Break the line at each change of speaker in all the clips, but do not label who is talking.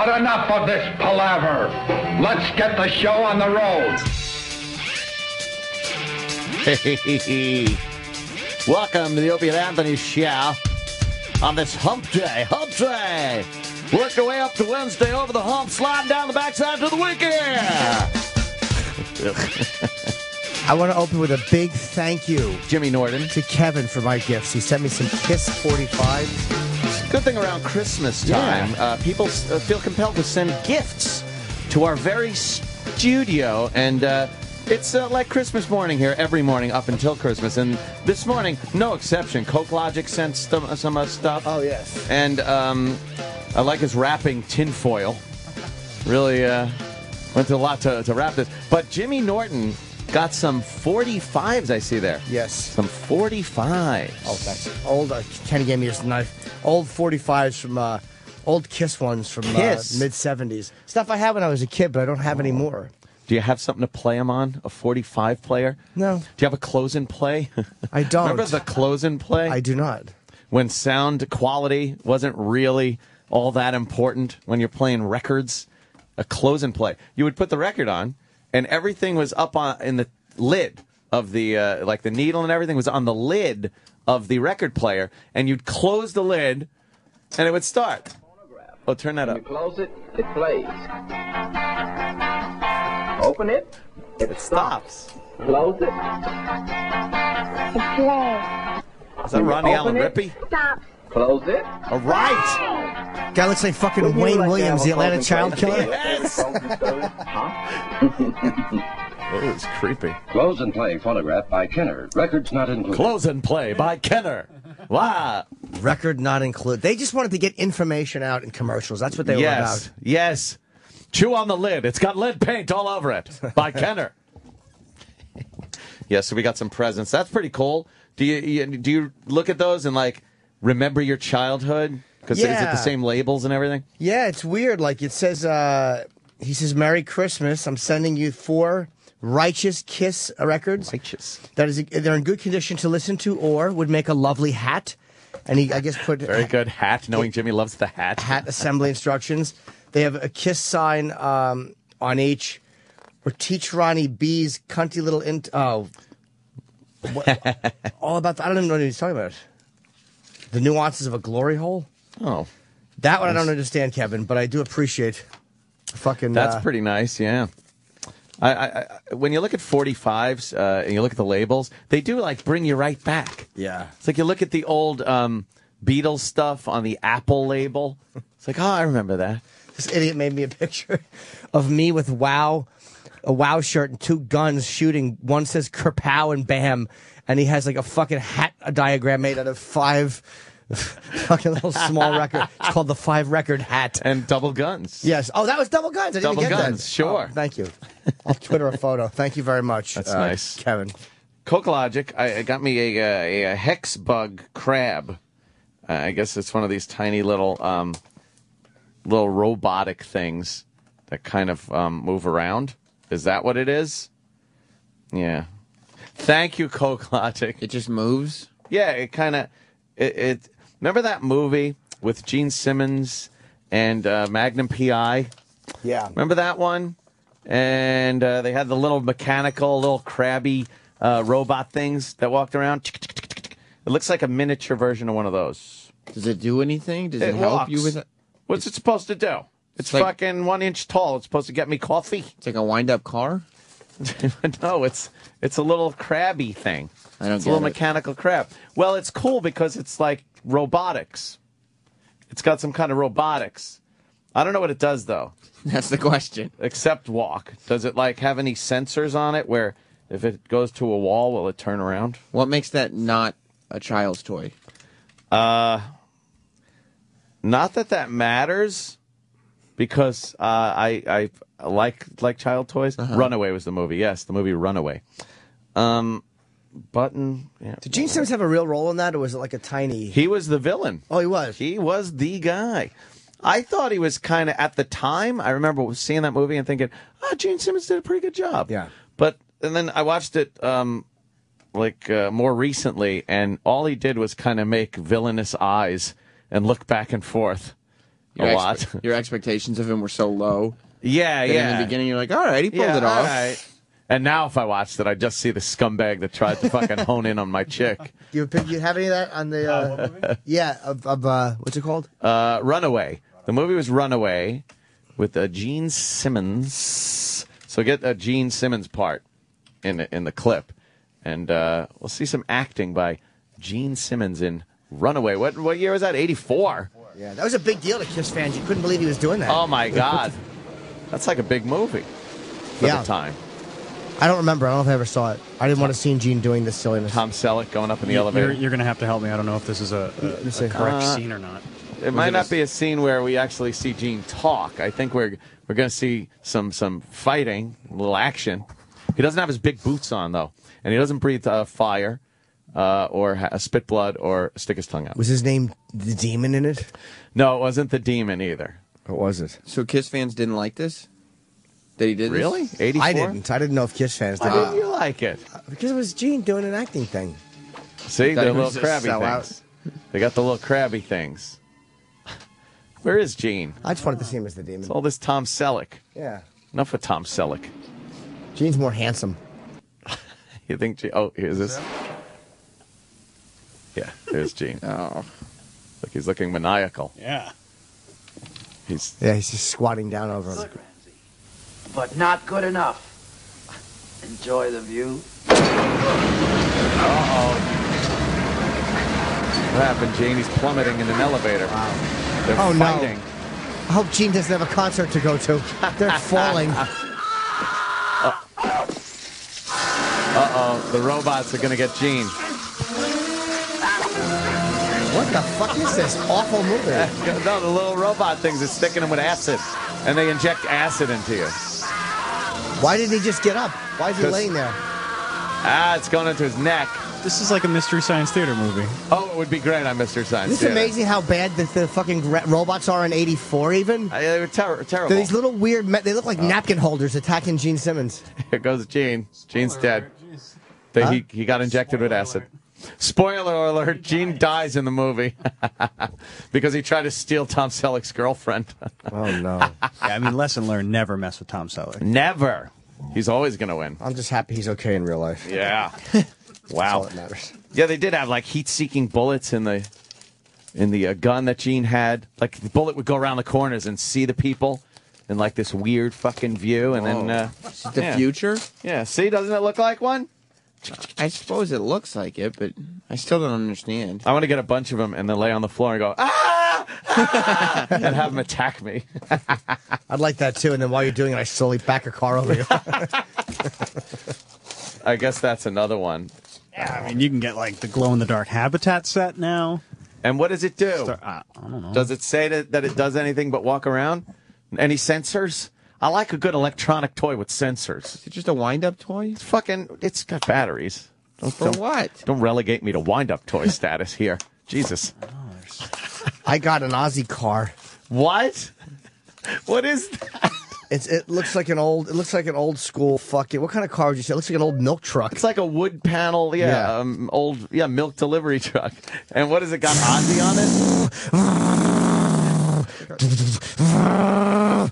But enough of this palaver. Let's get the show on the road.
Welcome to the Opie and Anthony Show on this hump day. Hump day! Work your way up to Wednesday over the hump, sliding down the backside to the weekend.
I want to open with a big thank you
Jimmy Norton.
to Kevin for my gifts. He sent me some Kiss 45.
Good thing around Christmas time, uh, people s- uh, feel compelled to send gifts to our very studio, and uh, it's uh, like Christmas morning here every morning up until Christmas. And this morning, no exception. Coke Logic sent st- some uh, stuff.
Oh, yes.
And um, I like his wrapping tinfoil. Really uh, went through a lot to, to wrap this. But Jimmy Norton got some 45s, I see there.
Yes.
Some 45s.
Oh, that's old. Uh, Kenny gave me his knife. Old 45s from, uh, old Kiss ones from uh, mid 70s. Stuff I had when I was a kid, but I don't have anymore.
Do you have something to play them on? A 45 player?
No.
Do you have a close and play?
I don't.
Remember the close and play?
I do not.
when sound quality wasn't really all that important when you're playing records? A close and play. You would put the record on, and everything was up on in the lid of the uh, like the needle and everything was on the lid of the record player, and you'd close the lid, and it would start. Oh, turn that
You
up.
close it, it plays. Open it, it,
It stops.
Close it.
play.
Is that Ronnie Allen
Open it.
Rippy?
Stop.
Close it.
All right.
Guy looks like fucking Wayne Williams, the Atlanta child killer.
Yes.
Huh?
It was creepy.
Close and play phonograph by Kenner. Records not included.
Close and play by Kenner. Wow.
Record not included. They just wanted to get information out in commercials. That's what they were about.
Yes. Chew on the lid. It's got lead paint all over it by Kenner. yes, so we got some presents. That's pretty cool. Do you, you do you look at those and like remember your childhood? Because is it the same labels and everything?
Yeah, it's weird. Like it says, uh, he says, "Merry Christmas. I'm sending you four righteous Kiss records.
Righteous.
That is, they're in good condition to listen to, or would make a lovely hat." And he, I guess, put
Very good hat. Knowing Jimmy loves the hat.
hat assembly instructions. They have a Kiss sign um, on each. Or teach Ronnie B's cunty little int. Oh, what, all about. The, I don't even know what he's talking about. The nuances of a glory hole.
Oh,
That one I don't understand, Kevin, but I do appreciate. Fucking.
that's
uh,
pretty nice. Yeah. I, I, I, when you look at 45s uh, and you look at the labels, they do like bring you right back.
Yeah.
It's like you look at the old um, Beatles stuff on the Apple label. It's like, oh, I remember that.
This idiot made me a picture of me with WoW, a WoW shirt and two guns shooting. One says Kerpow and Bam, and he has like a fucking hat a diagram made out of five fucking little small record. It's called the five record hat.
And double guns.
Yes. Oh, that was double guns. I didn't
Double
get
guns,
that.
sure.
Oh, thank you. I'll Twitter a photo. Thank you very much.
That's
uh,
nice.
Kevin.
Coke Logic, I, I got me a, a, a Hexbug crab. Uh, I guess it's one of these tiny little um, little robotic things that kind of um, move around. Is that what it is? Yeah. Thank you, Coke Logic.
It just moves.
Yeah, it kind of it, it. Remember that movie with Gene Simmons and uh, Magnum PI?
Yeah.
Remember that one? And uh, they had the little mechanical, little crabby uh, robot things that walked around. It looks like a miniature version of one of those.
Does it do anything? Does it,
It
help
walks.
you with it?
What's it supposed to do? It's,
like-
fucking one inch tall. It's supposed to get me coffee.
It's like a wind-up car.
no, it's it's a little crabby thing.
I don't
It's a little
it.
mechanical crab. Well, it's cool because it's like robotics. It's got some kind of robotics. I don't know what it does though.
That's the question.
Except walk. Does it like have any sensors on it where if it goes to a wall, will it turn around?
What makes that not a child's toy?
Uh Not that that matters, because uh, I I like like child toys. Runaway was the movie. Yes, the movie Runaway. Um, button. Yeah.
Did Gene Simmons have a real role in that, or was it like a tiny?
He was the villain.
oh, he was.
He was the guy. I thought he was kind of at the time. I remember seeing that movie and thinking, "Oh, Gene Simmons did a pretty good job."
Yeah.
But and then I watched it um, like uh, more recently, and all he did was kind of make villainous eyes and look back and forth.
Your
a
expe-
lot.
Your expectations of him were so low.
yeah, yeah.
In the beginning, you're like, all right, he pulled
yeah,
it off.
All right. And now, if I watched it, I just see the scumbag that tried to fucking hone in on my chick.
You you have any of that on the? Uh, yeah, of, of uh, what's it called?
Uh, Runaway. The movie was Runaway with uh, Gene Simmons. So get a Gene Simmons part in the, in the clip, and uh, we'll see some acting by Gene Simmons in Runaway. What what year was that? Eighty four.
Yeah, that was a big deal to Kiss fans. You couldn't believe he was doing that.
Oh my God, that's like a big movie for
Yeah.
the time.
I don't remember. I don't know if I ever saw it. I didn't want to see Gene doing this silliness.
Tom Selleck going up in the
You're,
elevator.
you're going to have to help me. I don't know if this is a, a, a correct
Uh,
scene or not.
It might not be a scene where we actually see Gene talk. I think we're we're going to see some some fighting, a little action. He doesn't have his big boots on though, and he doesn't breathe uh, fire uh, or ha- spit blood or stick his tongue out.
Was his name the Demon in it?
No, it wasn't the demon either.
What was it?
So Kiss fans didn't like this? That he did this?
Really? Eighty four.
I didn't. I didn't know if Kiss fans did.
Why didn't you like it?
Because it was Gene doing an acting thing.
See,
Thought
they're little crabby
sellout.
things. They got the little crabby things. Where is Gene?
I just wanted to see him as the Demon.
All this Tom Selleck.
Yeah.
Enough with Tom Selleck.
Gene's more handsome.
You think? Gene, oh, here's this. Yeah, there's Gene.
Oh.
Look, he's looking maniacal.
Yeah.
He's
Yeah, he's just squatting down over him.
But not good enough. Enjoy the view.
what happened, Gene? He's plummeting in an elevator. They're
Oh, no.
fighting.
I hope Gene doesn't have a concert to go to. They're falling.
Uh oh, the robots are gonna get Gene.
What the fuck is this awful movie?
no, the little robot things are sticking them with acid, and they inject acid into you.
Why didn't he just get up? Why is he laying there?
Ah, it's going into his neck.
This is like a Mystery Science Theater movie.
Oh, it would be great on Mystery Science.
Isn't this
Theater.
amazing how bad the, the fucking gra- robots are in '84? Even
Uh, they were ter- terrible.
they're these little weird. Me- they look like napkin holders attacking Gene Simmons.
Here goes Gene. Gene's dead. They, he, he got injected with acid. Spoiler alert, Gene dies in the movie because he tried to steal Tom Selleck's girlfriend.
Oh no!
Yeah, I mean, lesson learned: never mess with Tom Selleck.
Never. He's always going to win.
I'm just happy he's okay in real life.
Yeah.
That's all
wow.
that matters.
Yeah, they did have like heat-seeking bullets in the in the uh, gun that Gene had. Like the bullet would go around the corners and see the people in like this weird fucking view, and then uh,
The
yeah.
future?
Yeah, see, doesn't it look like one?
I suppose it looks like it, but I still don't understand.
I want to get a bunch of them and then lay on the floor and go ah, ah! and have them attack me.
I'd like that too. And then while you're doing it, I slowly back a car over you.
I guess that's another one.
Yeah, I mean, you can get like the glow in the dark habitat set now.
And what does it do?
So, uh, I don't know.
Does it say that, that it does anything but walk around? Any sensors? I like a good electronic toy with sensors.
Is it just a wind up toy?
It's fucking. It's got batteries. Don't,
For
don't,
what?
don't relegate me to wind-up toy status here. Jesus.
I got an Ozzy car.
What? What is that?
It's it looks like an old it looks like an old school fucking what kind of car would you say? It looks like an old milk truck.
It's like a wood panel, yeah,
Yeah.
Um, old, yeah, milk delivery truck. And what has it got Ozzy on it?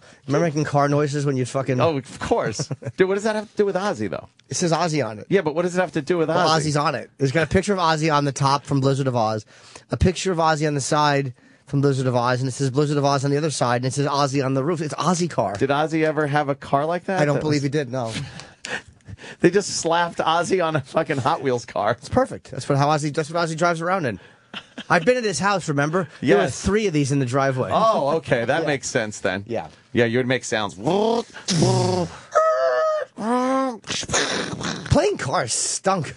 Remember making car noises when you fucking
Oh, of course, dude. What does that have to do with Ozzy, though?
It says Ozzy on it.
Yeah, but what does it have to do with
Well,
Ozzy?
Ozzy's on it. It's got a picture of Ozzy on the top from Blizzard of Oz, a picture of Ozzy on the side from Blizzard of Oz, and it says Blizzard of Oz on the other side, and it says Ozzy on the roof. It's Ozzy car.
Did Ozzy ever have a car like that?
I don't
That
believe
was-
he did. No,
They just slapped Ozzy on a fucking Hot Wheels car.
it's perfect. That's what how Ozzy. That's what Ozzy drives around in. I've been at his house. Remember? There were three of these in the driveway.
Oh, okay, that makes sense then.
Yeah.
yeah, you would make sounds.
Playing cars stunk.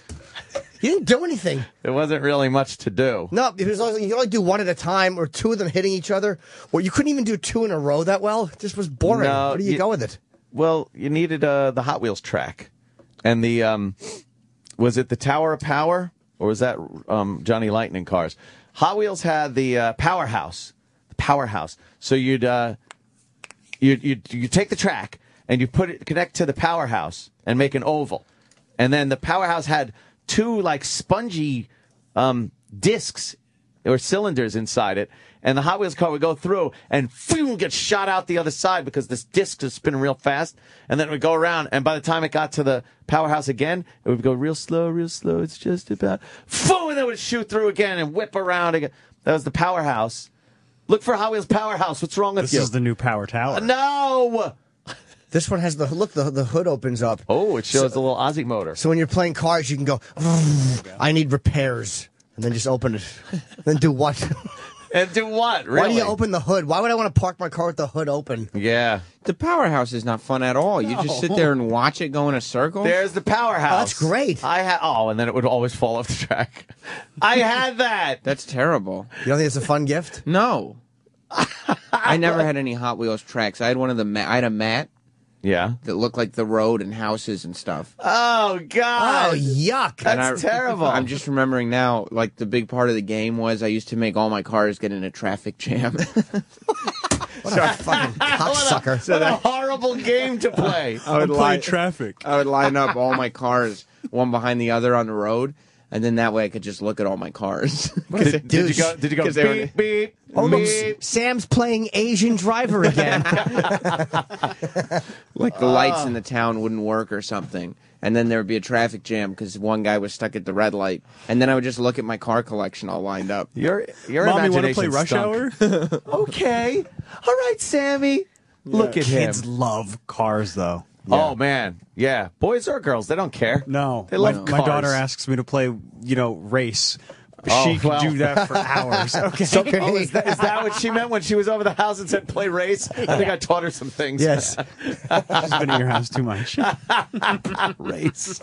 You didn't do anything.
There wasn't really much to do.
No, only, you could only do one at a time, or two of them hitting each other, or you couldn't even do two in a row that well. It just was boring.
No,
Where do you,
you-
go with it?
Well, you needed uh, the Hot Wheels track, and the um, was it the Tower of Power or was that um, Johnny Lightning cars? Hot Wheels had the uh, powerhouse, the powerhouse. So you'd uh, you you you take the track and you put it connect to the powerhouse and make an oval, and then the powerhouse had two like spongy um, discs or cylinders inside it, and the Hot Wheels car would go through and phew, get shot out the other side because this disc is spinning real fast, and then it would go around, and by the time it got to the powerhouse again, it would go real slow, real slow. It's just about, phew, and then it would shoot through again and whip around again. That was the powerhouse. Look for Hot Wheels Powerhouse. What's wrong with
This
you?
This is the new Power Tower.
Uh, no.
This one has the look. The the hood opens up.
Oh, it shows the little Ozzy motor.
So when you're playing cars, you can go. I need repairs, and then just open it. then do what?
And do what? Really?
Why do you open the hood? Why would I want to park my car with the hood open?
Yeah.
The powerhouse is not fun at all. You just sit there and watch it go in a circle.
There's the powerhouse.
Oh, that's great.
I had oh, and then it would always fall off the track. I had that.
That's terrible.
You don't think it's a fun gift?
No. I never had any Hot Wheels tracks. I had one of the ma- I had a mat
Yeah.
that looked like the road and houses and stuff.
Oh God.
Oh yuck!
That's
I-
terrible.
I'm just remembering now, like the big part of the game was I used to make all my cars get in a traffic jam.
What a fucking cocksucker!
what a horrible game to play.
I would line,
traffic.
I would line up all my cars one behind the other on the road, and then that way I could just look at all my cars.
What a
Did, did you go? Did you go
'Cause they were-
beep beep
Oh look. Sam's playing Asian driver again.
like the lights in the town wouldn't work or something. And then there would be a traffic jam because one guy was stuck at the red light. And then I would just look at my car collection all lined up.
Your your
Mommy, want to play Rush
stunk.
Hour?
Okay. All right, Sammy. Look at him.
Kids love cars, though.
Oh man, yeah. Boys or girls, they don't care.
No,
They
my,
love
my
cars.
daughter asks me to play, you know, race.
Oh,
she could
well.
do that for hours. Okay.
so
Oh, is that, is that what she meant when she was over the house and said play race? I think I taught her some things.
Yes.
She's been in your house too much.
race.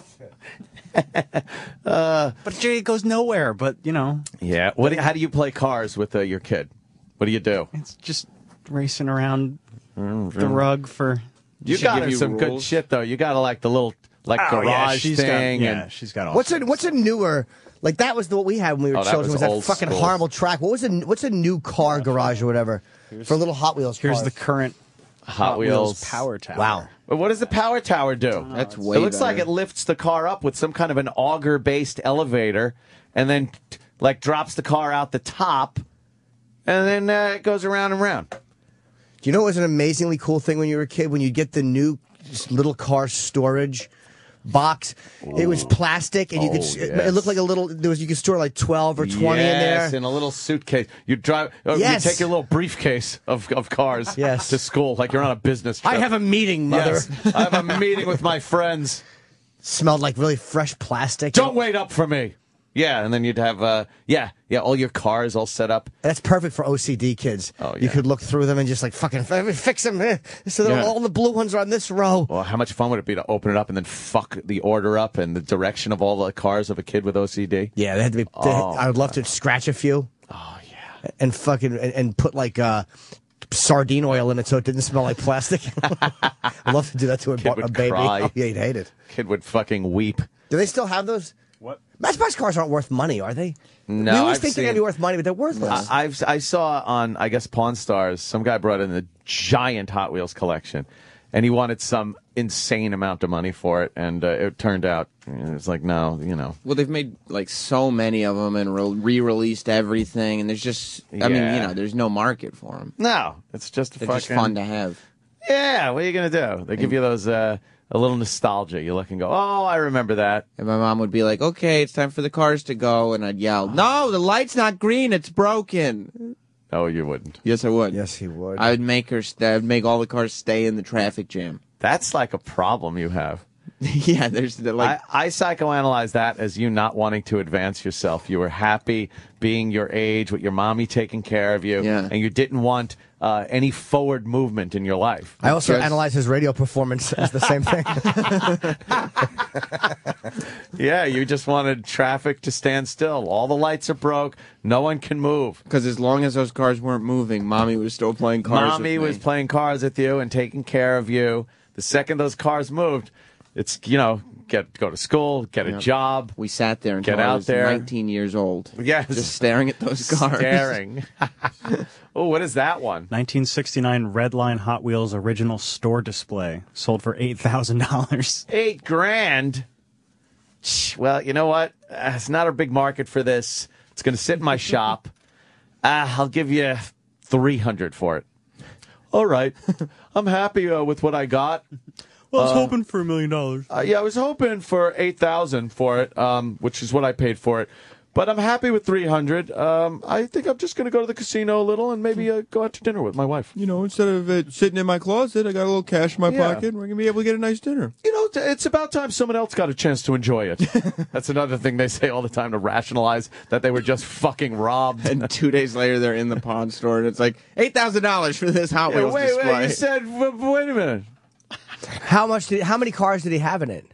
But Jay goes nowhere. But you know,
Yeah. What? How do you play cars with uh, your kid? What do you do?
it's just racing around the rug for.
You
should
got
give
her
you
some good shit though. You got to like the little like
Oh, yeah,
garage
she's got,
thing
yeah,
and
she's got all.
What's a what's a newer like that was the what we had when we were
Oh, that
children
was
was, that fucking
school.
horrible track. What was a what's a new car garage or whatever for a little Hot Wheels?
Here's
cars?
the current
Hot, Wheels.
Power Tower.
Wow.
But what does the power tower do?
That's way
It looks like it lifts the car up with some kind of an auger-based elevator, and then like drops the car out the top, and then uh, it goes around and around.
Do you know what was an amazingly cool thing when you were a kid? When you get the new little car storage box, it was plastic, and you could.
Oh,
s-
yes.
It looked like a little. There was you could store like twelve or twenty
yes,
in there.
in a little suitcase. You drive. Uh,
Yes.
You take your little briefcase of, of cars.
Yes.
To school, like you're on a business trip.
I have a meeting, mother.
Yes. I have a meeting with my friends.
Smelled like really fresh plastic.
Don't wait up for me. Yeah, and then you'd have uh, yeah, yeah, all your cars all set up.
That's perfect for OCD kids.
Oh, yeah.
You could look through them and just like fucking f- fix them. eh, So that
Yeah.
all the blue ones are on this row.
Well, how much fun would it be to open it up and then fuck the order up and the direction of all the cars of a kid with OCD?
Yeah, they had to be. they-
Oh,
I would love to scratch a few. Oh yeah, and fucking and, and put like uh, sardine oil in it so it didn't smell like plastic. I'd love to do that to a,
Kid
a baby.
cry.
Oh, yeah, he'd hate it.
Kid would fucking weep.
Do they still have those?
What?
Matchbox cars aren't worth money, are they?
No,
we always
I've
think they're gonna be worth money, but they're worthless.
I, I've I saw on I guess Pawn Stars some guy brought in a giant Hot Wheels collection, and he wanted some insane amount of money for it, and uh, it turned out it was like no, you know,
Well, they've made like so many of them and re released everything, and there's just, I mean, you know, there's no market for them.
no, it's just
They're
fucking
just fun to have.
yeah. What are you gonna do? They give you those uh, a little nostalgia. You look and go, oh, I remember that.
And my mom would be like, "Okay, it's time for the cars to go," and I'd yell, "No, the light's not green; it's broken."
No, you wouldn't.
Yes, I would.
yes, he would.
I would make her. St- I'd make all the cars stay in the traffic jam.
That's like a problem you have.
yeah, there's the, like.
I, I psychoanalyze that as you not wanting to advance yourself. You were happy being your age with your mommy taking care of you,
Yeah.
and you didn't want uh, any forward movement in your life.
I also
Just-
analyze his radio performance as the same thing.
Yeah, you just wanted traffic to stand still. All the lights are broke. No one can move.
Because as long as those cars weren't moving, mommy was still playing cars.
Mommy
with
was playing cars with you and taking care of you. The second those cars moved, it's you know get go to school, get a job.
We sat there until
Get
I
out
was
there.
19 years old.
Yes.
just staring at those cars.
Staring. oh, what is that one?
1969 Redline Hot Wheels original store display sold for eight thousand dollars.
Eight grand. Well, you know what? Uh, It's not a big market for this. It's going to sit in my shop. Ah, I'll give you 300 for it. All right. I'm happy uh, with what I got.
Well, I was hoping for a million dollars.
Uh, yeah, I was hoping for 8000 for it, um, which is what I paid for it. But I'm happy with 300. Um, I think I'm just going to go to the casino a little and maybe uh, go out to dinner with my wife.
You know, instead of it sitting in my closet, I got a little cash in my
Yeah.
pocket. And we're gonna be able to get a nice dinner.
You know, it's about time someone else got a chance to enjoy it. That's another thing they say all the time to rationalize that they were just fucking robbed.
And two days later, they're in the pawn store, and it's like eight thousand dollars for this Hot
Yeah,
Wheels
wait,
display.
wait, you said, wait a minute.
How much? Did, how many cars did he have in it?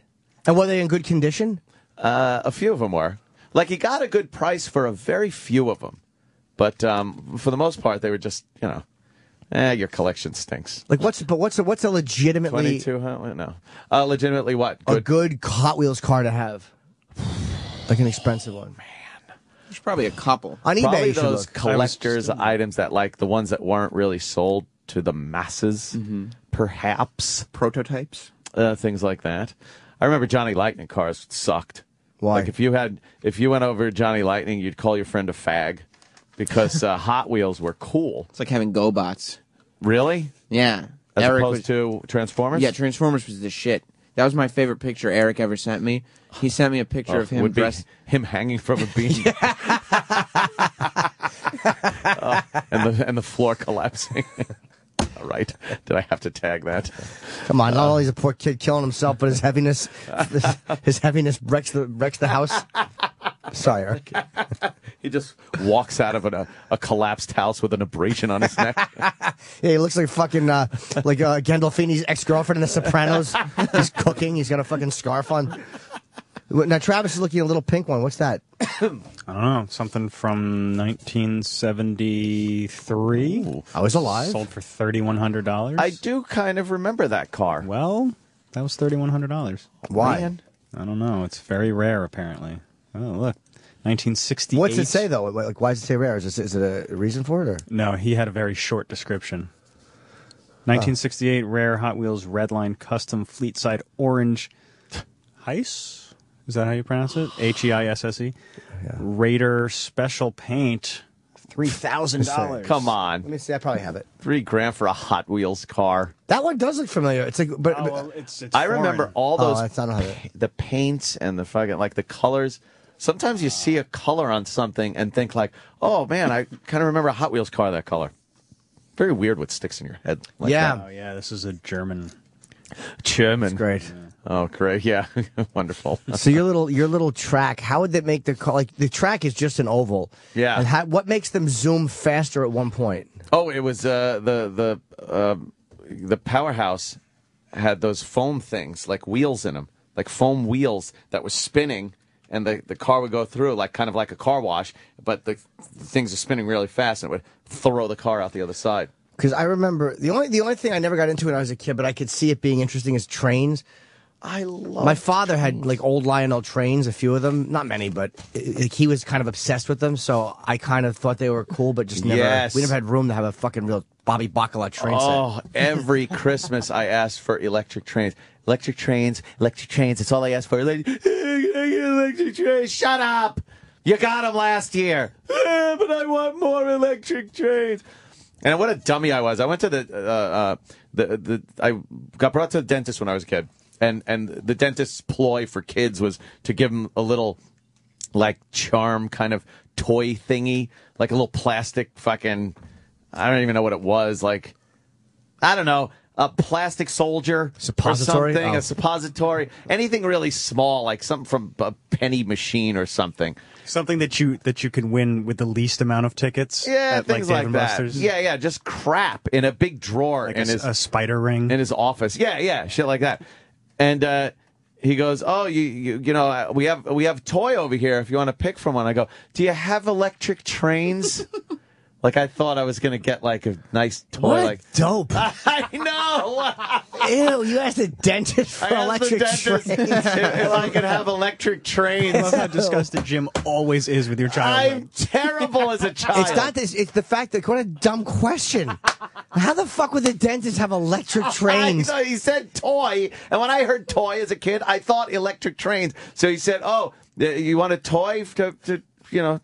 And were they in good condition?
Uh, a few of them were. Like, he got a good price for a very few of them. But um, for the most part, they were just, you know, eh, your collection stinks.
Like what's but what's a, what's a legitimately
22, huh? No. Uh, legitimately what?
a
Good.
good Hot Wheels car to have? Like an expensive one. Man.
There's probably a couple.
On eBay,
Probably those
look.
collector's items that, like, the ones that weren't really sold to the masses, perhaps.
Prototypes.
uh, things like that. I remember Johnny Lightning cars sucked.
Why?
Like if you had if you went over Johnny Lightning, you'd call your friend a fag because uh, Hot Wheels were cool.
It's like having GoBots.
Really?
Yeah.
As
Eric
opposed
was,
to Transformers?
Yeah, Transformers was the shit. That was my favorite picture Eric ever sent me. He sent me a picture
Oh,
of him dressed.
him hanging from a beam. Uh, and the and the floor collapsing. Right. Did I have to tag that?
Come on, not only is a poor kid killing himself, but his heaviness, his, his heaviness wrecks the wrecks the house. Sorry, Eric.
He just walks out of a, a collapsed house with an abrasion on his neck.
Yeah, he looks like fucking uh, like uh, Gandolfini's ex girlfriend in The Sopranos. He's cooking. He's got a fucking scarf on. Now Travis is looking at a little pink one. What's that?
I don't know. Something from 1973.
I was alive.
Sold for $3,100.
I do kind of remember that car.
Well, that was $3,100.
Why?
Man.
I don't know. It's very rare, apparently. Oh, look. 1968.
What's it say though? Like, why does it say rare? Is, this, is it a reason for it or?
No, he had a very short description. 1968 rare Hot Wheels Redline Custom Fleet Side Orange Heis? Is that how you pronounce it? H E I S S E. Raider Special Paint. Three thousand dollars.
Come on.
Let
on.
me see. I probably have it.
Three grand for a Hot Wheels car.
That one does look familiar. It's like, but,
Oh,
but-
well, it's, it's
I remember
foreign.
all
Oh,
those
that's not how it-
pa- the paints and the fucking like the colors. Sometimes you see a color on something and think like, "Oh man, I kind of remember a Hot Wheels car that color." Very weird what sticks in your head. Like
Yeah.
Oh yeah, this is a German.
that. German.
great.
Oh, great. Yeah, wonderful.
So your little your little track, how would that make the car? Like the track is just an oval.
Yeah.
And how, what makes them zoom faster at one point?
Oh, it was uh, the the uh, the powerhouse had those foam things like wheels in them, like foam wheels that were spinning, and the the car would go through like kind of like a car wash, but the, the things are spinning really fast, and it would throw the car out the other side.
Because I remember the only the only thing I never got into when I was a kid, but I could see it being interesting is trains.
I love
My father had like old Lionel trains, a few of them, not many, but uh, he was kind of obsessed with them. So I kind of thought they were cool, but just never.
Yes.
We never had room to have a fucking real Bobby Bacala train set.
Oh, every Christmas I asked for electric trains. Electric trains, electric trains. That's all I asked for. Like, "Eh, can I get electric trains. Shut up. You got them last year. "Eh, but I want more electric trains. And what a dummy I was. I went to the, uh, uh, the, the, I got brought to the dentist when I was a kid. And, and the dentist's ploy for kids was to give them a little like charm kind of toy thingy, like a little plastic fucking. I don't even know what it was. Like, I don't know, a plastic soldier,
Suppository?
or something,
Oh.
a suppository, anything really small, like something from a penny machine or something.
Something that you that you can win with the least amount of tickets.
Yeah,
at,
things
like,
like, that.
Buster's.
Yeah, yeah, just crap in a big drawer
like
in
a,
his
a spider ring.
in his office. Yeah, yeah, shit like that. And uh, he goes, "Oh, you, you, you know, uh, we have we have toy over here. If you want to pick from one." I go, "Do you have electric trains?" like I thought I was gonna get like a nice toy.
What
Like
dope!
I know.
Ew, you asked the dentist for
I asked
electric
the dentist
trains.
if, if I could have electric trains.
I
trains.
love how disgusted Jim always is with your child.
I'm terrible as a child.
It's not this. It's the fact that what a dumb question. How the fuck would the dentist have electric trains?
I he said toy, and when I heard toy as a kid, I thought electric trains. So he said, "Oh, uh, you want a toy to, to you know,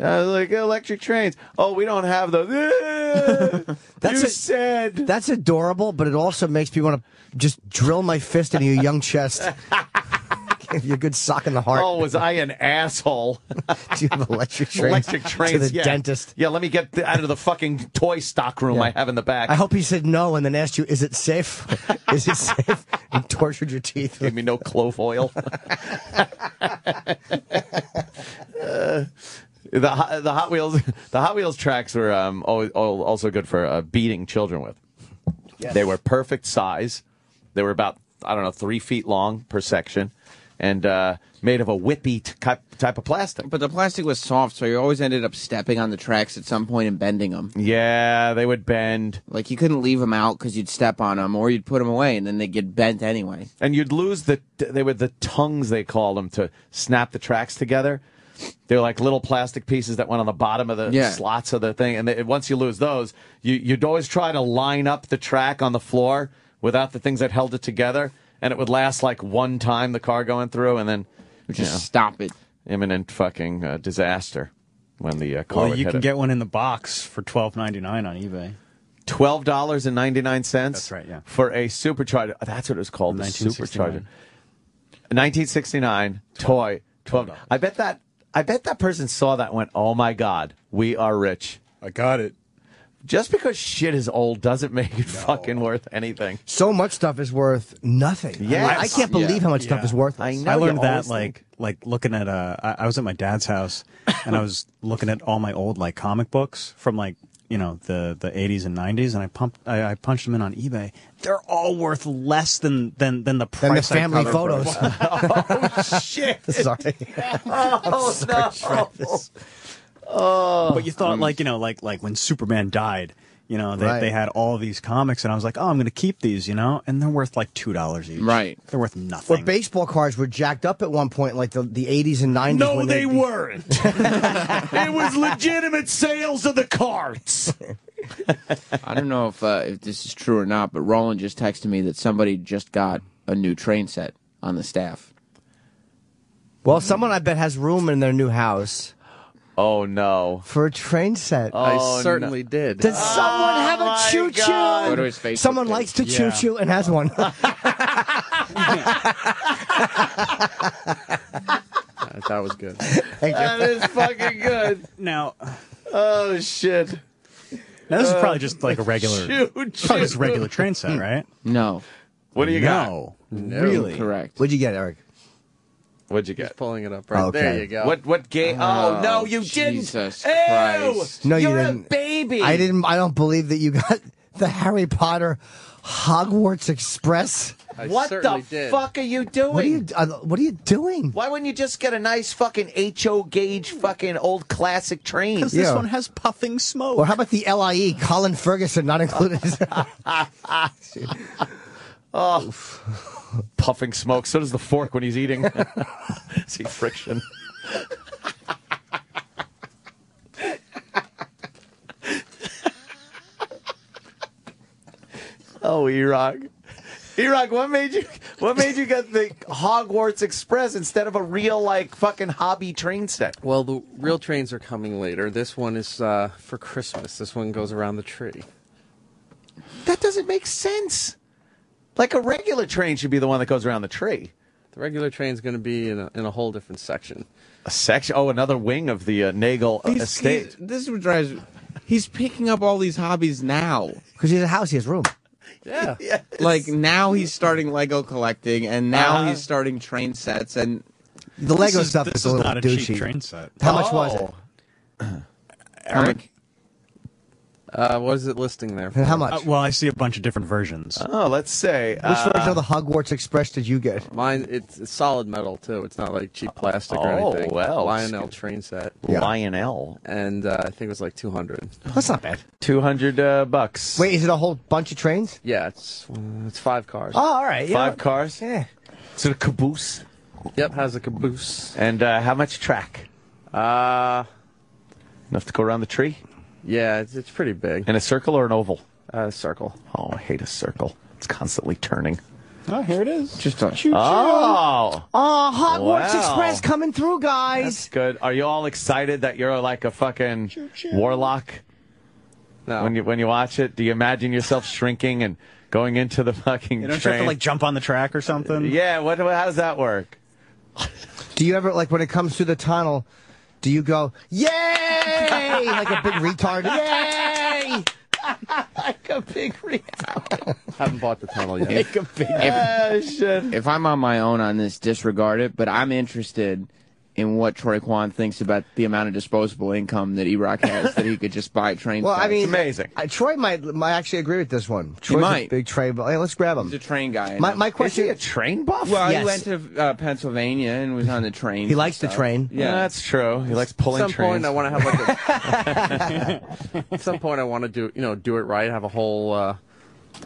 Uh, like electric trains. Oh, we don't have those.
That's
you
it.
said.
That's adorable, but it also makes me want to just drill my fist into your young chest. Give you a good sock in the heart.
Oh, was I an asshole?
Do you have electric trains?
Electric trains.
To the
yeah.
dentist.
Yeah, let me get the, out of the fucking toy stock room
Yeah.
I have in the back.
I hope he said no and then asked you, is it safe? is it safe? And tortured your teeth.
Gave me no clove oil. Uh, the Hot- the Hot Wheels the Hot Wheels tracks were um, always, also good for uh, beating children with. They were perfect size. They were about I don't know three feet long per section, and uh, made of a whippy type of plastic.
But the plastic was soft, so you always ended up stepping on the tracks at some point and bending them.
Yeah, they would bend,
Like you couldn't leave them out because you'd step on them, or you'd put them away, and then they'd get bent anyway.
and you'd lose the they were the tongues they called them to snap the tracks together. They're like little plastic pieces that went on the bottom of the
Yeah.
slots of the thing, and they, once you lose those, you, you'd always try to line up the track on the floor without the things that held it together, and it would last like one time the car going through, and then
Just
you know,
stop it.
imminent fucking uh, disaster when the uh, car
Well, you can
it.
get one in the box for twelve ninety nine on eBay.
Twelve dollars and ninety nine cents.
That's right, yeah.
For a supercharger. That's what it was called. The supercharger. 1969 toy. Twelve. I bet that. I bet that person saw that and went, "Oh my god, we are rich."
I got it.
Just because shit is old doesn't make it fucking worth anything.
So much stuff is worth nothing.
Yeah,
I, I can't believe
Yeah.
how much stuff is worth.
I know.
I learned that like
think.
like looking at uh I, I was at my dad's house and I was looking at all my old like comic books from like you know the the 80s and 90s and I pumped I, I punched them in on eBay. They're all worth less than than than the price.
And the family
got them for.
photos.
Oh, shit.
Sorry.
Oh no. Oh.
But you thought like you know like like when Superman died, you know they
Right.
they had all these comics and I was like, "Oh, I'm going to keep these," you know? And they're worth like $2 each.
Right.
They're worth nothing.
Well, baseball cards were jacked up at one point, like the, the 80s and 90s.
No,
when
they
they'd
weren't. it was legitimate sales of the cards.
I don't know if uh, if this is true or not, but Roland just texted me that somebody just got a new train set on the staff.
Well, someone I bet has room in their new house
Oh no.
for a train set.
Oh,
I certainly did.
Does someone oh, have a
my
choo
God.
Go to
choo?
his Facebook
Someone
page.
likes to
Yeah.
choo choo and has one.
That, uh, that was good.
Thank you.
That is fucking good.
now,
Oh shit.
now this is probably uh, just like a regular
Choo
probably just regular train set, right?
No,
What do you got?
no. Really?
correct.
What'd you get, Eric?
What'd you
He's
get?
pulling it up right
Okay.
there. You go.
What what game? Oh,
Oh,
no, you
Jesus
didn't.
Christ.
Ew,
No, you
you're
didn't.
a baby.
I didn't. I don't believe that you got the Harry Potter Hogwarts Express.
I
What the
did.
fuck are you doing?
What are you? Uh, what are you doing?
Why wouldn't you just get a nice fucking HO gauge fucking old classic train?
Because this
Yeah.
one has puffing smoke.
Or how about the LIE? Colin Ferguson not included.
Puffing smoke. So does the fork when he's eating. See friction. oh, Erock. Erock, what made you what made you get the Hogwarts Express instead of a real like fucking hobby train set?
Well, the real trains are coming later. This one is uh, for Christmas. This one goes around the tree.
That doesn't make sense. Like a regular train should be the one that goes around the tree.
The regular train's going to be in a, in a whole different section.
A section. Oh, another wing of the uh, Nagel
He's-
estate.
he's- this is what drives. He's picking up all these hobbies now.
Because he has a house, he has room.
Yeah.
Yeah.
Like now he's starting Lego collecting, and now
Uh-huh.
he's starting train sets, and
The Lego
is,
stuff
this
is a little
not a
douchey.
cheap train set.
How much was it?
Oh.
Eric.
Uh, what is it listing there?
And how much?
Uh, well, I see a bunch of different versions.
Oh, let's say.
Which
uh,
version of the Hogwarts Express did you get?
Mine, it's, it's solid metal too. It's not like cheap plastic or anything.
Oh,
anything.
well,
Lionel train set,
Yeah.
Lionel.
and uh, I think it was like two hundred.
That's not bad.
200 uh, bucks.
Wait, is it a whole bunch of trains?
Yeah, it's uh, it's five cars.
Oh, all right.
Five cars?
Yeah.
Is it a caboose?
Yep, has a caboose.
And uh, how much track?
Uh
Enough to go around the tree?
Yeah, it's, it's pretty big.
In a circle or an oval?
Uh, circle.
Oh, I hate a circle. It's constantly turning.
Oh, here it is.
Just a choo-choo.
Oh,
Oh, Hogwarts
Wow.
Express coming through, guys.
that's good. Are you all excited that you're like a fucking warlock
No.
when you when you watch it? Do you imagine yourself shrinking and going into the fucking
You don't you have to like jump on the track or something.
yeah, what? How does that work?
Do you ever like when it comes through the tunnel? Do you go yay like a big retard? Yay!
like a big retard.
Haven't bought the tunnel yet.
Like a big.
Ah, shit.
if I'm on my own on this, disregard it. But I'm interested in what Troy Kwan thinks about the amount of disposable income that E-Rock has that he could just buy train.
Well, I
sets.
mean,
amazing.
I, Troy might might actually agree with this one. Troy's a
might.
big Trey. Hey, let's grab him.
he's a train guy. I
My
know.
my
Is he
question.
a train buff?
well,
Yes.
he went to uh, Pennsylvania and was on the train.
He likes the train.
Yeah,
that's true. He likes pulling
At some
trains.
point, I want to have like. A, at some point, I want to do you know do it right. Have a whole uh,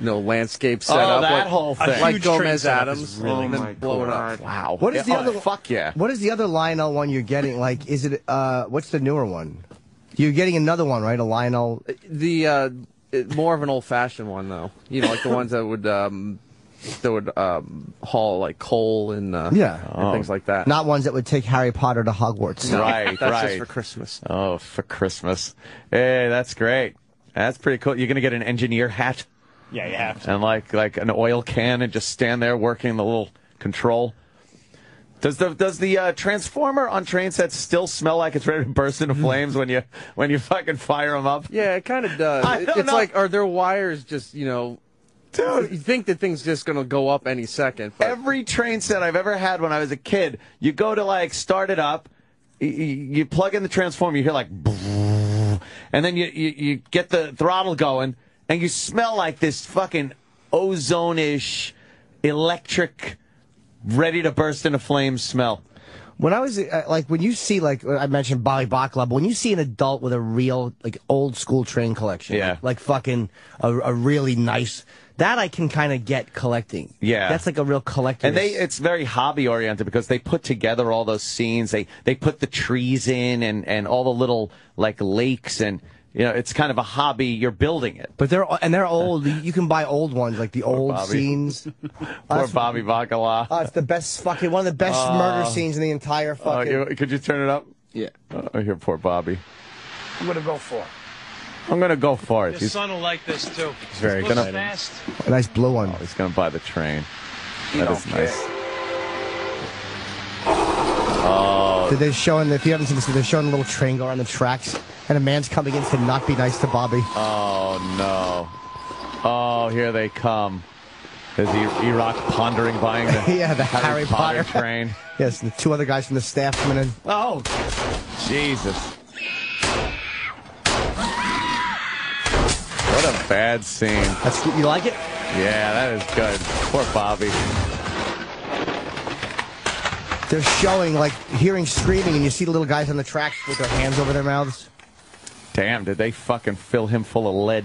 you know landscape set
Oh, that
like,
whole thing.
like Gomez Addams,
is really
and then
my
blow it
God.
up.
wow.
What is the
Oh,
other-
Fuck yeah.
What is the other Lionel one you're getting? Like, is it uh, what's the newer one? You're getting another one, right? A Lionel.
The uh, more of an old fashioned one though. You know, like the ones that would um, that would um, haul like coal and uh,
Yeah.
and things like that.
Not ones that would take Harry Potter to Hogwarts.
Right,
That's
right.
just for Christmas.
Oh, for Christmas. Hey, that's great. That's pretty cool. You're gonna get an engineer hat
Yeah, you have to.
and like like an oil can and just stand there working the little control. Does the does the uh, transformer on train sets still smell like it's ready to burst into flames when you when you fucking fire them up?
Yeah, it kind of does.
I don't
it's
know.
like, are there wires just you know?
Dude.
you think that thing's just gonna go up any second? But
Every train set I've ever had when I was a kid, you go to like start it up, y- y- you plug in the transformer, you hear like, and then you, you, you get the throttle going, and you smell like this fucking ozone-ish, electric, ready to burst into flames smell.
When I was uh, like, when you see like I mentioned Bacala, but when you see an adult with a real like old school train collection,
Yeah.
like, like fucking a, a really nice, that I can kind of get collecting.
Yeah.
that's like a real collector.
And they it's very hobby oriented because they put together all those scenes. They they put the trees in and and all the little like lakes and you know it's kind of a hobby. You're building it.
but they're and they're old. You can buy old ones like the old
Bobby.
scenes.
Poor Bobby Bacala.
Oh, it's the best fucking one of the best murder scenes in the entire
Uh,
fucking.
you- could you turn it up?
yeah.
Oh, here, poor Bobby.
I'm gonna go for it.
I'm gonna go for it.
Your
He's,
son will like this too.
He's very
Goes
excited.
fast.
a nice blue one.
oh, he's gonna buy the train. That
don't
is nice. Oh.
So they're showing if you haven't seen this, they're showing a little train go around the tracks, and a man's coming in to not be nice to Bobby.
Oh no. Oh, here they come. Is E- E-Rock pondering buying the
yeah, the Harry, Potter.
train?
Yes, the two other guys from the staff coming in.
Oh, Jesus. What a bad scene.
That's you like it?
Yeah, that is good. Poor Bobby.
They're showing like hearing screaming, and you see the little guys on the tracks with their hands over their mouths.
Damn, did they fucking fill him full of lead?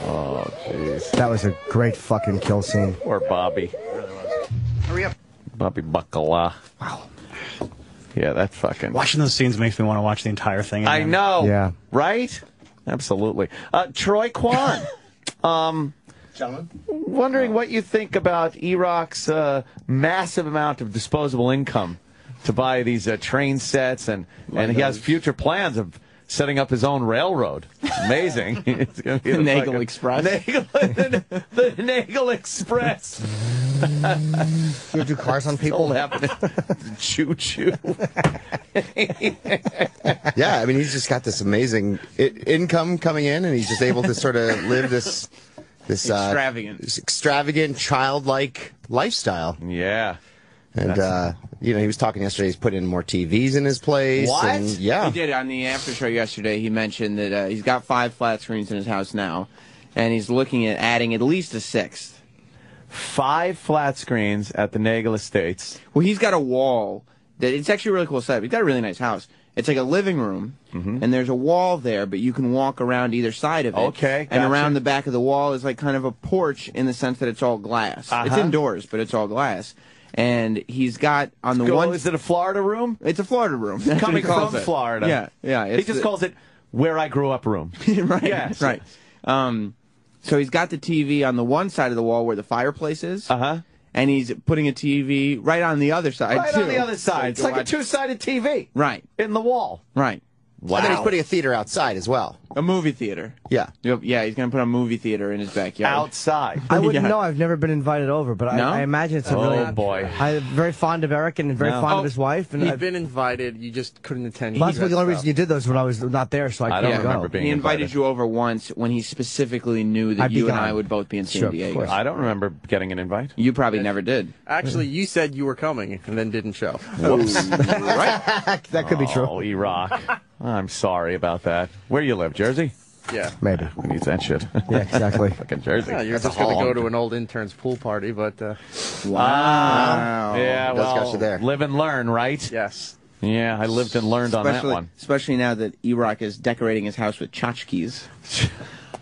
Oh, jeez.
That was a great fucking kill scene.
Poor Bobby.
Hurry up.
Bobby Bacala. Wow. Yeah, that fucking.
Watching those scenes makes me want to watch the entire thing.
I know.
Yeah.
Right? Absolutely. Uh, Troy Kwan. um,
Gentlemen,
wondering what you think about E-Rock's uh, massive amount of disposable income to buy these uh, train sets, and, and he has future plans of setting up his own railroad. Amazing. It's gonna be
The Nagel
fucking-
Express.
Nagel, the, the Nagel Express.
you do cars on people.
All happening. Choo choo.
Yeah, I mean, he's just got this amazing I- income coming in, and he's just able to sort of live this this uh,
Extravagant.
this extravagant, childlike lifestyle.
Yeah.
And uh, you know, he was talking yesterday. He's putting in more TVs in his place.
What?
And, yeah,
He did on the after show yesterday. He mentioned that uh, he's got five flat screens in his house now, and he's looking at adding at least a sixth.
Five flat screens at the Nagel Estates.
Well, he's got a wall that it's actually a really cool setup. He's got a really nice house. It's like a living room,
Mm-hmm.
and there's a wall there, but you can walk around either side of it.
Okay,
And
gotcha.
around the back of the wall is like kind of a porch in the sense that it's all glass. It's
Uh-huh.
indoors, but it's all glass. And he's got on the
Go-
one.
is it a Florida room?
It's a Florida room.
Coming from
it.
Florida.
Yeah, yeah.
He just
the-
calls it where I grew up room.
right.
Yes.
Right. Um, So he's got the TV on the one side of the wall where the fireplace is.
Uh huh.
And he's putting a TV right on the other side.
Right
too.
on the other
So
side. It's like a two-sided TV.
Right.
In the wall.
Right.
Wow. And then he's putting a theater outside as well.
A movie theater.
Yeah.
Yep, Yeah, he's gonna put a movie theater in his backyard.
Outside.
I wouldn't
Yeah.
know. I've never been invited over, but
No?
I, I imagine it's a
Oh,
really.
boy.
I'm very fond of Eric and very
No.
fond
Oh,
of his wife. And
He'd
I've-
been invited. You just couldn't attend.
that's the only reason you did those when I was not there, so I,
I
couldn't
don't
go.
remember being
he invited
invited.
you over once when he specifically knew that
I'd
you and. I would both be in San
Sure,
Diego.
I don't remember getting an invite.
You probably never did.
Actually, you said you were coming and then didn't show. Right.
That could be true.
Oh, E-Rock. I'm sorry about that. Where you live, Jersey?
Yeah.
Maybe.
Who needs that shit?
Yeah, exactly.
Fucking Jersey.
Yeah, you're
That's
just going to go to an old intern's pool party, but uh,
Ah, yeah,
That's got
well,
you there.
live and learn, right?
yes.
Yeah, I lived and learned on that
Especially,
one.
especially now that E-Rock is decorating his house with tchotchkes.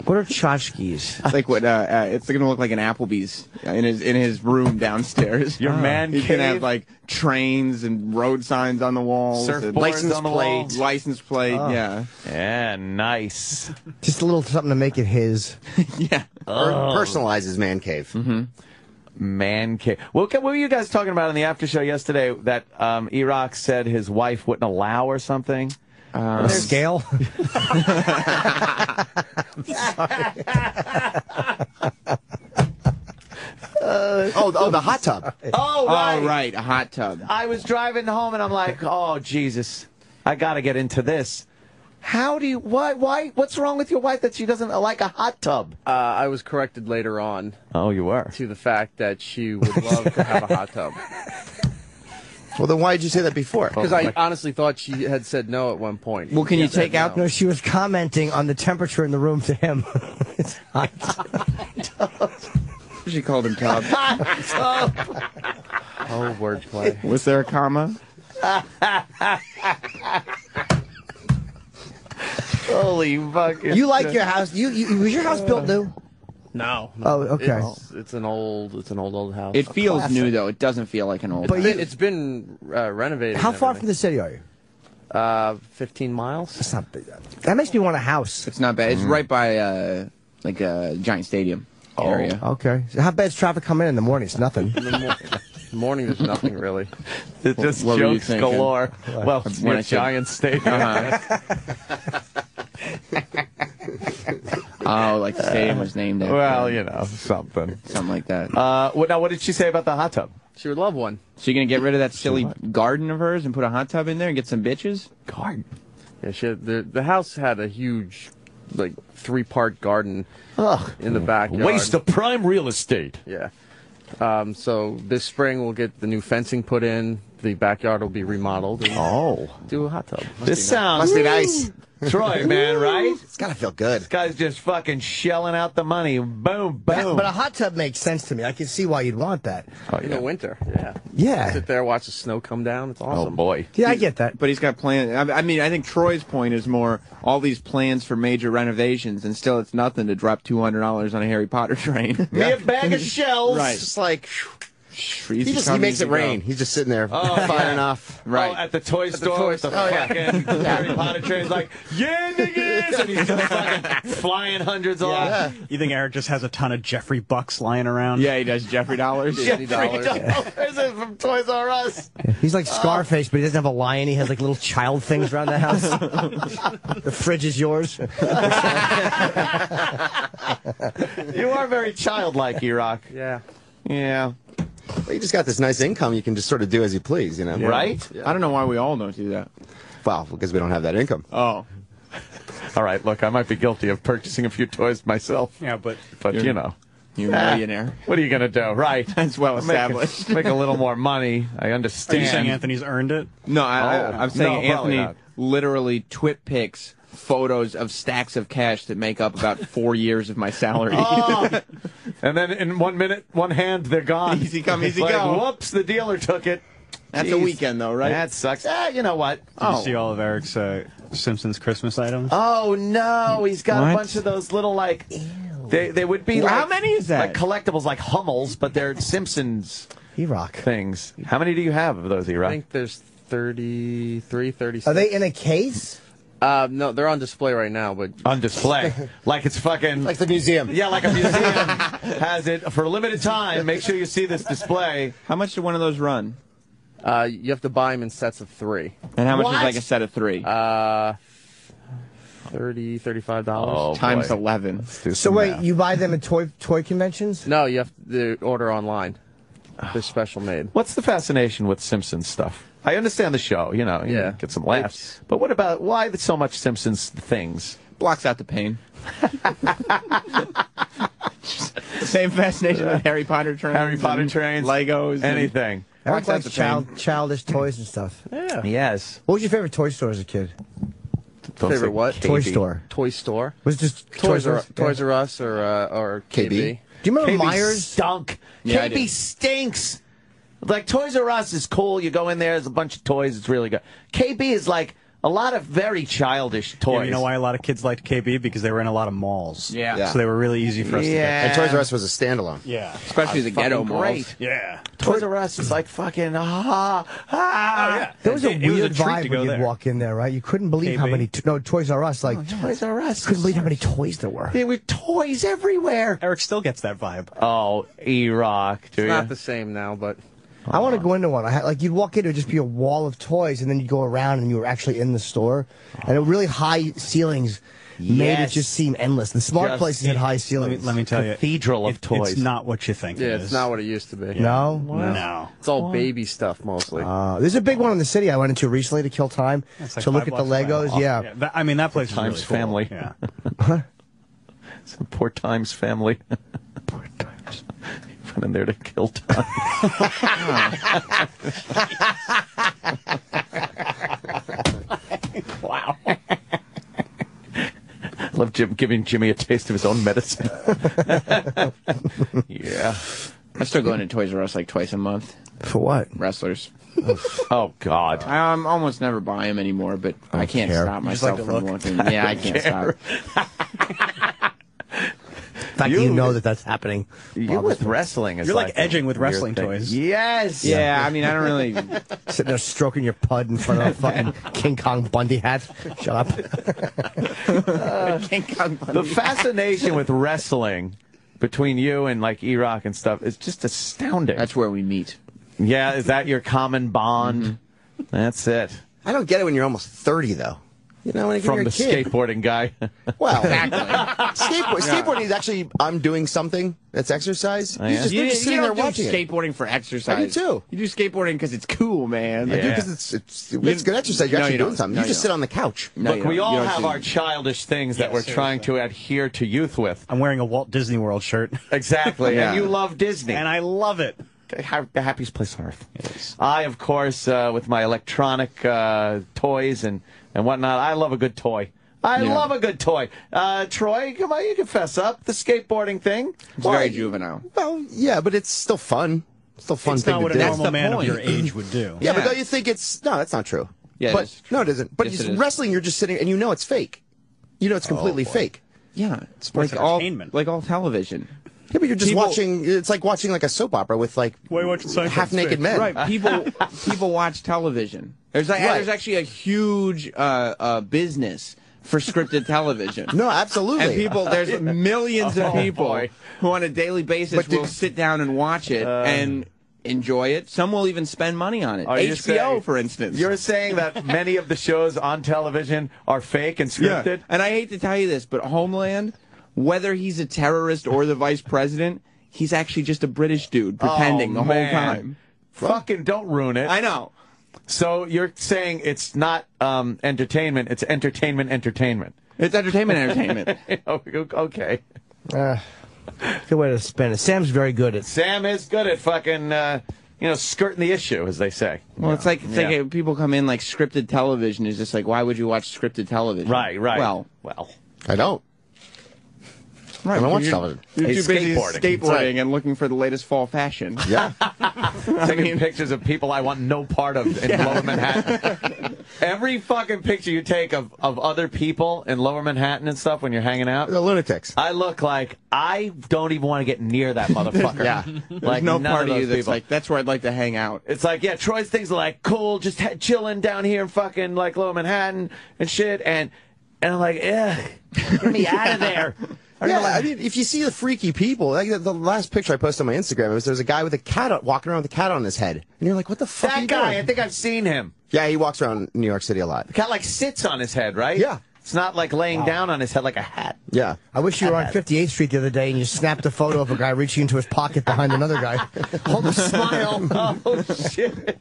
What are tchotchkes?
It's like what? Uh, uh, it's gonna look like an Applebee's in his in his room downstairs.
Your man
He's gonna have like trains and road signs on the walls,
Surfboards
license
on the
plate,
wall?
license plate. Yeah,
Yeah, nice.
Just a little something to make it his.
yeah.
Per- personalizes man cave. Mhm.
Man cave. What, what were you guys talking about in the after show yesterday that um, E-Rock said his wife wouldn't allow or something?
A scale?
Oh, oh, the hot tub.
Oh, right.
Oh right, a hot tub.
I was driving home and I'm like, oh, Jesus, I got to get into this. How do you, why, why, what's wrong with your wife that she doesn't like a hot tub?
Uh, I was corrected later on
Oh, you were.
to the fact that she would love to have a hot tub.
Well, then why did you say that before?
Because I honestly thought she had said no at one point.
Well, can you
Said
take out?
No, she was commenting on the temperature in the room to him. it's hot.
She called him tub.
Oh, wordplay.
Was there a comma?
Holy fuck.
You like your house? You, you was your house built new?
No. no.
Oh, okay.
It's, it's an old. It's an old old house.
It feels
classic.
new though. It doesn't feel like an old.
But
house.
been, it's been uh, renovated.
How
and
far from the city are you?
Uh, 15 miles.
That's not big. That makes me want a house.
It's not bad. It's right by uh, like a giant stadium area.
Okay. So how bad's traffic coming in in the morning? It's nothing.
In the, mo- morning, there's nothing really.
It's just
what
jokes galore. Well,
When
when
I
a giant stadium.
Uh-huh. oh, like the stadium was named after.
Well, you know, something.
something like that.
Uh, what, now, what did she say about the hot tub?
She would love one.
so you're gonna get rid of that silly garden of hers and put a hot tub in there and get some bitches?
Garden.
Yeah, she had, the the house had a huge, like three part garden
Ugh.
in the backyard.
Waste of prime real estate.
Yeah. Um, so this spring we'll get the new fencing put in. The backyard will be remodeled. And
Oh.
do a hot tub.
This sounds
Must be nice.
Troy, man, right?
It's gotta feel good.
This guy's just fucking shelling out the money. Boom, boom.
But a hot tub makes sense to me. I can see why you'd want that.
oh,
In
yeah.
the winter, yeah.
Yeah.
Sit there, watch the snow come down. It's
oh,
awesome.
oh boy.
Yeah, I get that.
But he's got plans. I I mean, I think Troy's point is more all these plans for major renovations, and still it's nothing to drop two hundred dollars on a Harry Potter train.
Me a bag of shells.
Right.
It's just like
he
he just he makes it rain. He's just sitting there
Oh,
firing
yeah.
off.
Right.
Oh, at the toy store
toy
with the
store.
Oh, fucking Harry Potter train's like, yeah, niggas! And he's just fucking flying hundreds off.
You think Eric just has a ton of Geoffrey Bucks lying around?
Yeah, he does Geoffrey dollars.
Disney dollars.
Where's from Toys R Us?
He's like Scarface, but he doesn't have a lion. He has like little child things around the house. the fridge is yours.
You are very childlike, E-Rock.
Yeah.
Yeah.
Well, you just got this nice income. You can just sort of do as you please, you know.
Right?
I don't know why we all don't do that.
Well, because we don't have that income.
Oh,
All right, look, I might be guilty of purchasing a few toys myself,
Yeah, but
but you know.
you
Ah,
millionaire.
What are you going to do? Right.
That's well established.
Make, a little more money. I understand.
are
understand.
you saying Anthony's earned it?
No, I,
Oh,
I, I'm saying
no,
Anthony literally twit pics photos of stacks of cash that make up about four years of my salary.
Oh. and then in one minute, one hand, they're gone.
Easy come, easy
Like,
go.
Whoops, the dealer took it.
That's a weekend though, right?
That sucks. Ah, you know what?
Did
Oh.
you see all of Eric's uh, Simpsons Christmas items?
Oh no, he's got a bunch of those little like. They they would be
Well,
like
how many is that?
Like collectibles, like Hummels, but they're Simpsons
E-Rock.
things. How many do you have of those,
I think there's 33, 36.
Are they in a case?
Uh, no, they're on display right now, but
On display, like it's fucking
Like the museum.
yeah, like a museum has it for a limited time. Make sure you see this display.
How much did one of those run?
uh, you have to buy them in sets of three.
And how much
What?
is like a set of three?
Uh, 30 $35.
Oh,
Times
boy.
11.
So wait,
math.
you buy them at toy toy conventions?
No, you have to order online. They're special made.
What's the fascination with Simpsons stuff? I understand the show, you know, you
Yeah.
get some laughs. But what about why so much Simpsons things?
Blocks out the pain. Same fascination with Harry Potter trains.
Harry Potter
and
trains,
Legos. and-
anything.
Eric
Blocks out
likes
the
child, childish toys and stuff.
Yeah.
Yes.
What was your favorite toy store as a kid?
Don't
Favorite
say
what?
Toy
KB.
store.
Toy store.
Was it just
Toys R
Us?
Toys
Yeah.
R Us or uh, or
KB.
KB.
Do you remember
KB
Myers?
stunk.
Yeah, I
KB stinks. Like Toys R Us is cool. You go in there, there's a bunch of toys. It's really good. KB is like a lot of very childish toys.
Yeah, you know why a lot of kids liked KB? Because they were in a lot of malls.
Yeah.
Yeah.
So they were really easy for us
Yeah.
And Toys R Us was a standalone.
Yeah.
Especially the ghetto
Fucking
malls.
great.
Yeah.
Toys R Us is like fucking ah ah.
Yeah, There was a
It- it was a
weird vibe when you'd
there.
walk in there, right? You couldn't believe how many. T- no, Toys R Us, like
Toys R Us.
couldn't believe how many toys there were.
There were toys everywhere.
Eric still gets that vibe.
Oh, E Rock, do
It's
you?
not the same now, but
I want to go into one. I had like you'd walk in, it would just be a wall of toys, and then you'd go around, and you were actually in the store, and it really high ceilings made it
Yes.
just seem endless. The smart
Just-
places had high
Let me,
ceilings.
let me tell you.
Cathedral of
it-
toys.
It's not what you think
yeah,
it
it's
is.
not what it used to be.
no.
No.
It's all baby stuff mostly.
Uh, there's a big one in the city I went into recently to kill time
It's like
to look
five
at the
blocks away.
Legos. Yeah.
that- I mean, that place is
Times
really cool.
family.
Yeah.
Some poor times family. poor in there to kill time.
wow.
I Love Jim giving Jimmy a taste of his own medicine. yeah.
I'm still go into Toys R Us like twice a month.
For what?
Wrestlers.
Oh God.
I um, almost never buy them anymore, but I can't
care.
stop
You just like
myself from
look?
looking. Yeah, I can't stop.
The fact
You-
you know that that's happening.
You with wrestling is
You're like
a
edging with wrestling
thing.
toys.
Yes.
Yeah, I mean, I don't really.
Sitting there stroking your pud in front of a fucking King Kong Bundy hat. Shut up.
King Kong
The fascination with wrestling between you and like E-Rock and stuff is just astounding.
That's where we meet.
yeah, is that your common bond? Mm-hmm. That's it.
I don't get it when you're almost 30, though. You know, when
From
you're
the
kid.
skateboarding guy.
Well, skateboard, skateboarding is actually I'm doing something that's exercise.
Oh,
He's
yeah?
just,
You,
they're just
you
sitting there
don't do
watching it.
skateboarding for exercise.
I do too.
You do skateboarding because it's cool, man.
I do
Yeah.
because it's it's it's good exercise. You're
No,
actually
you
doing something.
No,
you just
you
sit on the couch.
No,
Look, we all have our childish things that we're trying to adhere to youth with.
I'm wearing a Walt Disney World shirt,
Exactly.
Yeah.
And you love Disney.
and I love it.
The happiest place on earth.
It is.
I, of course, uh, with my electronic uh, toys and, and whatnot, I love a good toy. I
Yeah.
love a good toy. Uh, Troy, come on, you can fess up. The skateboarding thing.
It's
Why-
very juvenile.
Well, yeah, but it's still fun. Still fun
It's
thing
not
to
what
do.
a normal
the
man of your age would do.
yeah, but don't you think it's no? That's not true.
Yeah, it
but
is.
no, it isn't. But
Yes,
just
it is.
wrestling, you're just sitting and you know it's fake. You know it's completely fake.
Yeah, it's
Sports
like all like all television.
Yeah, but you're just
People-
watching. It's like watching like a soap opera with like
Why are you watching Seinfeld?
half naked men.
Right, people people watch television. There's like,
Right.
there's actually a huge uh, uh, business for scripted television.
No, absolutely.
And people, there's millions of
Oh,
people
boy.
who on a daily basis
But did-
will sit down and watch it and enjoy it. Some will even spend money on it.
Are you
HBO,
saying-
for instance.
You're saying that many of the shows on television are fake and scripted?
And I hate to tell you this, but Homeland, whether he's a terrorist or the vice president, he's actually just a British dude pretending
Oh,
the
man.
whole time.
Fucking don't ruin it.
I know.
So you're saying it's not um, entertainment, it's entertainment entertainment.
It's entertainment, entertainment.
Oh, okay.
Uh, good way to spin it. Sam's very good at.
Sam is good at fucking, uh, you know, skirting the issue, as they say.
Well, it's like it's
Yeah.
like people come in like scripted television is just like why would you watch scripted television?
Right, right.
Well,
well,
I don't. I don't watch
you're,
television.
You're
He's
too busy
skateboarding.
skateboarding,
Right.
and looking for the latest fall fashion.
Yeah.
Taking pictures of people I want no part of in Lower Manhattan. Every fucking picture you take of, of other people in Lower Manhattan and stuff when you're hanging out,
the lunatics.
I look like I don't even want to get near that motherfucker.
Yeah.
There's
like
no part
of
of you that's
people.
like, that's where I'd like to hang out.
It's like, yeah, Troy's things are like cool, just ha- chilling down here in fucking like Lower Manhattan and shit, and and I'm like, yeah, get me out of there.
Yeah, I mean, if you see the freaky people, like the, the last picture I posted on my Instagram was there's a guy with a cat on- walking around with a cat on his head, and you're like, what the fuck? are
That
you
guy,
doing?
I think I've seen him.
Yeah, he walks around New York City a lot.
The cat like sits on his head, right?
Yeah.
It's not like laying down on his head like a hat.
Yeah.
I wish you were on 58th Street the other day and you snapped a photo of a guy reaching into his pocket behind another guy. Hold a smile.
oh shit.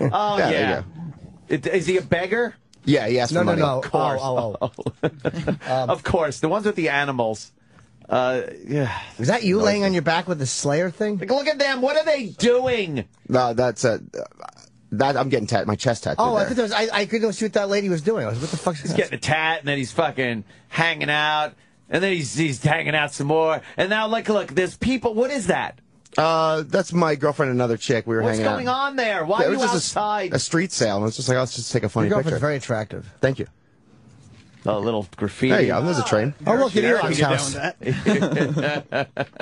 Oh
Yeah,
yeah. It- Is he a beggar?
Yeah, he asked
No,
for
no,
money.
no.
Of course.
Oh, oh, oh.
of course. The ones with the animals. Uh, yeah.
Is that you laying on your back with the Slayer thing?
Like, look at them. What are they doing?
No, that's uh, that I'm getting tat my chest tattooed.
Oh, I
there.
thought that was, I, I could go see what that lady was doing. I was, what the fuck's
He's getting a tat, and then he's fucking hanging out, and then he's he's hanging out some more, and now look, look, there's people. What is that?
Uh, that's my girlfriend, and another chick. We were
What's
hanging
going on there? Why
Yeah,
are
it
you
was a-
outside?
A, street sale, and I was just like, let's just take a funny
Your girlfriend's
picture.
very attractive.
Thank you.
a little graffiti.
There you go. There's a train.
Oh, look at
Eric,
Elon's house.
That.
that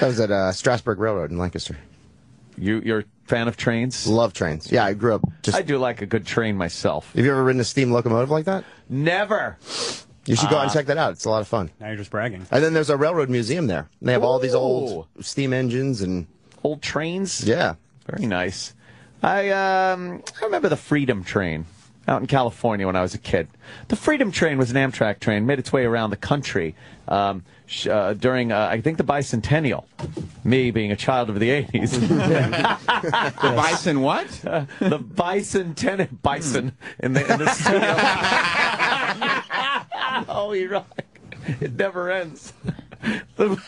was at uh, Strasburg Railroad in Lancaster.
You, you're a fan of trains?
Love trains. Yeah, I grew up. Just
I do like a good train myself.
have you ever ridden a steam locomotive like that?
Never.
You should go out
Uh,
and check that out. It's a lot of fun.
Now you're just bragging.
And then there's a railroad museum there. And they have all these old steam engines and
Old trains.
yeah.
Very nice. I um I remember the Freedom Train out in California when I was a kid. The Freedom Train was an Amtrak train, made its way around the country um, sh- uh, during uh, I think the bicentennial. Me being a child of the '80s.
The bison what?
the bicentennial bison in the in the studio. oh, you're right. It never ends. the,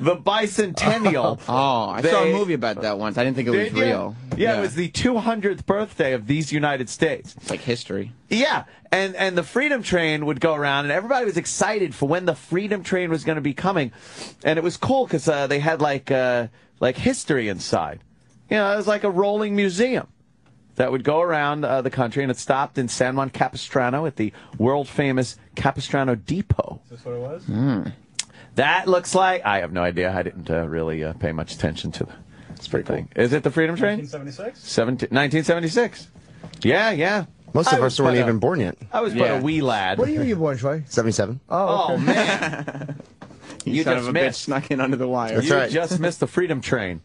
the bicentennial.
Oh, I saw a movie about that once. I didn't think it was
Did you?
real.
Yeah, it was the 200th birthday of these United States.
It's like history.
Yeah, and and the Freedom Train would go around, and everybody was excited for when the Freedom Train was going to be coming, and it was cool because uh, they had like uh, like history inside. You know, it was like a rolling museum that would go around uh, the country, and it stopped in San Juan Capistrano at the world famous Capistrano Depot.
Is this what it was?
That looks like I have no idea. I didn't uh, really uh, pay much attention to the. It's
pretty cool.
Is it the Freedom Train?
1976?
17, 1976. Yeah, yeah.
Most of
was
us weren't
but a-
even born yet.
I was
Yeah.
but a wee lad.
What year were you born, Troy?
77.
Oh,
Oh man,
You,
You
son
just
of a bitch
missed.
snuck in under the wire.
That's
you
right.
just missed the Freedom Train.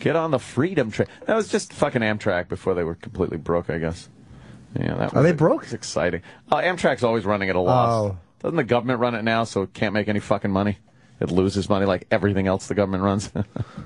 Get on the Freedom Train. That was just fucking Amtrak before they were completely broke, I guess. Yeah, that
Are they broke?
It's exciting. Oh, Amtrak's always running at a loss.
Oh.
Doesn't the government run it now, so it can't make any fucking money? It loses money like everything else the government runs.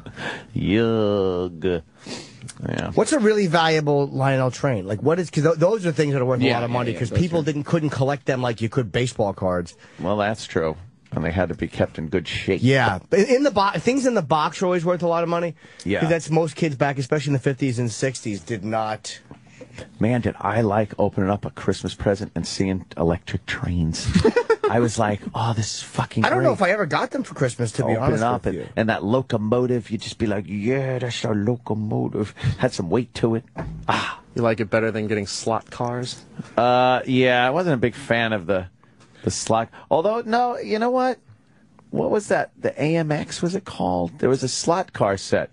Yug. Yeah.
What's a really valuable Lionel train? Like, what is, because those are things that are worth a lot of
yeah,
money
yeah,
because
those
people
are-
didn't couldn't collect them like you could baseball cards.
Well, that's true. And they had to be kept in good shape.
Yeah, in, in the box, things in the box are always worth a lot of money.
Yeah.
'Cause that's most kids back, especially in the fifties and sixties, did not.
Man, did I like opening up a Christmas present and seeing electric trains. I was like, oh, this is fucking
I don't know if I ever got them for Christmas. To be honest
up
with
and,
you,
and that locomotive, you'd just be like, yeah, that's our locomotive. Had some weight to it. Ah,
You like it better than getting slot cars?
uh, yeah, I wasn't a big fan of the the slot. Although, no, you know what? What was that? The AMX was it called? There was a slot car set.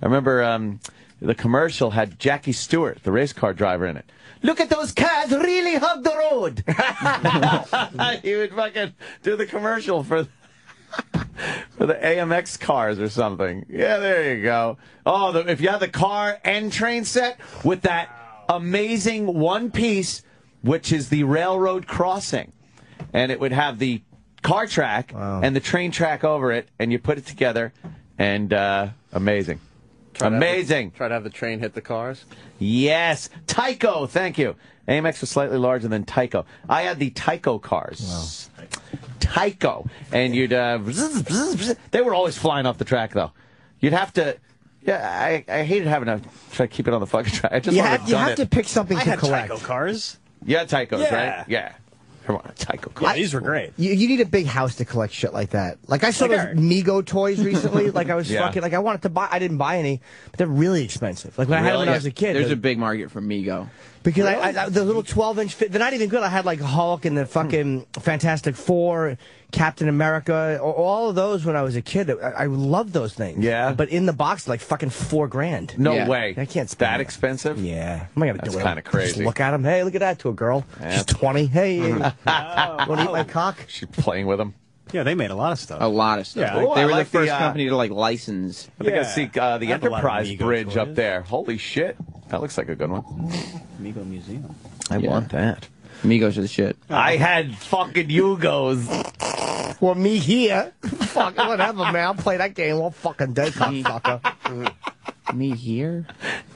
I remember um, the commercial had Jackie Stewart, the race car driver, in it. Look at those cars really hug the road. he would fucking do the commercial for for the AMX cars or something. Yeah, there you go. Oh, the, if you have the car and train set with that amazing one piece, which is the railroad crossing, and it would have the car track and the train track over it, and you put it together, and uh, amazing.
Try to have the-
Amazing.
try to have the train hit the cars.
Yes, Tyco. Thank you. AMX was slightly larger than Tyco. I had the Tyco cars. Tyco, and you'd uh, bzz, bzz, bzz. they were always flying off the track though. You'd have to. Yeah, I, I hated having to try to keep it on the fucking track. I just
you have, you
done
have
it.
to pick something
I
to
had
collect.
Tyco cars.
Yeah, Tycos,
Yeah.
right? Yeah. Come on, Tyco.
Yeah, these were great.
You, you need a big house to collect shit like that. Like I saw
Like
those
Eric.
Mego toys recently. like I was
Yeah.
fucking like I wanted to buy. I didn't buy any, but they're really expensive. Like when I had them when I was a kid.
There's a big market for Mego.
Because I, I, the little 12 inch fit, they're not even good. I had like Hulk and the fucking Fantastic Four, Captain America, all of those when I was a kid. I, I loved those things.
Yeah.
But in the box, like fucking four grand.
No
Yeah.
way.
I can't spend
that
that.
expensive.
Yeah. I'm not going to
That's
do it.
kinda crazy.
Just look at them. Hey, look at that to a girl. She's 20. Hey, you want to eat my cock?
She's playing with him.
Yeah, they made a lot of stuff.
A lot of stuff.
Yeah.
Like,
Oh,
they
I
were
like
the
the,
first
uh,
company to like license.
I think I
Yeah.
see uh, the
I have a lot of
Enterprise
Mego
Bridge up there. Holy shit. That looks like a good one.
Mego Museum.
I
Yeah.
want that.
Megos are the shit.
I had fucking Yugos.
Well, me here. Fuck, whatever, man. I'll play that game all fucking day, cocksucker.
Me here?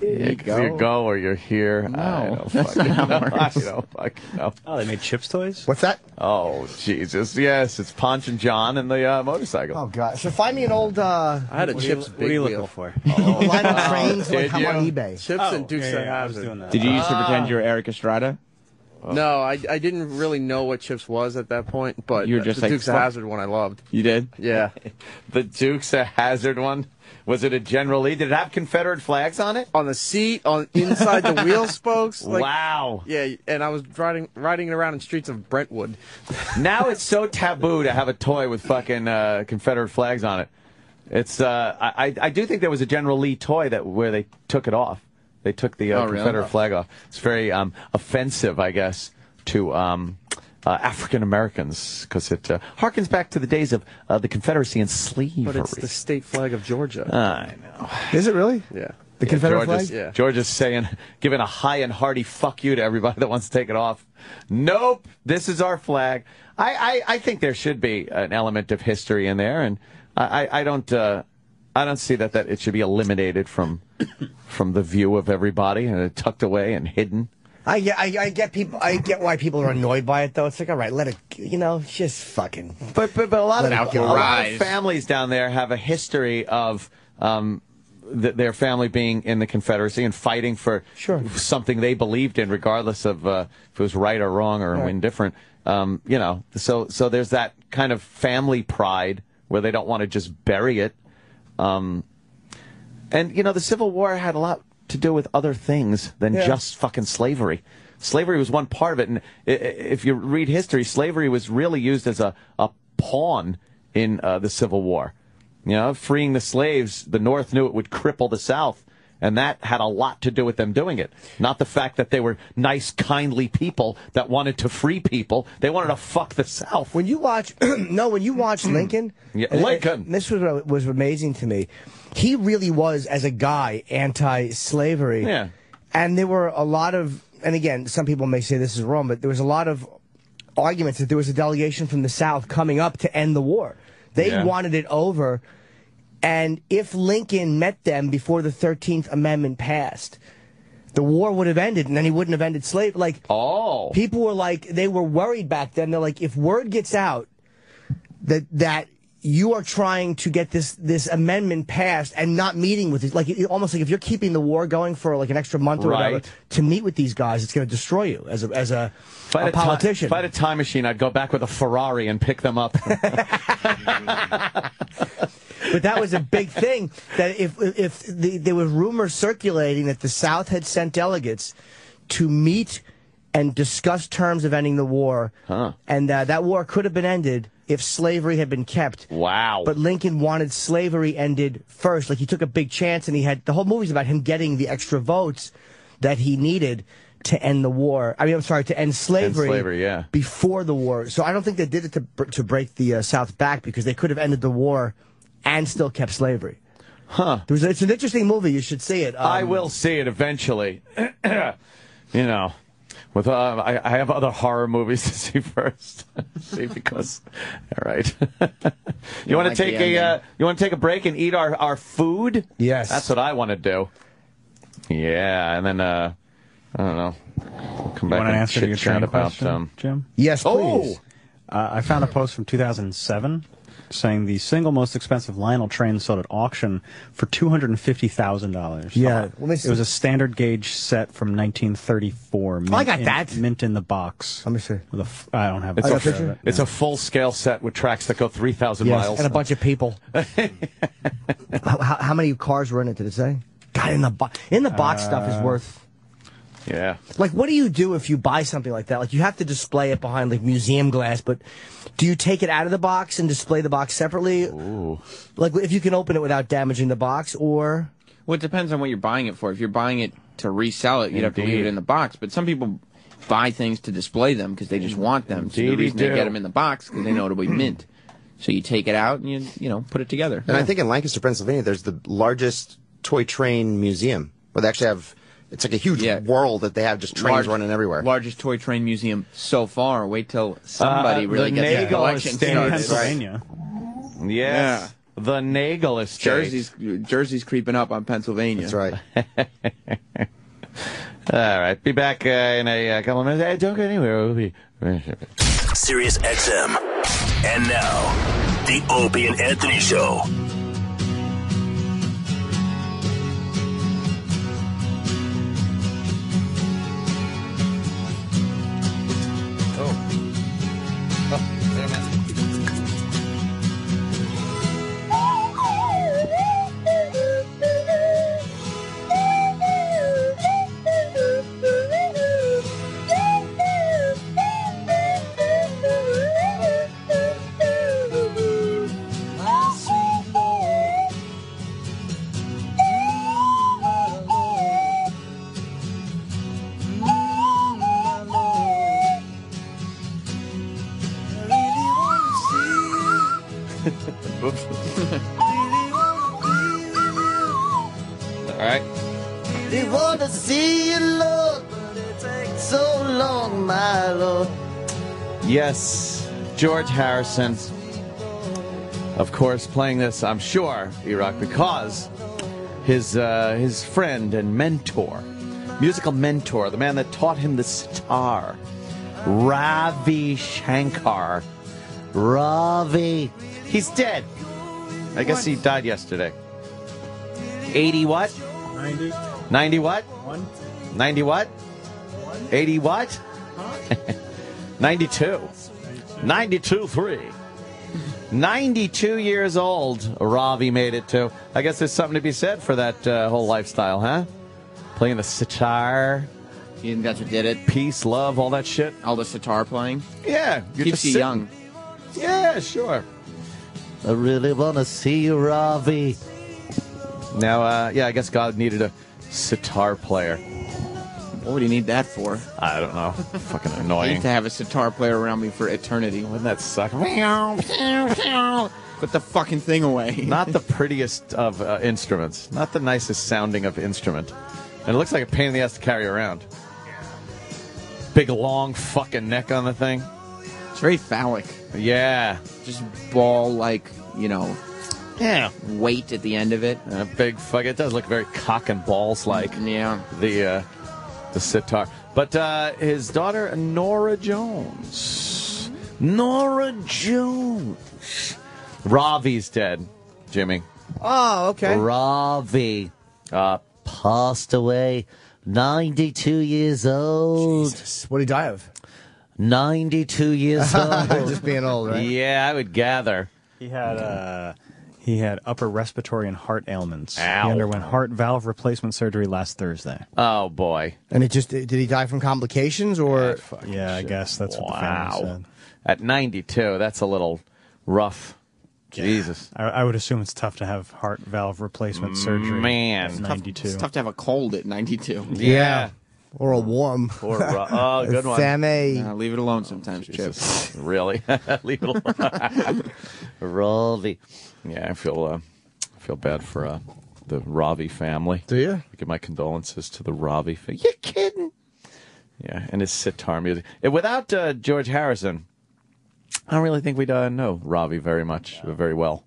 Yeah, 'cause you go or you're here. I
No,
don't
that's not how
know.
it
I don't fucking know.
Oh, they made Chips toys.
What's that?
Oh, Jesus. Yes, it's Ponch and John and the uh, motorcycle.
Oh, God. So find me an old uh,
I had a
What are you,
Chips
what are you looking
wheel.
for?
line of trains like
did
I'm on eBay.
Chips
Oh,
and Dukes
yeah,
of
yeah, I was
Hazzard.
doing that.
Did you used to pretend you were Erik Estrada?
No, I, I didn't really know what Chips was at that point, but
You were just
the
like,
Dukes of
fuck.
Hazzard one I loved.
You did?
Yeah,
The Dukes of Hazzard one. Was it a General Lee? Did it have Confederate flags on it?
on the seat, on inside the wheel spokes. Like,
wow.
Yeah, and I was riding riding it around in streets of Brentwood.
now it's so taboo to have a toy with fucking uh, Confederate flags on it. It's uh, I I- I do think there was a General Lee toy that where they took it off. They took the uh,
Oh, really?
Confederate flag off. It's very um, offensive, I guess, to um, African Americans because it uh, harkens back to the days of uh, the Confederacy and slavery.
But it's the state flag of Georgia.
I know.
Is it really?
yeah.
The Confederate
George is,
flag?
Yeah.
George is saying, giving a high and hearty fuck you to everybody that wants to take it off. Nope, this is our flag. I, I, I think there should be an element of history in there, and I, I, I don't uh, I don't see that, that it should be eliminated from from the view of everybody and tucked away and hidden.
I get, I, I get people. I get why people are annoyed by it, though. It's like, all right, let it. You know, just fucking.
But but, but a lot of a lot of families down there have a history of um, th- their family being in the Confederacy and fighting for
Sure.
something they believed in, regardless of uh, if it was right or wrong or
Right.
indifferent. Um, you know, so so there's that kind of family pride where they don't want to just bury it. Um, and you know, the Civil War had a lot to do with other things than
Yeah.
just fucking slavery. Slavery was one part of it, and if you read history, slavery was really used as a, a pawn in uh, the Civil War. You know, freeing the slaves, the North knew it would cripple the South, and that had a lot to do with them doing it. Not the fact that they were nice, kindly people that wanted to free people; they wanted to fuck the South.
When you watch, no, when you watch Lincoln,
Yeah, Lincoln.
and this was what was amazing to me. He really was, as a guy, anti-slavery.
Yeah.
And there were a lot of, and again, some people may say this is wrong, but there was a lot of arguments that there was a delegation from the South coming up to end the war. They
Yeah.
wanted it over. And if Lincoln met them before the 13th Amendment passed, the war would have ended, and then he wouldn't have ended slavery. Like,
Oh,
people were like they were worried back then they're like if word gets out that that you are trying to get this this amendment passed and not meeting with it like almost like if you're keeping the war going for like an extra month or whatever to meet with these guys it's going to destroy you as a as a, a politician
if I had a time machine, I'd go back with a Ferrari and pick them up.
but that was a big thing that if if the, there were rumors circulating that the South had sent delegates to meet and discuss terms of ending the war,
Huh.
and uh, that war could have been ended if slavery had been kept.
wow.
But Lincoln wanted slavery ended first. Like he took a big chance, and he had the whole movie's about him getting the extra votes that he needed to end the war. I mean, I'm sorry, to end slavery.
slavery, yeah.
Before the war, so I don't think they did it to to break the uh, South back because they could have ended the war and still kept slavery.
Huh.
There was, it's an interesting movie. You should see it. Um,
I will see it eventually. you know, with uh, I, I have other horror movies to see first. see because, all right. you want to
the
take a uh, you want to take a break and eat our our food?
Yes.
that's what I want to do. Yeah, and then uh, I don't know. We'll come
You
back
want an
and
answer
chit
your
chat
train
about
question,
um.
Jim?
Yes,
Oh,
please.
Uh, I found a post from 2007 saying the single most expensive Lionel train sold at auction for two hundred and fifty thousand dollars.
Yeah, let me
it was a standard gauge set from 1934. Mint
I got
in,
that.
mint in the box.
Let me see.
With a f- I don't have.
It's,
a
a,
picture of it.
it's a full scale set with tracks that go 3,000
Yes,
miles.
and a bunch of people. how, how, how many cars were in it? Did it say? God, in the bo- in the box stuff is
Uh,
worth.
Yeah.
Like, what do you do if you buy something like that? Like, you have to display it behind like museum glass, but do you take it out of the box and display the box separately?
Ooh.
Like, if you can open it without damaging the box, or
Well, it depends on what you're buying it for. If you're buying it to resell it, you'd have to leave it in the box. But some people buy things to display them because they just want them. so the reason they get them in the box because they know it'll be mint. So you take it out and you you know put it together.
And I think in Lancaster, Pennsylvania, there's the largest toy train museum where they actually have. It's like a huge world that they have just trains
Large-
running everywhere.
Largest toy train museum so far. Wait till somebody
Uh,
really
the
gets the
Nagel
collection
Estate.
started.
Pennsylvania.
Yes. The Nagel Estate.
Jersey's Jersey's creeping up on Pennsylvania. That's
right.
All right. Be back uh, in a uh, couple of minutes. Hey, don't go anywhere. We'll be.
Sirius XM. And now, the Opie and Anthony Show.
Yes, George Harrison. Of course, playing this, I'm sure, E-Rock, because his uh, his friend and mentor, musical mentor, the man that taught him the sitar, Ravi Shankar. Ravi, he's dead. I guess he died yesterday. 80 what?
90.
90 what? 90 what? 80 what? 92. 92 3. 92 years old, Ravi made it to. I guess there's something to be said for that uh, whole lifestyle, huh? Playing the sitar.
You think that's what did it?
Peace, love, all that shit.
All the sitar playing.
Yeah, you're
keeps you
sitting-
young.
Yeah, sure. I really want to see you, Ravi. Now, uh, yeah, I guess God needed a sitar player.
What would he need that for?
I don't know. Fucking
I need
annoying.
to have a sitar player around me for eternity.
Wouldn't that suck?
Put the fucking thing away.
Not the prettiest of uh, instruments. Not the nicest sounding of instrument. And it looks like a pain in the ass to carry around. Big long fucking neck on the thing.
It's very phallic.
Yeah.
Just ball like, you know,
Yeah.
weight at the end of it.
A big fuck. It does look very cock and balls like.
Yeah.
The uh, the sitar. But uh, his daughter Norah Jones. Norah Jones. Ravi's dead, Jimmy.
Oh, okay.
Ravi uh, passed away, 92 years old.
What did he die of?
92 years old.
Just being old, right?
Yeah, I would gather.
He had uh, he had upper respiratory and heart ailments.
Ow.
He underwent heart valve replacement surgery last Thursday.
Oh boy.
And it just did he die from complications or?
Yeah, I guess that's what the
Wow.
family said.
At 92, that's a little rough. Jesus.
I, I would assume it's tough to have heart valve replacement surgery.
Man.
at
It's
Tough-
92.
It's tough to have a cold at 92.
Yeah.
Or a warm.
Poor Ra- oh, good one.
Fame.
Uh, leave it alone sometimes, Chip.
really? Leave it alone. Ravi. Yeah, I feel uh, I feel bad for uh, the Ravi family.
Do you?
I Give my condolences to the Ravi family. You kidding? Yeah, and his sitar music. Uh, Without uh, George Harrison, I don't really think we'd uh, know Ravi very much, uh, very well.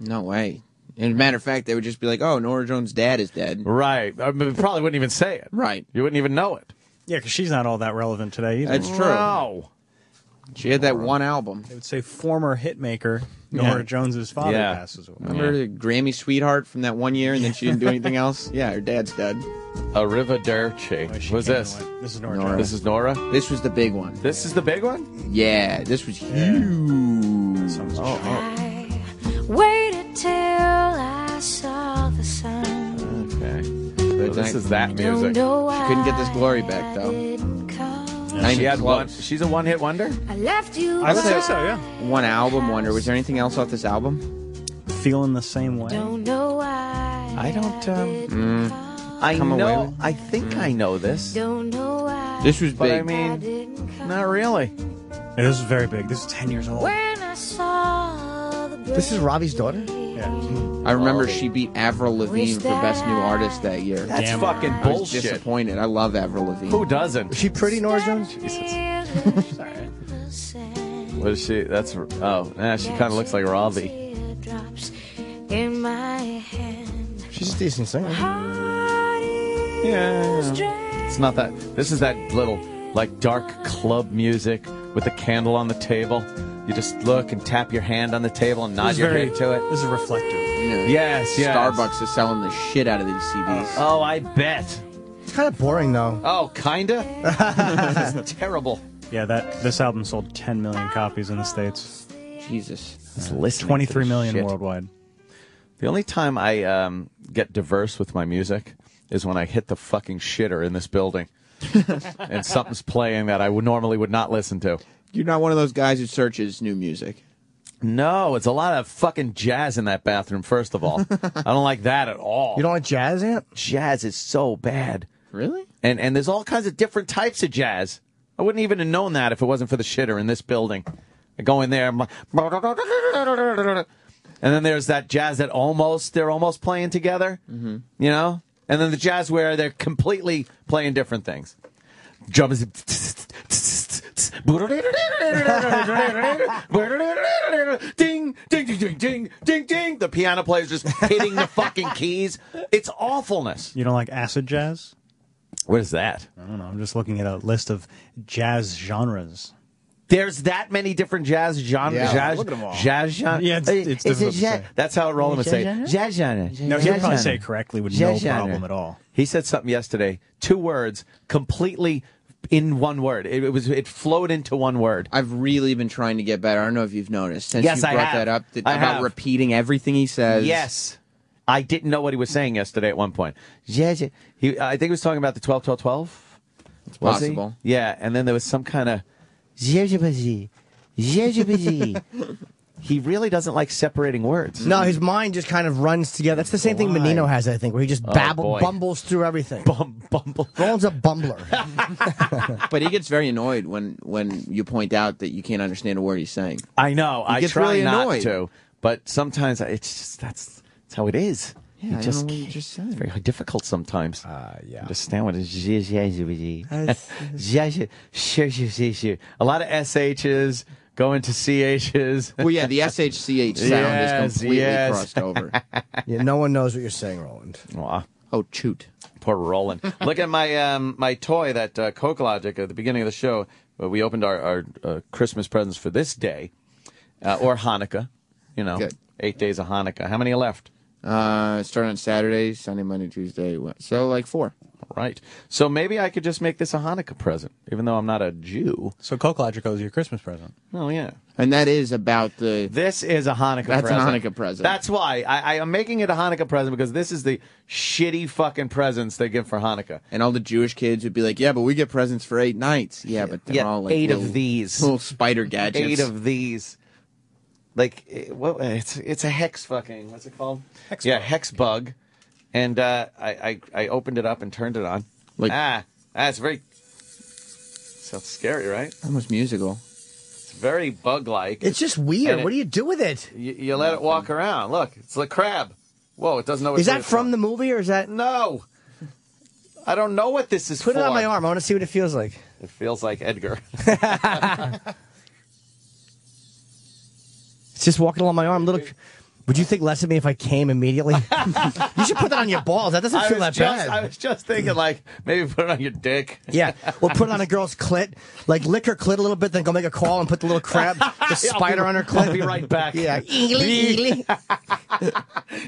No way. As a matter of fact, they would just be like, "Oh, Norah Jones' dad is dead."
Right. I mean, probably wouldn't even say it.
Right.
You wouldn't even know it.
Yeah, because she's not all that relevant today either.
That's true.
No.
She had that one album.
They would say former hitmaker Norah
Yeah.
Jones's father
Yeah.
passes away.
Remember the Grammy Sweetheart from that one year, and then she didn't do anything else. Yeah, her dad's dead.
Arrivederci. What's this?
This is Norah.
Norah.
Jones.
This is Norah.
This was the big one.
This is the big one.
Yeah, this was huge.
Oh, oh.
Waited till I saw the sun.
okay. So this is that
Don't
music.
know why
She couldn't get this glory back though.
didn't come.
She had one. She's a one-hit wonder.
I left you.
I would say so. Yeah.
One album wonder. Was there anything else off this album?
Feeling the same way.
Don't know why.
I don't. Um,
Mm.
I
Come
know.
with-
I think I know this,
Don't know why.
This was
but I mean,
didn't
really.
Yeah, this is very big. This is ten years old.
When I saw the
This is Robbie's daughter?
Yeah.
I remember oh. she beat Avril Lavigne for best new artist that year.
That's
Damn.
fucking
I was
bullshit.
disappointed. I love Avril Lavigne.
Who doesn't?
Is she pretty, Norah Jones? Jesus.
What is she? That's oh, yeah. She kind of looks like Robbie.
In my hand.
She's a decent singer.
Yeah. It's not that. This is that little like dark club music with a candle on the table. You just look and tap your hand on the table and nod your
very-
head to it.
This is reflective.
Yeah.
Yes, yes.
Starbucks is selling the shit out of these CDs.
Oh, I bet.
It's kind of boring, though.
Oh, kinda. this is terrible.
Yeah, that this album sold 10 million copies in the states.
Jesus.
Just listening to
23
this
million
shit.
worldwide.
The only time I um, get diverse with my music is when I hit the fucking shitter in this building, and something's playing that I would normally would not listen to.
You're not one of those guys who searches new music.
No, it's a lot of fucking jazz in that bathroom. First of all, I don't like that at all.
You don't like jazz, Ant?
jazz is so bad,
Really?
and and there's all kinds of different types of jazz. I wouldn't even have known that if it wasn't for the shitter in this building. I go in there, like, and then there's that jazz that almost they're almost playing together,
Mm-hmm.
you know, and then the jazz where they're completely playing different things. Drums. Ding, ding, ding, ding, ding, ding, ding. The piano player's just hitting the fucking keys. It's awfulness.
You don't like acid jazz?
What is that?
I don't know. I'm just looking at a list of jazz genres.
There's that many different jazz genres.
Yeah,
jazz,
look at 'em all.
Jazz genre.
Yeah, it's- it's
a
difficult to
jazz-
say.
That's how Roland would say.
Jazz
Jazz genre.
No,
Jazz
he'll probably
genre.
say it correctly with no
Jazz genre.
problem at all.
He said something yesterday. Two words, completely in one word. It, it was. It flowed into one word.
I've really been trying to get better. I don't know if you've noticed since
Yes,
you
I
brought
have.
that up that, about
have.
repeating everything he says.
Yes. I didn't know what he was saying yesterday at one point. Jazz. He, I think he was talking about the 12 12 12.
it's
Was he?
possible.
Yeah, and then there was some kind of. He really doesn't like separating words.
No, his mind just kind of runs together. That's the same thing Menino has, I think, where he just
Oh,
babble,
boy.
bumbles through everything.
Bum, bumble.
Roland's a bumbler.
But he gets very annoyed when when you point out that you can't understand a word he's saying.
I know.
He
I
gets
try
really
not
annoyed.
to, but sometimes it's just that's that's how it is.
Yeah,
you
I
just
don't know what you
can't-
just said.
It's very difficult sometimes.
Uh, yeah.
Understand what it is. A lot of SHs going to CHs.
Well, yeah, the SHCH sound
Yes,
is completely
yes.
crossed over.
yeah, no one knows what you're saying, Roland.
Aw,
Oh, choot.
poor Roland. Look at my um, my toy that uh, Coke Logic at the beginning of the show. we opened our, our uh, Christmas presents for this day uh, or Hanukkah. You know,
Good.
eight days of Hanukkah. How many are left?
Uh, starting on Saturday, Sunday, Monday, Tuesday. So like four.
Right. So maybe I could just make this a Hanukkah present, even though I'm not a Jew.
So Coke Logic owes you Christmas present.
Oh yeah.
And that is about the.
This is a Hanukkah
That's a. Hanukkah present.
That's why I, I am making it a Hanukkah present because this is the shitty fucking presents they give for Hanukkah.
And all the Jewish kids would be like, "Yeah, but we get presents for eight nights." Yeah, but they're
Yeah,
all like
eight
little,
of these.
little spider gadgets.
Eight of these. Like eh, what? It's it's a hex fucking. What's it called?
Hex
yeah,
bug.
Hexbug. And uh, I, I I opened it up and turned it on.
Like-
ah, ah, it's very. Sounds scary, right?
almost musical.
It's very bug-like.
It's just weird.
It-
what do you do with it?
You, you let it walk around. Look, it's like crab. Whoa, it doesn't know. What
Is that from the movie or is that?
No. I don't know what this is
Put
for.
it on my arm. I want to see what it feels like.
It feels like Edgar.
It's just walking along my arm. Little, would you think less of me if I came immediately? you should put that on your balls. That doesn't
I
feel that
just,
bad.
I was just thinking, like, maybe put it on your dick.
Yeah. Well, put it on a girl's clit. Like, lick her clit a little bit, then go make a call and put the little crab, the spider
be,
on her clit.
I'll be right back.
Yeah. Healy, healy.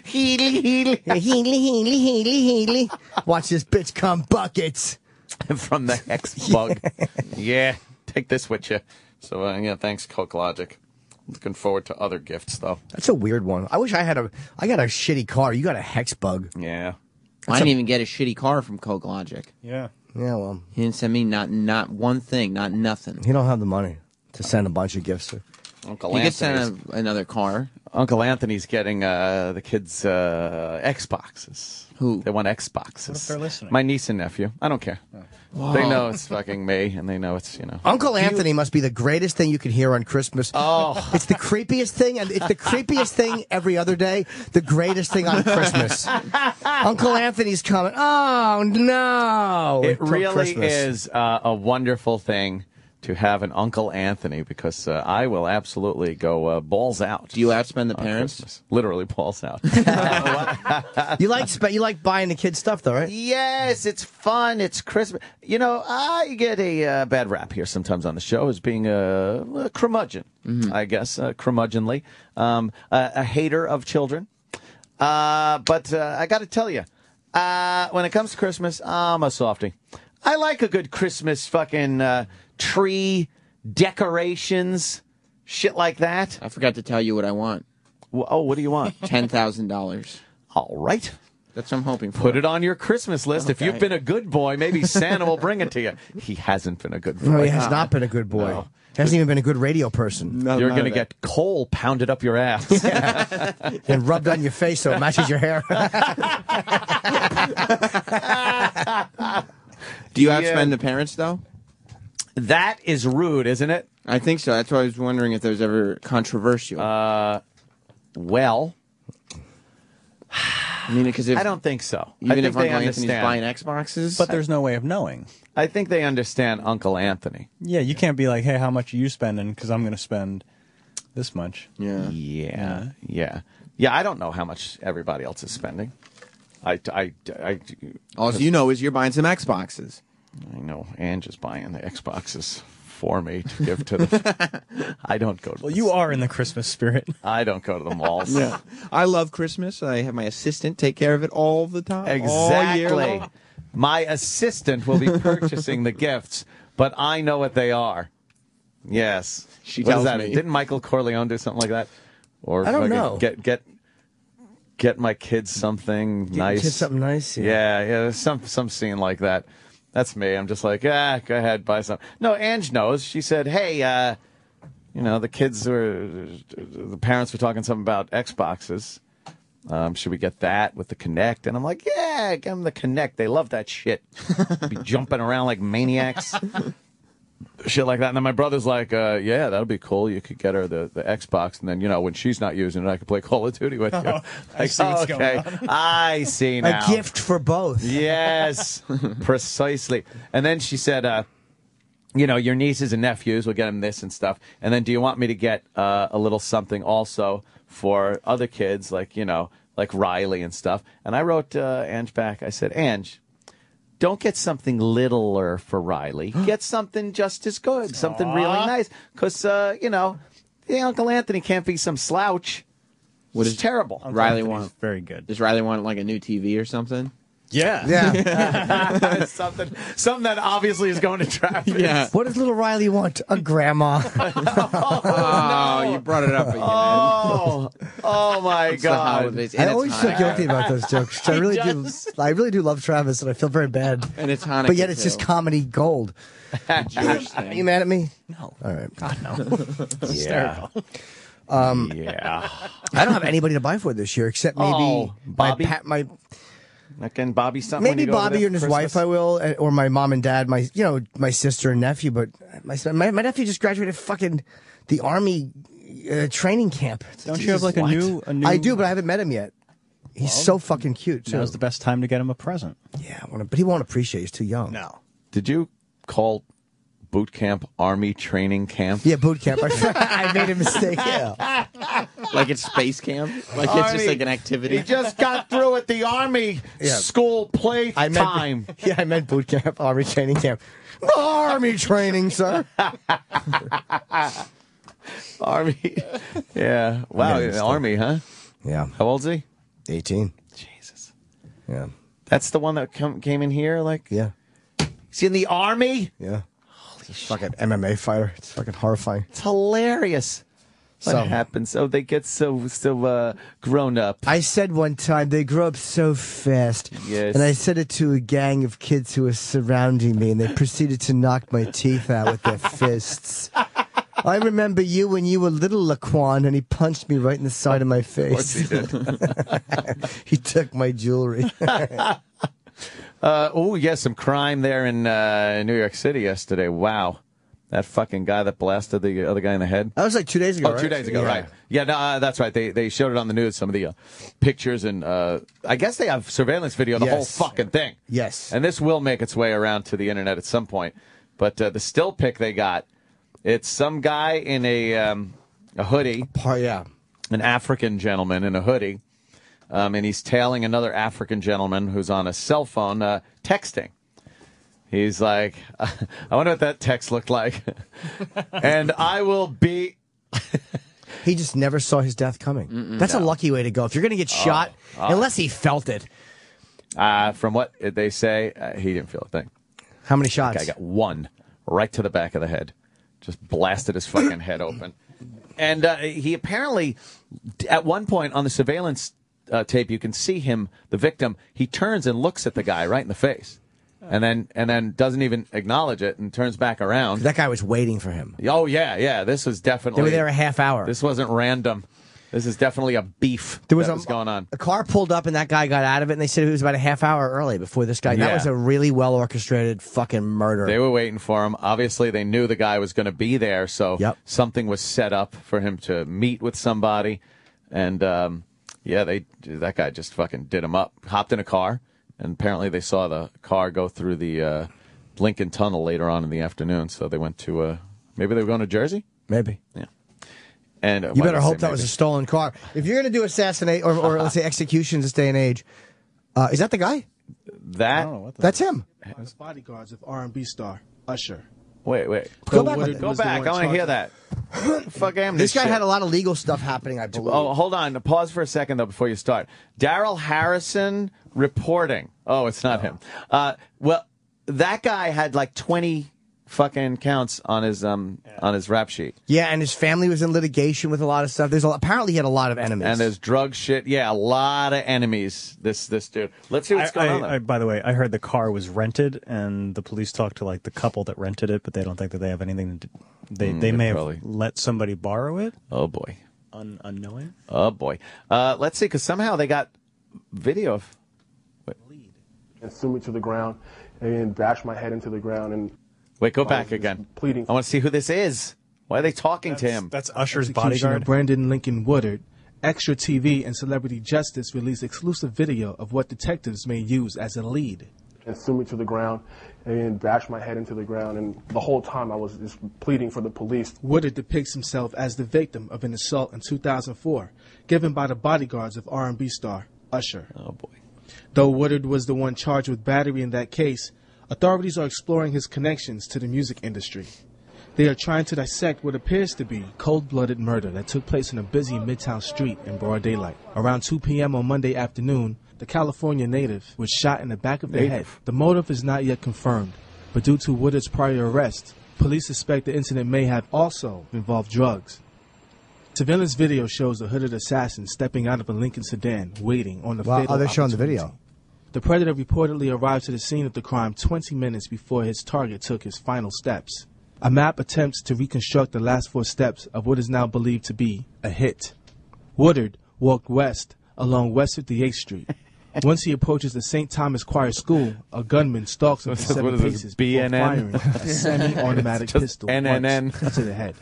healy, healy. Healy, healy, healy, healy. Watch this bitch come buckets.
From the Hexbug. yeah. yeah. Take this with you. So, uh, yeah, thanks, Coke Logic. Looking forward to other gifts, though.
That's a weird one. I wish I had a. I got a shitty car. You got a Hexbug.
Yeah.
I didn't even get a shitty car from Coke Logic.
Yeah.
Yeah, well,
He didn't send me not not one thing, not nothing.
he don't have the money to send a bunch of gifts. To.
Uncle
He could
Anthony's,
send a, another car.
Uncle Anthony's getting uh, the kids uh, Xboxes.
Who?
They want Xboxes.
What if they're listening?
My niece and nephew. I don't care. They know it's fucking me, and they know it's you know.
Uncle Anthony must be the greatest thing you could hear on Christmas.
Oh.
It's the creepiest thing, and it's the creepiest thing every other day. The greatest thing on Christmas. Uncle Anthony's coming. Oh no!
It really
Christmas.
is uh, a wonderful thing to have an Uncle Anthony because uh, I will absolutely go uh, balls out.
Do you outspend the parents?
Christmas. Literally balls out.
You like spe- you like buying the kids stuff though, right?
Yes, it's fun. It's Christmas. You know, I get a uh, bad rap here sometimes on the show as being a, a curmudgeon, I guess, uh, curmudgeonly, um, a, a hater of children. Uh, but uh, I got to tell you, uh, when it comes to Christmas, I'm a softie. I like a good Christmas fucking uh, tree decorations, shit like that.
I forgot to tell you what I want.
Wh- Oh, what do you want?
Ten thousand dollars.
All right.
That's what I'm hoping for.
Put it on your Christmas list. If you've been a good boy, maybe Santa will bring it to you. He hasn't been a good boy.
No, he has not been a good boy.
No.
He hasn't even been a good radio person.
You're going to get coal pounded up your ass.
and rubbed on your face so it matches your hair.
Do you
Yeah.
outspend the parents though?
That is rude, isn't it?
I think so. That's why I was wondering if there was ever controversial.
Uh, well,
I mean, because
I don't think so. I
even
think
if
they
Uncle Anthony's
understand.
buying Xboxes,
But there's no way of knowing.
I think they understand Uncle Anthony.
Yeah, you can't be like, hey, how much are you spending? Because I'm going to spend this much.
yeah.
Yeah, yeah, yeah. I don't know how much everybody else is spending. I, I, I,
All you know is you're buying some Xboxes.
I know Ange is buying the Xboxes for me to give to the. I don't go to.
Well,
the-
you are in the Christmas spirit.
I don't go to the malls.
Yeah, I love Christmas. I have my assistant take care of it all the time. all year
Exactly. My assistant will be purchasing the gifts, but I know what they are. Yes.
She
What is
tells
that?
me.
Didn't Michael Corleone do something like that? Or
I don't know.
Get get get my kids something nice.
kids something nice, yeah.
Yeah, yeah. there's some some scene like that. That's me. I'm just like, ah, go ahead, buy some. No, Ange knows. She said, hey, uh, you know, the kids were, the parents were talking something about Xboxes. Um, should we get that with the Kinect? And I'm like, yeah, give them the Kinect. They love that shit. Be jumping around like maniacs. Shit like that. And then my brother's like, uh, yeah, that'll be cool. You could get her the, the Xbox. And then, you know, when she's not using it, I could play Call of Duty with you.
I
Like,
see what's going
okay,
on.
I see now.
a gift for both.
Yes, precisely. And then she said, uh, you know, your nieces and nephews will get them this and stuff. And then do you want me to get uh, a little something also for other kids, like, you know, like Riley and stuff? And I wrote uh, Ange back. I said, Ange, don't get something littler for Riley. Get something just as good, something really nice. Because, uh, you know, the Uncle Anthony can't be some slouch.
What
it's
is-
terrible.
Riley
Anthony's
want
very good.
Does Riley want like a new TV or something?
Yeah.
Yeah.
something, something that obviously is going to traffic.
Yeah.
what does little Riley want? A grandma.
Oh, you brought it up again.
Oh, oh my
It's
God!
I always feel
Hanukkah.
guilty about those jokes. I really
does.
do. I really do love Travis, and I feel very bad.
And it's Hanukkah.
But yet, it's just comedy gold.
Jewish
Are you mad at me?
No.
All right.
God, no.
Yeah,
Um,
yeah.
I don't have anybody to buy for this year except maybe
Oh,
my
Bobby?
pa- my
Again, Bobby, something. when
maybe
you go over
Bobby and his
for
wife. I will, or my mom and dad. My you know my sister and nephew. But my son- my, my nephew just graduated fucking the army uh, training camp.
Don't you have like a new, a new?
I do, but I haven't met him yet. He's so fucking cute. too.
Now's the best time to get him a present.
yeah, I wanna, but he won't appreciate. He's too young.
No.
Did you call boot camp, army training camp.
Yeah, boot camp. I made a mistake. Yeah.
Like it's space camp? Like it's just like an activity?
He just got through at the army
Yeah.
school play
I meant,
time.
Yeah, I meant boot camp, army training camp. Army training, sir.
Army. Yeah. Wow.
Yeah,
army, huh?
Yeah.
How old's he?
18.
Jesus.
Yeah.
That's the one that come, came in here. Like,
Yeah.
he's in the army.
Yeah. Fucking MMA fighter. It's fucking horrifying.
It's hilarious. What
So-
happens? Oh, they get so so uh, grown up.
I said one time they grow up so fast.
Yes.
And I said it to a gang of kids who were surrounding me, and they proceeded to knock my teeth out with their fists. I remember you when you were little, Laquan, and he punched me right in the side of my face.
he did.
he took my jewelry.
Uh, oh, yeah, some crime there in uh, New York City yesterday. Wow. That fucking guy that blasted the other guy in the head.
that was like two days ago.
Oh, two
right?
days ago,
Yeah.
right? Yeah, no, uh, that's right. They they showed it on the news. Some of the uh, pictures and uh, I guess they have surveillance video of the whole fucking thing.
Yes.
And this will make its way around to the internet at some point. But uh, the still pic they got, it's some guy in a um, a hoodie,
Par- yeah.
an African gentleman in a hoodie, um, and he's tailing another African gentleman who's on a cell phone uh, texting. He's like, I wonder what that text looked like. and I will be.
He just never saw his death coming. That's a lucky way to go. If you're going to get
Oh,
shot, unless he felt it.
Uh, from what they say, uh, he didn't feel a thing.
How many shots?
I got one right to the back of the head, just blasted his fucking head open. And uh, he apparently, at one point on the surveillance uh, tape, you can see him, the victim. He turns and looks at the guy right in the face, and then and then doesn't even acknowledge it and turns back around.
That guy was waiting for him.
Oh yeah, yeah. This was definitely.
They were there a half hour.
This wasn't random. This is definitely a beef
There was
that
a-
was going on.
A car pulled up and that guy got out of it, and they said it was about a half hour early before this guy. That was a really well orchestrated fucking murder.
They were waiting for him. Obviously, they knew the guy was going to be there, so
Yep.
something was set up for him to meet with somebody. And um, yeah, they that guy just fucking did him up. Hopped in a car, and apparently they saw the car go through the uh, Lincoln Tunnel later on in the afternoon. So they went to uh, maybe they were going to Jersey.
Maybe.
Yeah. And uh,
You better hope
say
that was a stolen car. If you're going to do assassinate or, or let's say executions this day and age, uh, is that the guy?
that.
That's him.
As bodyguards of R&B star Usher.
Wait, wait.
Go back.
Go
was the
back. I want to hear that. Fuck am
This guy
shit.
had a lot of legal stuff happening, I believe.
Oh, hold on. Pause for a second though before you start. Daryl Harrison reporting. Oh, it's not him. Uh, well, that guy had like twenty fucking counts on his um on his rap sheet,
Yeah, and his family was in litigation with a lot of stuff. There's a, apparently he had a lot of enemies.
and there's drug shit. Yeah, a lot of enemies. This this dude. Let's see what's
I,
going on.
I,
there.
I, by the way, I heard the car was rented, and the police talked to like the couple that rented it, but they don't think that they have anything to. They
Mm,
they
they
may
probably-
have let somebody borrow it,
oh boy.
un, unknowing.
Oh boy. Uh, let's see, because somehow they got video of.
and threw me to the ground and bashed my head into the ground and
Wait, go back again.
pleading
I want to see who this is. Why are they talking to him?
That's Usher's
Executioner
bodyguard.
Brandon Lincoln Woodard. Extra TV and Celebrity Justice released exclusive video of what detectives may use as a lead.
and threw me to the ground and bashed my head into the ground and the whole time I was just pleading for the police.
Woodard depicts himself as the victim of an assault in 2004, given by the bodyguards of R&B star Usher.
Oh boy.
Though Woodard was the one charged with battery in that case, authorities are exploring his connections to the music industry. They are trying to dissect what appears to be cold-blooded murder that took place in a busy Midtown street in broad daylight. Around 2 p.m. on Monday afternoon, the California native was shot in the back of the head. The motive is not yet confirmed, but due to Woodard's prior arrest, police suspect the incident may have also involved drugs. Surveillance video shows a hooded assassin stepping out of a Lincoln sedan, waiting on the
Wow,
fatal
oh, they're showing the video.
The predator reportedly arrived to the scene of the crime 20 minutes before his target took his final steps. A map attempts to reconstruct the last four steps of what is now believed to be a hit. Woodard walked west along West 58th Street, Once he approaches the St. Thomas Choir School, a gunman stalks him for seven
what is this,
paces before
BNN?
firing a semi-automatic
Just
pistol
NNN.
once to the head.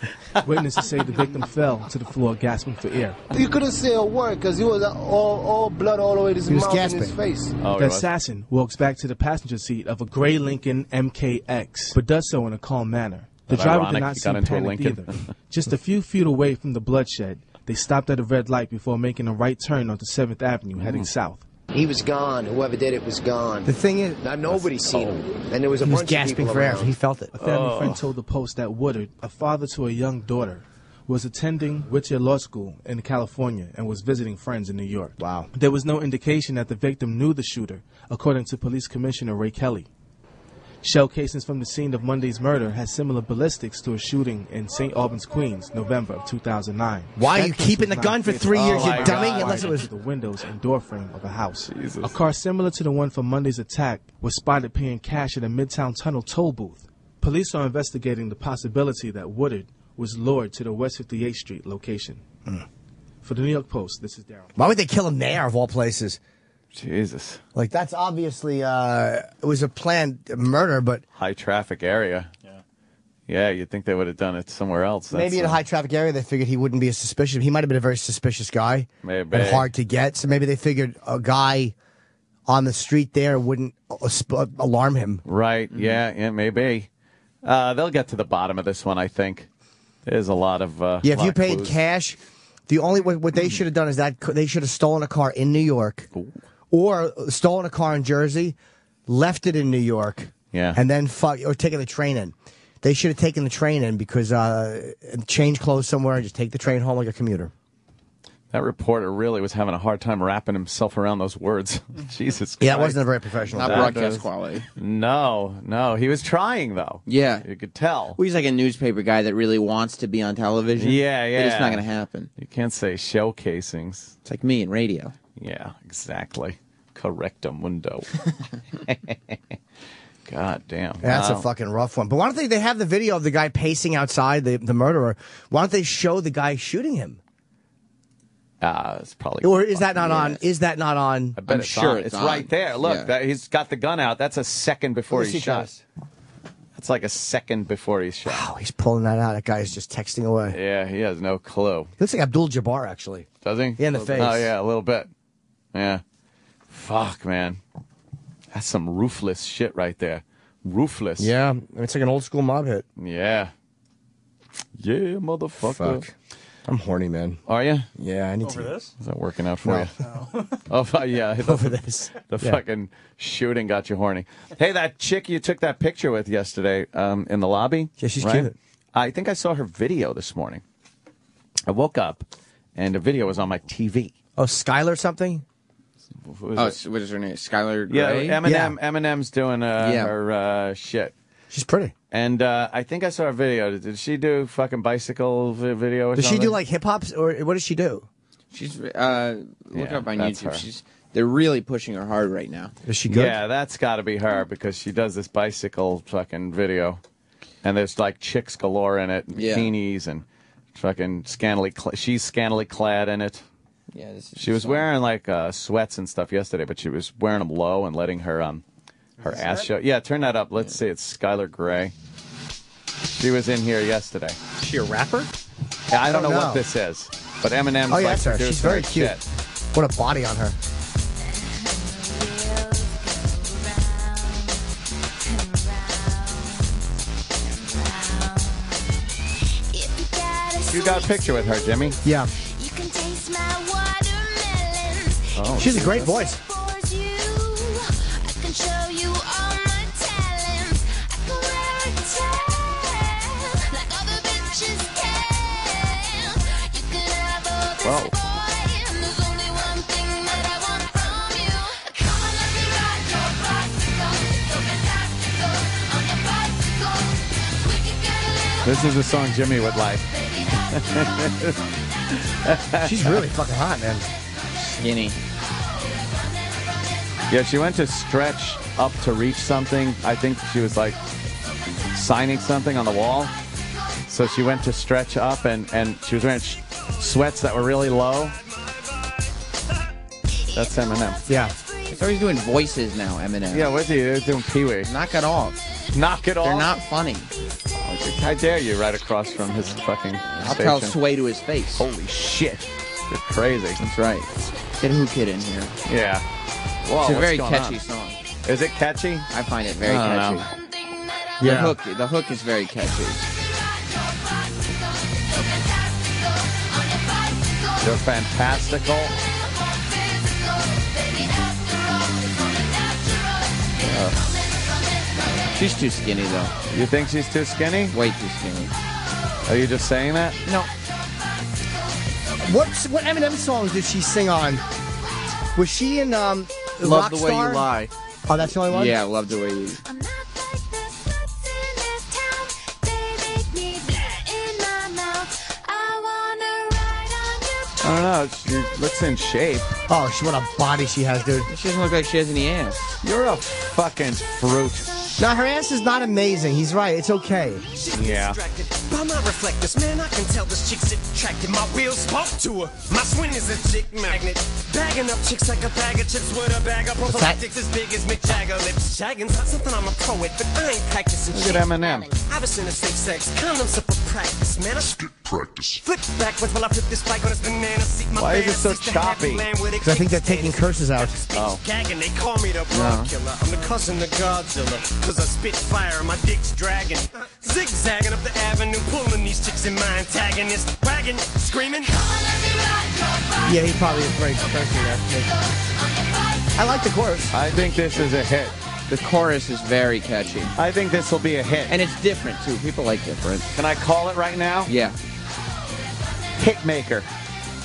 Witnesses say the victim fell to the floor, gasping for air.
You couldn't say a word because he was all, all blood all the way to his
He was
mouth and his face.
Oh,
the assassin walks back to the passenger seat of a gray Lincoln MKX, but does so in a calm manner. The
That
driver
ironic
did not seem
into a
panicked
Lincoln?
either. Just a few feet away from the bloodshed, they stopped at a red light before making a right turn onto 7th Avenue, heading
Mm.
south.
He was gone. Whoever did it was gone.
The thing is,
now nobody's seen him, and there was a
he was
bunch
gasping
of people
for air. He felt it.
A family
Oh.
friend told the Post that Woodard, a father to a young daughter, was attending Whittier Law School in California and was visiting friends in New York.
Wow.
There was no indication that the victim knew the shooter, according to Police Commissioner Ray Kelly. Shell casings from the scene of Monday's murder had similar ballistics to a shooting in St. Albans, Queens, November of 2009.
Why are you keeping the gun for three years, you
fire
dummy? Unless it was-
the windows and door frame of a house. A car similar to the one from Monday's attack was spotted paying cash at a Midtown Tunnel toll booth. Police are investigating the possibility that Woodard was lured to the West 58th Street location. Mm. For the New York Post, this is Daryl.
Why would they kill him there of all places?
Jesus.
Like that's obviously uh, it was a planned murder, but
High traffic area. Yeah. Yeah, you'd think they would have done it somewhere else.
maybe in a high traffic area they figured he wouldn't be as suspicious. He might have been a very suspicious guy
Maybe.
and hard to get. So maybe they figured a guy on the street there wouldn't uh, alarm him.
Right. Yeah. Yeah. Maybe. Uh, they'll get to the bottom of this one. I think. There's a lot of. Uh,
Yeah, if you paid
clues.
cash, the only what, what they should have done is that they should have stolen a car in New York, or stolen a car in Jersey, left it in New York,
Yeah.
and then fuck or taken the train in. They should have taken the train in because uh, change clothes somewhere and just take the train home like a commuter.
That reporter really was having a hard time wrapping himself around those words. Jesus.
Yeah, it wasn't a very professional
Not broadcast
is-
quality.
No, no, he was trying though.
Yeah.
You could tell.
Well, he's like a newspaper guy that really wants to be on television.
Yeah, yeah.
It's not going to happen.
You can't say shell casings.
It's like me in radio.
Yeah, exactly. Correcto mundo. God damn.
That's
Wow.
a fucking rough one. But why don't they? They have the video of the guy pacing outside the the murderer. Why don't they show the guy shooting him?
Uh, it's probably.
Or is that not on? Is that not on?
I bet it's on. It's, right there. Look,
Yeah.
that, he's got the gun out. That's a second before
Let me
he's
see,
shot.
Travis.
That's like a second before he's shot.
Wow, he's pulling that out. That guy is just texting away.
Yeah, he has no clue.
He looks like Abdul Jabbar, actually.
Does he?
Yeah, in the face.
Oh yeah, a little bit. Yeah. Fuck, man. That's some ruthless shit right there. Ruthless.
Yeah, it's like an old school mob hit.
Yeah. Yeah, motherfucker.
Fuck. I'm horny, man.
Are you?
Yeah, I need
Over
to.
this?
Is that working out for
No.
you? oh, fu- yeah. The,
Over this.
The
Yeah.
fucking shooting got you horny. Hey, that chick you took that picture with yesterday um, in the lobby?
Yeah, she's
right?
cute.
I think I saw her video this morning. I woke up and the video was on my TV.
Oh, Skylar something?
Who is
Oh,
it?
what is her name? Skylar Grey.
Yeah,
Grey?
Eminem. Eminem's doing uh,
Yeah.
her uh, shit.
She's pretty.
And uh, I think I saw a video. Did she do fucking bicycle vi- video? Or
Does she do like hip hops or what does she do?
She's uh, look
Yeah,
up on YouTube.
her.
She's they're really pushing her hard right now.
Is she good?
Yeah, that's got to be her because she does this bicycle fucking video, and there's like chicks galore in it, and
Yeah.
bikinis, and fucking scantily. Cl- she's scantily clad in it.
Yeah, this is
She was wearing like uh, sweats and stuff yesterday, but she was wearing them low and letting her um her ass show. Yeah, turn that up. Let's see. It's Skylar Grey. She was in here yesterday.
Is she a rapper?
Yeah, I don't know,
Oh, no.
what this is, but Eminem's
Oh, yeah,
like
that's her. She's very cute.
shit.
What a body on her.
You got a picture with her, Jimmy?
Yeah.
Oh,
She has a great voice.
Whoa. This is a song Jimmy would like.
She's really fucking hot, man.
Skinny.
Yeah, she went to stretch up to reach something. I think she was like signing something on the wall. So she went to stretch up and, and she was wearing sh- sweats that were really low. That's Eminem.
Yeah.
So he's doing voices now, Eminem.
Yeah, what's he They're doing Pee Wee?
Knock it off.
Knock it off.
They're not funny.
How dare you right across from his fucking
I'll
station.
tell Sway to his face.
Holy shit. You're crazy.
That's right. Get Whoo Kid in here.
Yeah. Whoa,
it's a very catchy
on?
song.
Is it catchy?
I find it very
I don't
catchy.
know.
The
Yeah.
hook, the hook is very catchy.
You're fantastical.
Uh, she's too skinny though.
You think she's too skinny?
Way too skinny.
Are you just saying that?
No.
What what Eminem songs did she sing on? Was she in um,
Love the way you lie.
Oh, that's the only one.
Yeah, love the way you.
I don't know. She looks in shape.
Oh, she what a body she has, dude.
She doesn't look like she has any ass.
You're a fucking fruit.
Now her ass is not amazing. He's right. It's okay.
Yeah.
By my reflectors, man, I can tell this chick's attracted. My wheels spoke to her. My swing is a chick magnet. Bagging up chicks like a bag of chips with a bag of prophylactics as big as Mick Jagger lips. Shagging's not something I'm a poet, but I ain't practicing
Look at Eminem.
I was in a safe sex, condoms are for practice, man. I skip practice. Flip backwards while I flip this bike on this banana seat. My
Why is it
band
so
sister happy
choppy?
land with a
Because I think they're taking curses out.
Oh.
gagging. They call me the broad killer. I'm the cousin to Godzilla. Cause I spit fire and my dick's dragging. Zigzagging up the avenue, pulling these chicks in my antagonist. Wagging, screaming.
Yeah, he probably is very cursing there. I like the chorus.
I think this is a hit.
The chorus is very catchy.
I think this will be a hit.
And it's different too. People like different.
Can I call it right now?
Yeah.
Hit maker.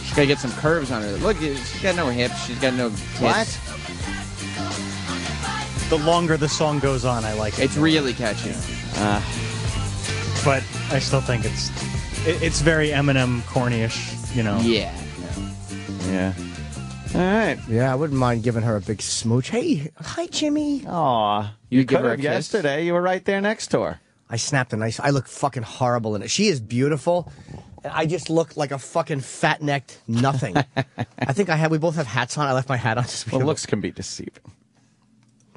She's gotta get some curves on her. Look, she's got no hips. She's got no tits.
What?
The longer the song goes on, I like it.
It's really catchy.
Uh,
but I still think it's it, it's very Eminem cornyish, you know.
Yeah.
Yeah. All right.
Yeah, I wouldn't mind giving her a big smooch. Hey, hi, Jimmy.
Aw.
You
You could
her
have. You were right there next to her.
I snapped a nice. I look fucking horrible in it. She is beautiful. and I just look like a fucking fat necked nothing. I think I have. We both have hats on. I left my hat on. Just
Well, looks can be deceiving.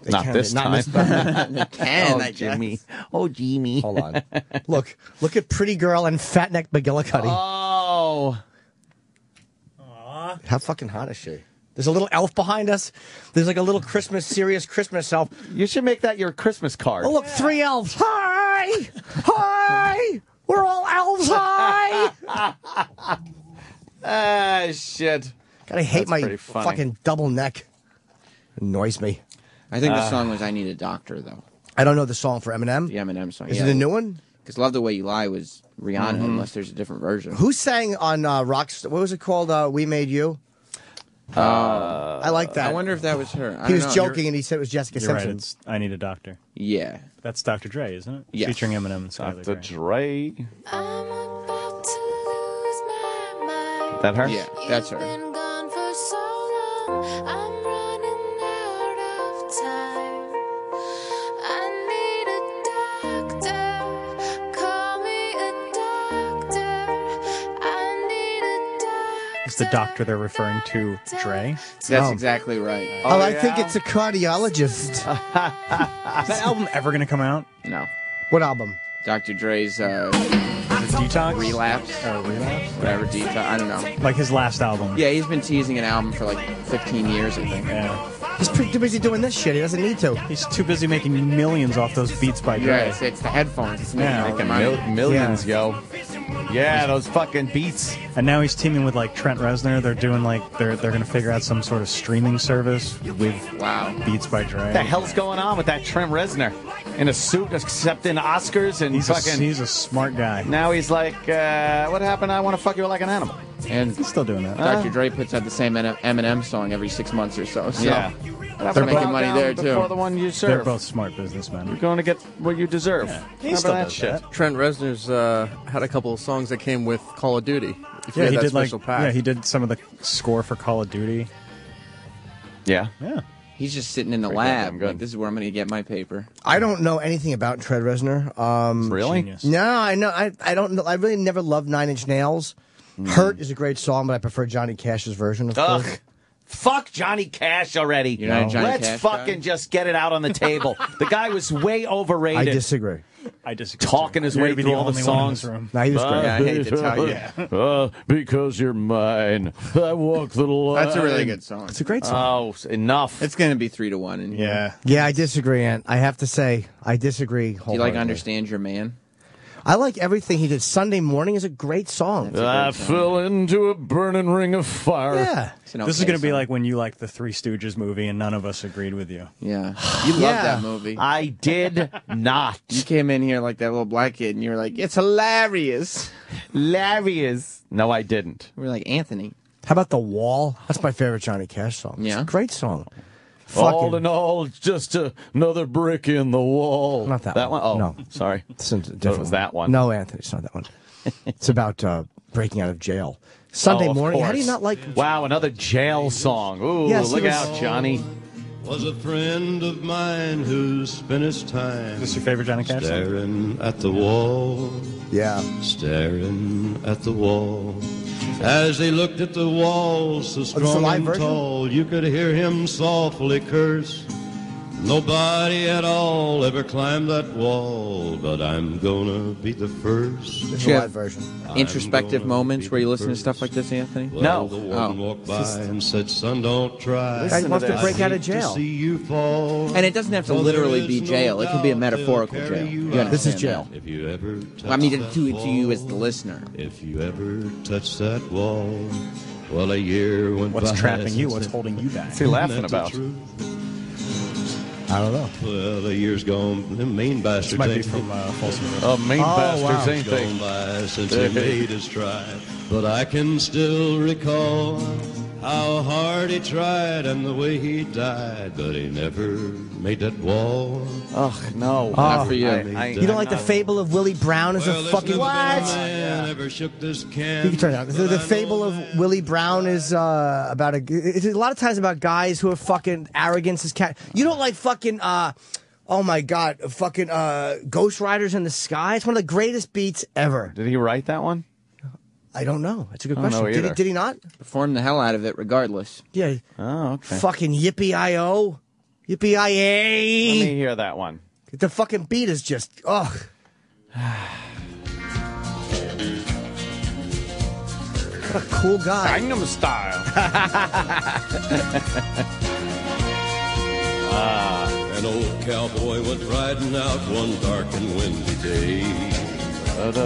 They
Not
can,
this
not
time.
this time.
They can,
oh,
I guess.
Jimmy. Oh, Jimmy.
Hold on. Look, look at pretty girl and fat neck McGillicuddy.
Oh.
How fucking hot is she? There's a little elf behind us. There's like a little Christmas, serious Christmas elf.
You should make that your Christmas card.
Oh, look, three elves. Hi! Hi! We're all elves. Hi!
Ah, shit.
God, I hate
That's
my fucking double neck. Annoys me.
I think the
Uh,
song was "I Need a Doctor" though.
I don't know the song for Eminem.
The Eminem song.
Is
yeah.
it a new one?
Because "Love the Way You Lie" was Rihanna,
Mm-hmm.
unless there's a different version.
Who sang on uh, Rockstar? What was it called? Uh, we Made You?
Uh,
I like that.
I wonder if that was her. I
he
don't
was
know.
joking and he said it was Jessica
You're right.
Simpson.
It's I need a doctor.
Yeah.
That's Dr. Dre, isn't it?
Yes.
Featuring Eminem and Skylar
Dr.
Grey.
Dre. That her?
Yeah, that's her.
Doctor.
Is the doctor they're referring to Dre?
That's
Oh.
exactly right.
Oh, I
yeah?
think it's a cardiologist.
Is that album ever going to come out?
No,
what album?
Dr. Dre's uh,
Is it Detox?
relapse,
Oh, relapse?
whatever detox. I don't know.
Like his last album.
Yeah, he's been teasing an album for like 15 years, I think.
Yeah.
He's too busy doing this shit. He doesn't need to.
He's too busy making millions off those beats by Dre.
Yeah, it's, it's the headphones. It's
Yeah.
Making
money.
mil- millions, yo. Yeah, those fucking beats.
And now he's teaming with like Trent Reznor. They're doing like they're they're gonna figure out some sort of streaming service with
Wow.
Beats by Dre.
What the hell's going on with that Trent Reznor? In a suit, accepting Oscars, and
He's a,
fucking.
he's a smart guy.
now he's like, uh, what happened? I want to fuck you like an animal.
And
He's still doing that.
Dr. Dre puts out the same Eminem song every six months or so. So
Yeah.
they're making money there
Before
too.
the one you serve.
They're both smart businessmen.
You're going to get what you deserve.
He still
that
does
shit.
that.
Trent Reznor's uh, had a couple of songs that came with Call of Duty. If
Yeah, he did like
pack.
yeah he did some of the score for Call of Duty.
Yeah.
Yeah.
He's just sitting in the
Pretty
lab.
good.
Like, this is where I'm going to get my paper.
I don't know anything about Trent Reznor. Um,
Really?
Genius.
No, I know. I, I don't know. I really never loved Nine Inch Nails.
Hmm.
Hurt is a great song, but I prefer Johnny Cash's version, of
Ugh.
course.
Fuck Johnny Cash already.
You're not a Johnny
Let's
Cash
fucking
guy?
just get it out on the table. the guy was way overrated.
I disagree.
I disagree.
Talking his way through all the
only one in this
songs.
room.
No, he was great.
Yeah, I hate to tell you.
Uh, because you're mine. I walk the line.
That's a really good song.
It's a great song.
Oh, enough.
It's going to be three to one in here.
Yeah.
Yeah, I disagree, Ant. I have to say, I disagree.
Do you like
wholeheartedly.
Understand Your Man?
I like everything he did. Sunday Morning is a great song.
I fell into a burning ring of fire.
Yeah.
This is going to be like when you liked the Three Stooges movie and none of us agreed with you.
Yeah. You love
Yeah.
that movie.
I did not.
You came in here like that little black kid and you were like, it's hilarious.
Hilarious. No, I didn't.
We were like, Anthony.
How about The Wall? That's my favorite Johnny Cash song. It's
Yeah?
a great song.
All
Fucking-
in all, it's just another brick in the wall.
Not that
That
one.
one? Oh,
No.
sorry.
It's a
So it was that one.
No, Anthony, it's not that one. it's about uh, breaking out of jail. Sunday
Oh, of
morning. How do you not like?
Wow, another jail song. Ooh,
Yes,
look
was-
out, Johnny.
was a friend of mine who spent his time
Is this your favorite Johnny Cash
staring at the wall,
Yeah.
staring at the wall. As he looked at the walls so
oh,
strong
live
and
version?
tall, you could hear him softly curse. Nobody at all ever climbed that wall, but I'm gonna be the first.
It's a live version.
Introspective moments where you listen to stuff like this, Anthony?
Well, the one
Oh.
walked by and said, "Son, don't try."
Guy wants to
I
break out of
hate to
jail.
see you fall.
And it doesn't have to
For
literally
is
be
no
jail. It could be a metaphorical jail.
carry you
You.
This is jail.
If you ever touch
I mean, to,
that
to, to you as the listener.
If you ever touch that wall, well, a year went
What's
by.
trapping you? What's holding you back?
What's he laughing
met the
about?
Truth.
I don't know.
Well, a year's gone. the mean bastards
This might be from uh, Folsom Prison.
Oh, mean
Oh,
bastards,
wow.
ain't
gone
they?
by since he made his try. But I can still recall how hard he tried and the way he died. But he never made that wall.
Ugh, no.
Not for you.
I- I-
You don't like the fable of Willie Brown as
Well,
a fucking
never
what?
been ever shook this can.
You can turn it out. The, the fable of Willie Brown is uh, about a. It's a lot of times about guys who are fucking arrogance as cat. You don't like fucking. uh Oh my god, fucking uh Ghost Riders in the Sky. It's one of the greatest beats ever.
Did he write that one?
I don't know. It's a good
I don't
question.
know
Did he,
either.
did he not?
Perform the hell out of it regardless.
Yeah.
Oh, okay.
Fucking yippee i o, yippee i
Let me
a.
hear that one.
The fucking beat is just ugh. What a cool guy.
Gangnam Style.
Ah, an old cowboy went riding out one dark and windy day. Up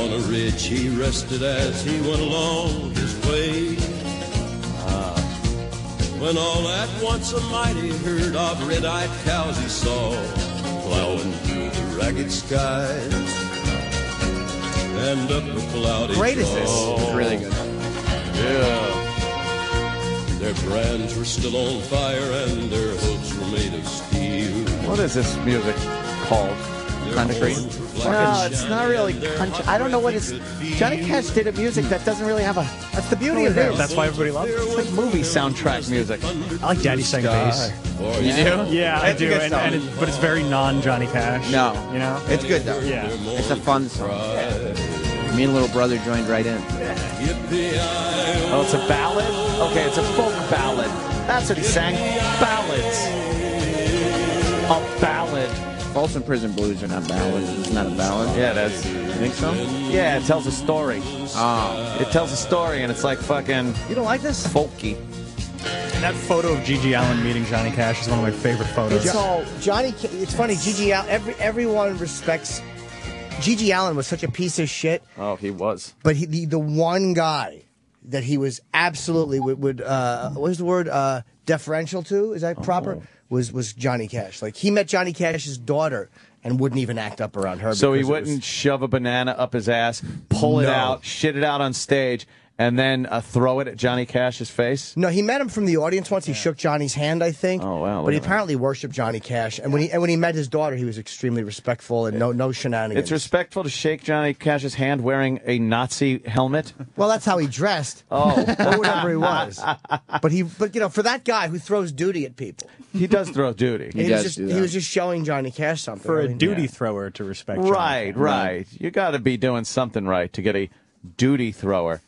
on a ridge he rested as he went along his way. When all at once a mighty herd of red-eyed cows he saw plowing through the ragged skies. And up a cloudy
Great is this?
It's really good.
Yeah.
Their brands were still on fire and their hooves were made of steel.
What is this music called?
Country.
No, it's not really country. I don't know what it's. Johnny Cash did a music that doesn't really have a.
That's the beauty of this.
That's why everybody loves it.
It's like movie soundtrack music.
I like Daddy sang bass.
You do?
Yeah, I
It's a
do,
good
and,
song.
and it, but it's very non Johnny Cash.
No.
you know.
It's good though.
Yeah.
It's a fun song. Me and little brother joined right in.
Oh, it's a ballad? Okay, it's a folk ballad. That's what he sang. Ballads. A ballad.
Folsom Prison Blues are not ballads. It's not a ballad.
Yeah, that's. You think so? Yeah, it tells a story.
Oh.
It tells a story, and it's like fucking
You don't like this?
folky.
That photo of GG Allin meeting Johnny Cash is one of my favorite photos.
It's all Johnny. It's funny. GG Allin. Every everyone respects. GG Allin was such a piece of shit,
Oh, he was.
but he, the the one guy that he was absolutely would, would uh, what was the word uh, deferential to? Is that proper?
Oh.
Was was Johnny Cash? Like he met Johnny Cash's daughter and wouldn't even act up around her.
So he
it was-
wouldn't shove a banana up his ass, pull it out, shit it out on stage, and then uh, throw it at Johnny Cash's face.
No, he met him from the audience once. He shook Johnny's hand, I think.
Oh, wow,
But he
at that.
apparently worshipped Johnny Cash, and when he and when he met his daughter, he was extremely respectful and no no shenanigans.
It's respectful to shake Johnny Cash's hand wearing a Nazi helmet.
Well, that's how he dressed.
Oh,
or whatever he was. But he, but you know, for that guy who throws duty at people,
he does throw duty.
he, was just he was just showing Johnny Cash something.
for
I
a
mean,
duty
yeah.
thrower to respect. Johnny
Right,
Cash.
right. You got to be doing something right to get a duty thrower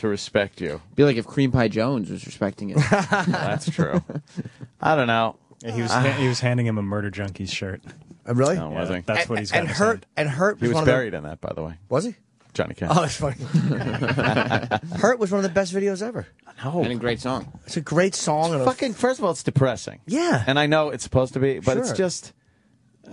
to respect you.
Be like if Cream Pie Jones was respecting it.
That's true. I don't know.
Yeah, he was
Ah.
he was handing him a Murder Junkies shirt.
Uh, really?
No, was he?
That's
and,
what he's got
and hurt
hand.
and hurt
He was
one
buried
Of
in that, by the way.
was he?
Johnny Cash.
Oh, it's funny. hurt was one of the best videos ever.
No.
and a great song.
It's a great song. And a-
Fucking, first of all, it's depressing.
Yeah.
And I know it's supposed to be, but it's just.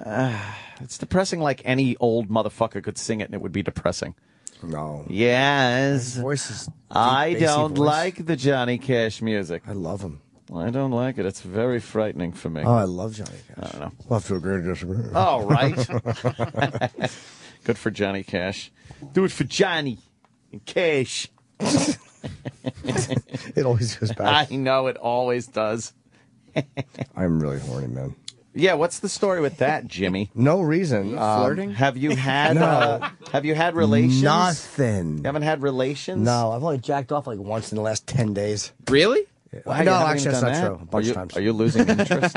Uh, it's depressing like any old motherfucker could sing it and it would be depressing.
No.
Yes.
His voice is. deep,
I don't
voice.
like the Johnny Cash music.
I love him.
I don't like it. It's very frightening for me.
Oh, I love Johnny Cash.
I don't know.
We'll have to agree to disagree.
All right. Good for Johnny Cash. Do it for Johnny Cash.
it always goes back.
I know it always does.
I'm really horny, man.
Yeah, what's the story with that, Jimmy?
No reason. Um,
flirting?
Have you had
No.
uh, have you had relations?
Nothing.
You haven't had relations?
No, I've only jacked off like once in the last ten days.
Really?
Wow,
no, actually, that's not
that?
true. A
Are
bunch
you,
of times.
are you losing interest?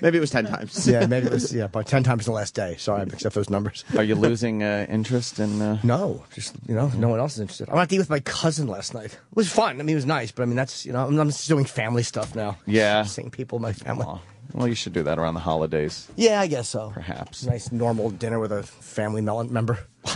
Maybe it was ten times.
yeah, maybe it was yeah, about ten times in the last day. Sorry, I mixed up those numbers.
are you losing uh, interest in? Uh...
No, just you know, no one else is interested. I went to eat with my cousin last night. It was fun. I mean, it was nice, but I mean, that's you know, I'm, I'm just doing family stuff now.
Yeah.
seeing people in my family.
Aw. Well, you should do that around the holidays,
Yeah, I guess so.
perhaps.
Nice normal dinner with a family member.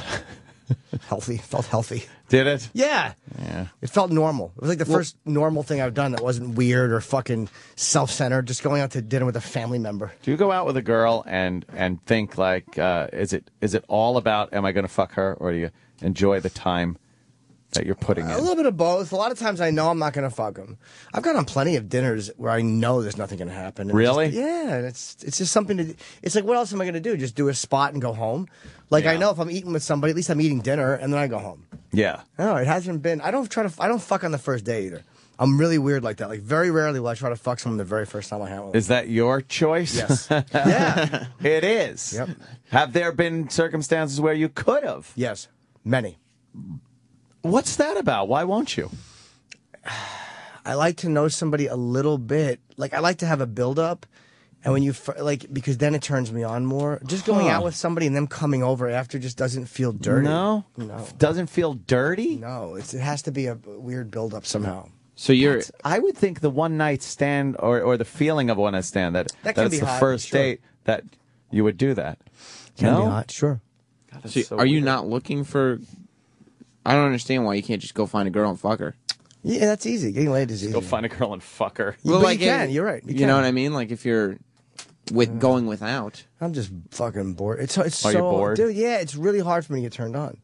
healthy, felt healthy.
Did it?
Yeah,
Yeah.
it felt normal. It was like the first normal thing I've done that wasn't weird or fucking self-centered. Just going out to dinner with a family member.
Do you go out with a girl and and think like, uh, is it is it all about am I going to fuck her, or do you enjoy the time that you're putting in?
A little bit of both. A lot of times I know I'm not going to fuck them. I've gone on plenty of dinners where I know there's nothing going to happen. And
Really?
just- yeah. and It's it's just something to. It's like what else am I going to do? Just do a spot and go home. Like I
Yeah.
know if I'm eating with somebody, at least I'm eating dinner and then I go home.
Yeah.
No, it hasn't been. I don't try to. I don't fuck on the first day either. I'm really weird like that. Like very rarely will I try to fuck someone the very first time I hang out with. them.
Is that your choice?
Yes. yeah.
It is.
Yep.
Have there been circumstances where you could have?
Yes. Many.
What's that about? Why won't you?
I like to know somebody a little bit. Like I like to have a build up, and when you like because then it turns me on more. Just going
Huh.
out with somebody and them coming over after just doesn't feel dirty.
No?
no,
Doesn't feel dirty?
no. It's, it has to be a weird build up somehow.
So you're
I would think the one night stand or, or the feeling of one night stand that,
That can
that's
be
the
hot,
first
sure.
date that you would do that.
Can
no?
be hot, sure.
so
so
are you not looking for? I don't understand why you can't just go find a girl and fuck her.
Yeah, that's easy. Getting laid is easy.
Go find a girl and fuck her.
Well, but
like,
you can. You're right. You,
You,
can.
know what I mean? Like if you're with going without.
I'm just fucking bored. It's it's
Are
so
you bored?
dude. Yeah, it's really hard for me to get turned on.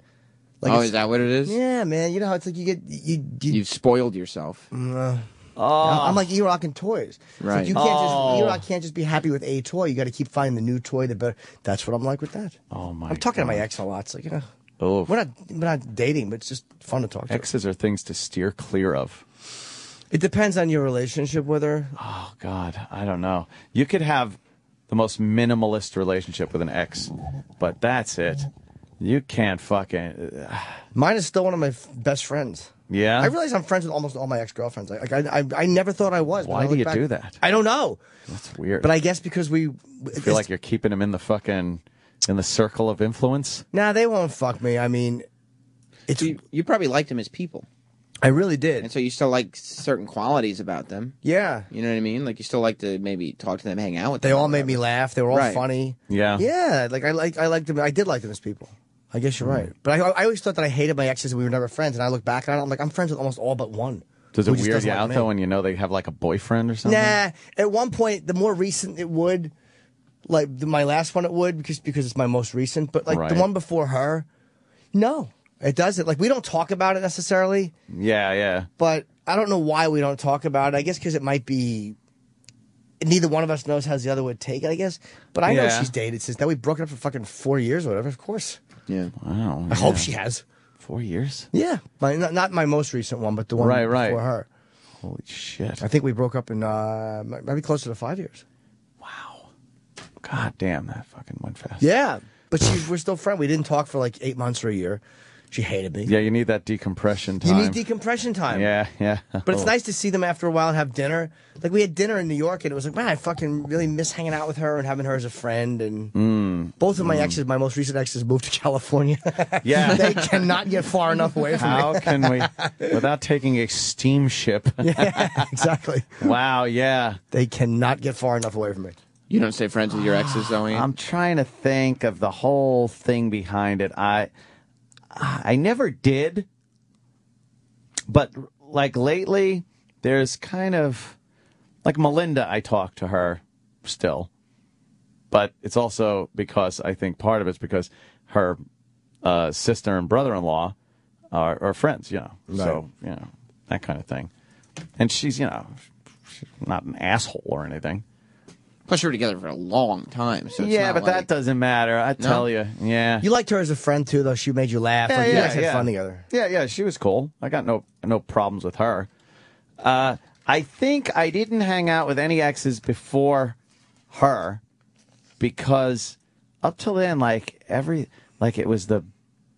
oh, is that what it is?
Yeah, man. You know how it's like you get you. you
You've spoiled yourself.
uh,
Oh.
I'm like E-Rock and toys. It's like
Right.
you can't
Oh.
just E-Rock can't just be happy with a toy. You got to keep finding the new toy. The better. That's what I'm like with that.
Oh my
I'm talking to my ex a lot. It's like you know,
Oh,
we're not we're not dating, but it's just fun to talk to.
exes are things to steer clear of.
It depends on your relationship with her.
Oh God, I don't know. You could have the most minimalist relationship with an ex, but that's it. You can't fucking.
Mine is still one of my f- best friends.
Yeah.
I realize I'm friends with almost all my ex girlfriends. Like I, I, I never thought I was.
Why
I
do you
back-
do that?
I don't know.
That's weird.
But I guess because we
I feel like you're keeping them in the fucking in the circle of influence.
Nah, they won't fuck me. I mean, it's.
You, you probably liked them as people,
I really did.
and so you still like certain qualities about them.
Yeah.
You know what I mean? Like you still like to maybe talk to them, hang out with them.
They all made me laugh. They were all
Right.
funny.
Yeah.
Yeah, like I like I liked them. I did like them as people. I guess you're right. Mm. But I, I always thought that I hated my exes and we were never friends. And I look back and I'm like, I'm friends with almost all but one.
Does
who
it
just
weird
doesn't
you
like
out
me.
though when you know they have like a boyfriend or something?
Nah. At one point, the more recent it would, like the, my last one, it would because because it's my most recent. But like
Right.
the one before her, no, it doesn't. Like we don't talk about it necessarily.
Yeah, yeah.
but I don't know why we don't talk about it. I guess because it might be neither one of us knows how the other would take it. I guess, but I know she's dated since then. We broke it up for fucking four years or whatever. Of course,
Yeah.
Wow.
I hope she has.
Four years.
Yeah, my, not, not my most recent one, but the one
Right,
before
right.
her.
Holy shit.
I think we broke up in uh, maybe closer to five years.
God damn, that fucking went fast.
Yeah, but she, we're still friends. We didn't talk for like eight months or a year. She hated me.
Yeah, you need that decompression time.
You need decompression time.
Yeah, yeah.
But it's nice to see them after a while and have dinner. Like we had dinner in New York, and it was like, man, I fucking really miss hanging out with her and having her as a friend. And
Mm.
Both of my exes, my most recent exes, moved to California.
Yeah.
they cannot get far enough away from
How
me.
can we, without taking a steamship?
yeah, exactly.
Wow, yeah.
They cannot get far enough away from me.
You don't stay friends with your exes, though, Ian?
I'm trying to think of the whole thing behind it. I I never did, but like lately, there's kind of like Melinda. I talk to her still, but it's also because I think part of it's because her uh, sister and brother-in-law are, are friends. You know, so you know that kind of thing. And she's you know she's not an asshole or anything.
Plus, you were together for a long time. So it's
yeah,
not
but
like-
that doesn't matter. I
No?
tell you, yeah.
You liked her as a friend too, though. She made you laugh. Yeah, like, you guys had fun together.
Yeah, yeah, she was cool. I got no no problems with her. Uh, I think I didn't hang out with any exes before her because up till then, like every like it was the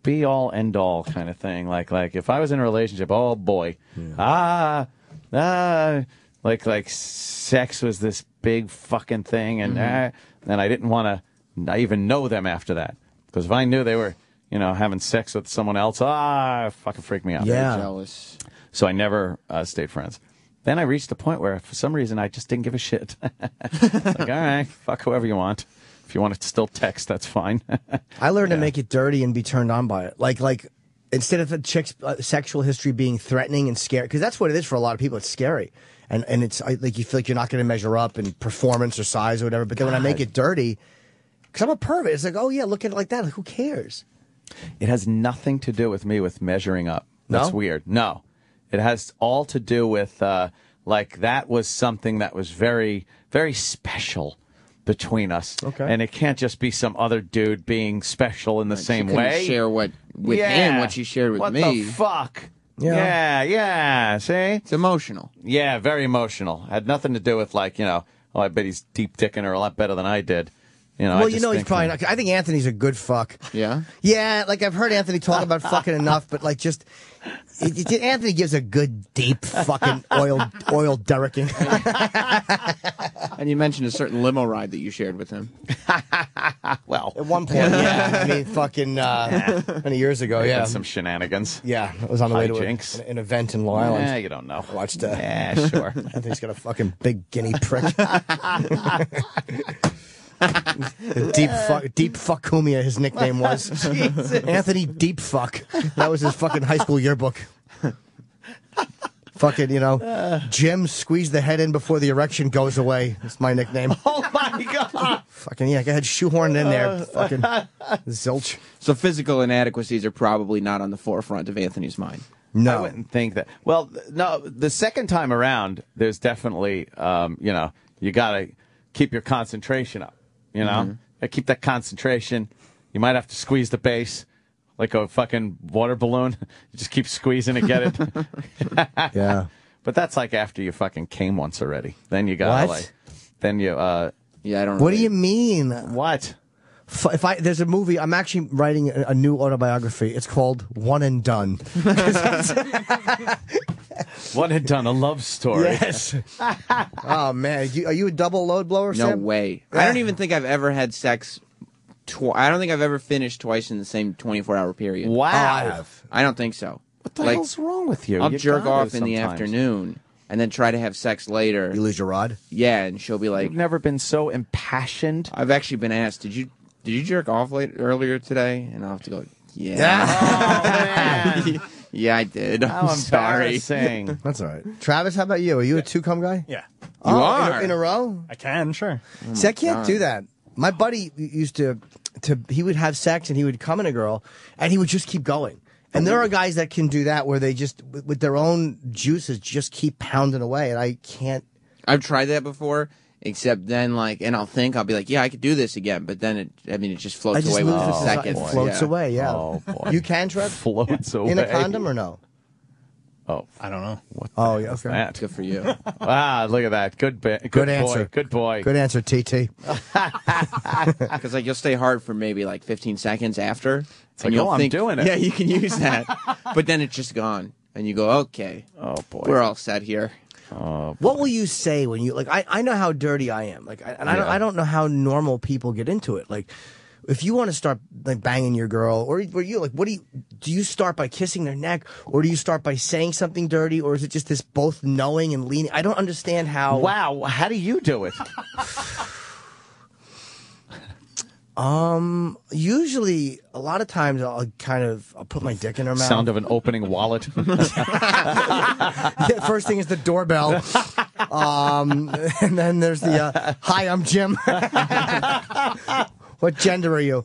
be all end all kind of thing. Like like if I was in a relationship, oh boy, ah ah, like like sex was this big fucking thing, and
Mhm.
uh, and I didn't want to even know them after that because if I knew they were you know having sex with someone else, ah, fucking freak me out.
Yeah. jealous.
So I never uh, stayed friends. Then I reached a point where, for some reason, I just didn't give a shit. like, all right, fuck whoever you want. If you want to still text, that's fine.
I learned to make it dirty and be turned on by it. Like like instead of a chick's uh, sexual history being threatening and scary, because that's what it is for a lot of people. It's scary, and and it's I- like you feel like you're not going to measure up in performance or size or whatever. But then when I make it dirty, because I'm a pervert, it's like oh yeah, look at it like that. Like, who cares?
It has nothing to do with me with measuring up. That's
No?
weird. No, it has all to do with uh, like that was something that was very, very special between us.
Okay.
and it can't just be some other dude being special in the same
couldn't
way.
share what with
Yeah.
him what she shared with
what
me.
the fuck?
Yeah.
Yeah. yeah, See,
it's emotional.
Yeah, very emotional. Had nothing to do with like you know. Oh, I bet he's deep dicking her a lot better than I did. You know. I
well, you know he's
think-
probably not. I think Anthony's a good fuck.
Yeah.
Yeah, like I've heard Anthony talk about fucking enough, but like just it, it- Anthony gives a good deep fucking oil oil derricking.
And you mentioned a certain limo ride that you shared with him.
well,
At one point, yeah. I mean, fucking uh, many years ago, yeah.
some shenanigans.
Yeah, I was on the way to a-
Hijinks.
an, an event in Long Island.
Yeah, you don't know.
I watched. Uh,
Yeah, sure.
Anthony's got a fucking big guinea prick. Deep fuck, deep fuck Cumia, his nickname was. Anthony Deep Fuck. That was his fucking high school yearbook. fucking, you know, Jim squeeze the head in before the erection goes away. That's my nickname.
Oh my god!
fucking yeah, go ahead, shoehorn it in there. Fucking zilch.
So physical inadequacies are probably not on the forefront of Anthony's mind. No.
I wouldn't think that. Well, th- no, the second time around, there's definitely, um, you know, you got to keep your concentration up. You know,
Mhm.
Keep that concentration. You might have to squeeze the base like a fucking water balloon. You just keep squeezing to get it.
yeah.
But that's like after you fucking came once already. Then you got to
What?
like, then you, uh,
yeah, I don't
What do you mean?
What?
If I there's a movie, I'm actually writing a, a new autobiography. It's called One and Done.
One and done, a love story.
Yes. oh man, you, are you a double load blower?
No
Sam?
way. I don't even think I've ever had sex. Tw- I don't think I've ever finished twice in the same 24 hour period.
Wow. Oh, I have.
I don't think so.
What the hell's wrong with you?
I'll
You
jerk off in the afternoon and then try to have sex later. You
lose your rod?
Yeah, and she'll be like,
You've never been so impassioned.
I've actually been asked, did you did you jerk off late earlier today? And I'll have to go, yeah. yeah, oh, I did.
How
I'm sorry.
embarrassing.
That's all right. Travis, how about you? Are you a two cum guy?
Yeah.
Oh,
You
in a-
are.
in a, row.
I can, sure.
Oh See, I can't
God.
do that. My buddy used to, to he would have sex and he would come in a girl and he would just keep going. And there are guys that can do that where they just with with their own juices just keep pounding away, and I can't.
I've tried that before, except then like, and I'll think I'll be like, yeah, I could do this again, but then it, I mean, it just floats
I just
away
lose
within
it.
a
It
second.
floats
Yeah.
away. Yeah.
Oh, boy.
You can, Trev.
Floats away.
In a condom or no?
Oh,
I don't know.
What
Oh,
the
yeah, okay.
that?
Good for you.
ah, look at that. Good, ba- good,
Good
boy.
answer.
Good boy.
Good answer, TT.
Because like you'll stay hard for maybe like 15 seconds after,
It's
and
like,
you'll
oh, I'm doing it.
Yeah, you can use that, but then it's just gone, and you go, okay,
Oh boy.
we're all set here.
Oh,
What will you say when you like? I, I know how dirty I am. Like, I, and I don't I don't know how normal people get into it. Like, if you want to start like banging your girl, or were you like, what do you do? You start by kissing their neck, or do you start by saying something dirty, or is it just this both knowing and leaning? I don't understand how.
Wow, how do you do it?
Um, usually, a lot of times I'll kind of I'll put my dick in her mouth.
Sound of an opening wallet.
Yeah, First thing is the doorbell. Um, and then there's the uh, hi, I'm Jim. what gender are you?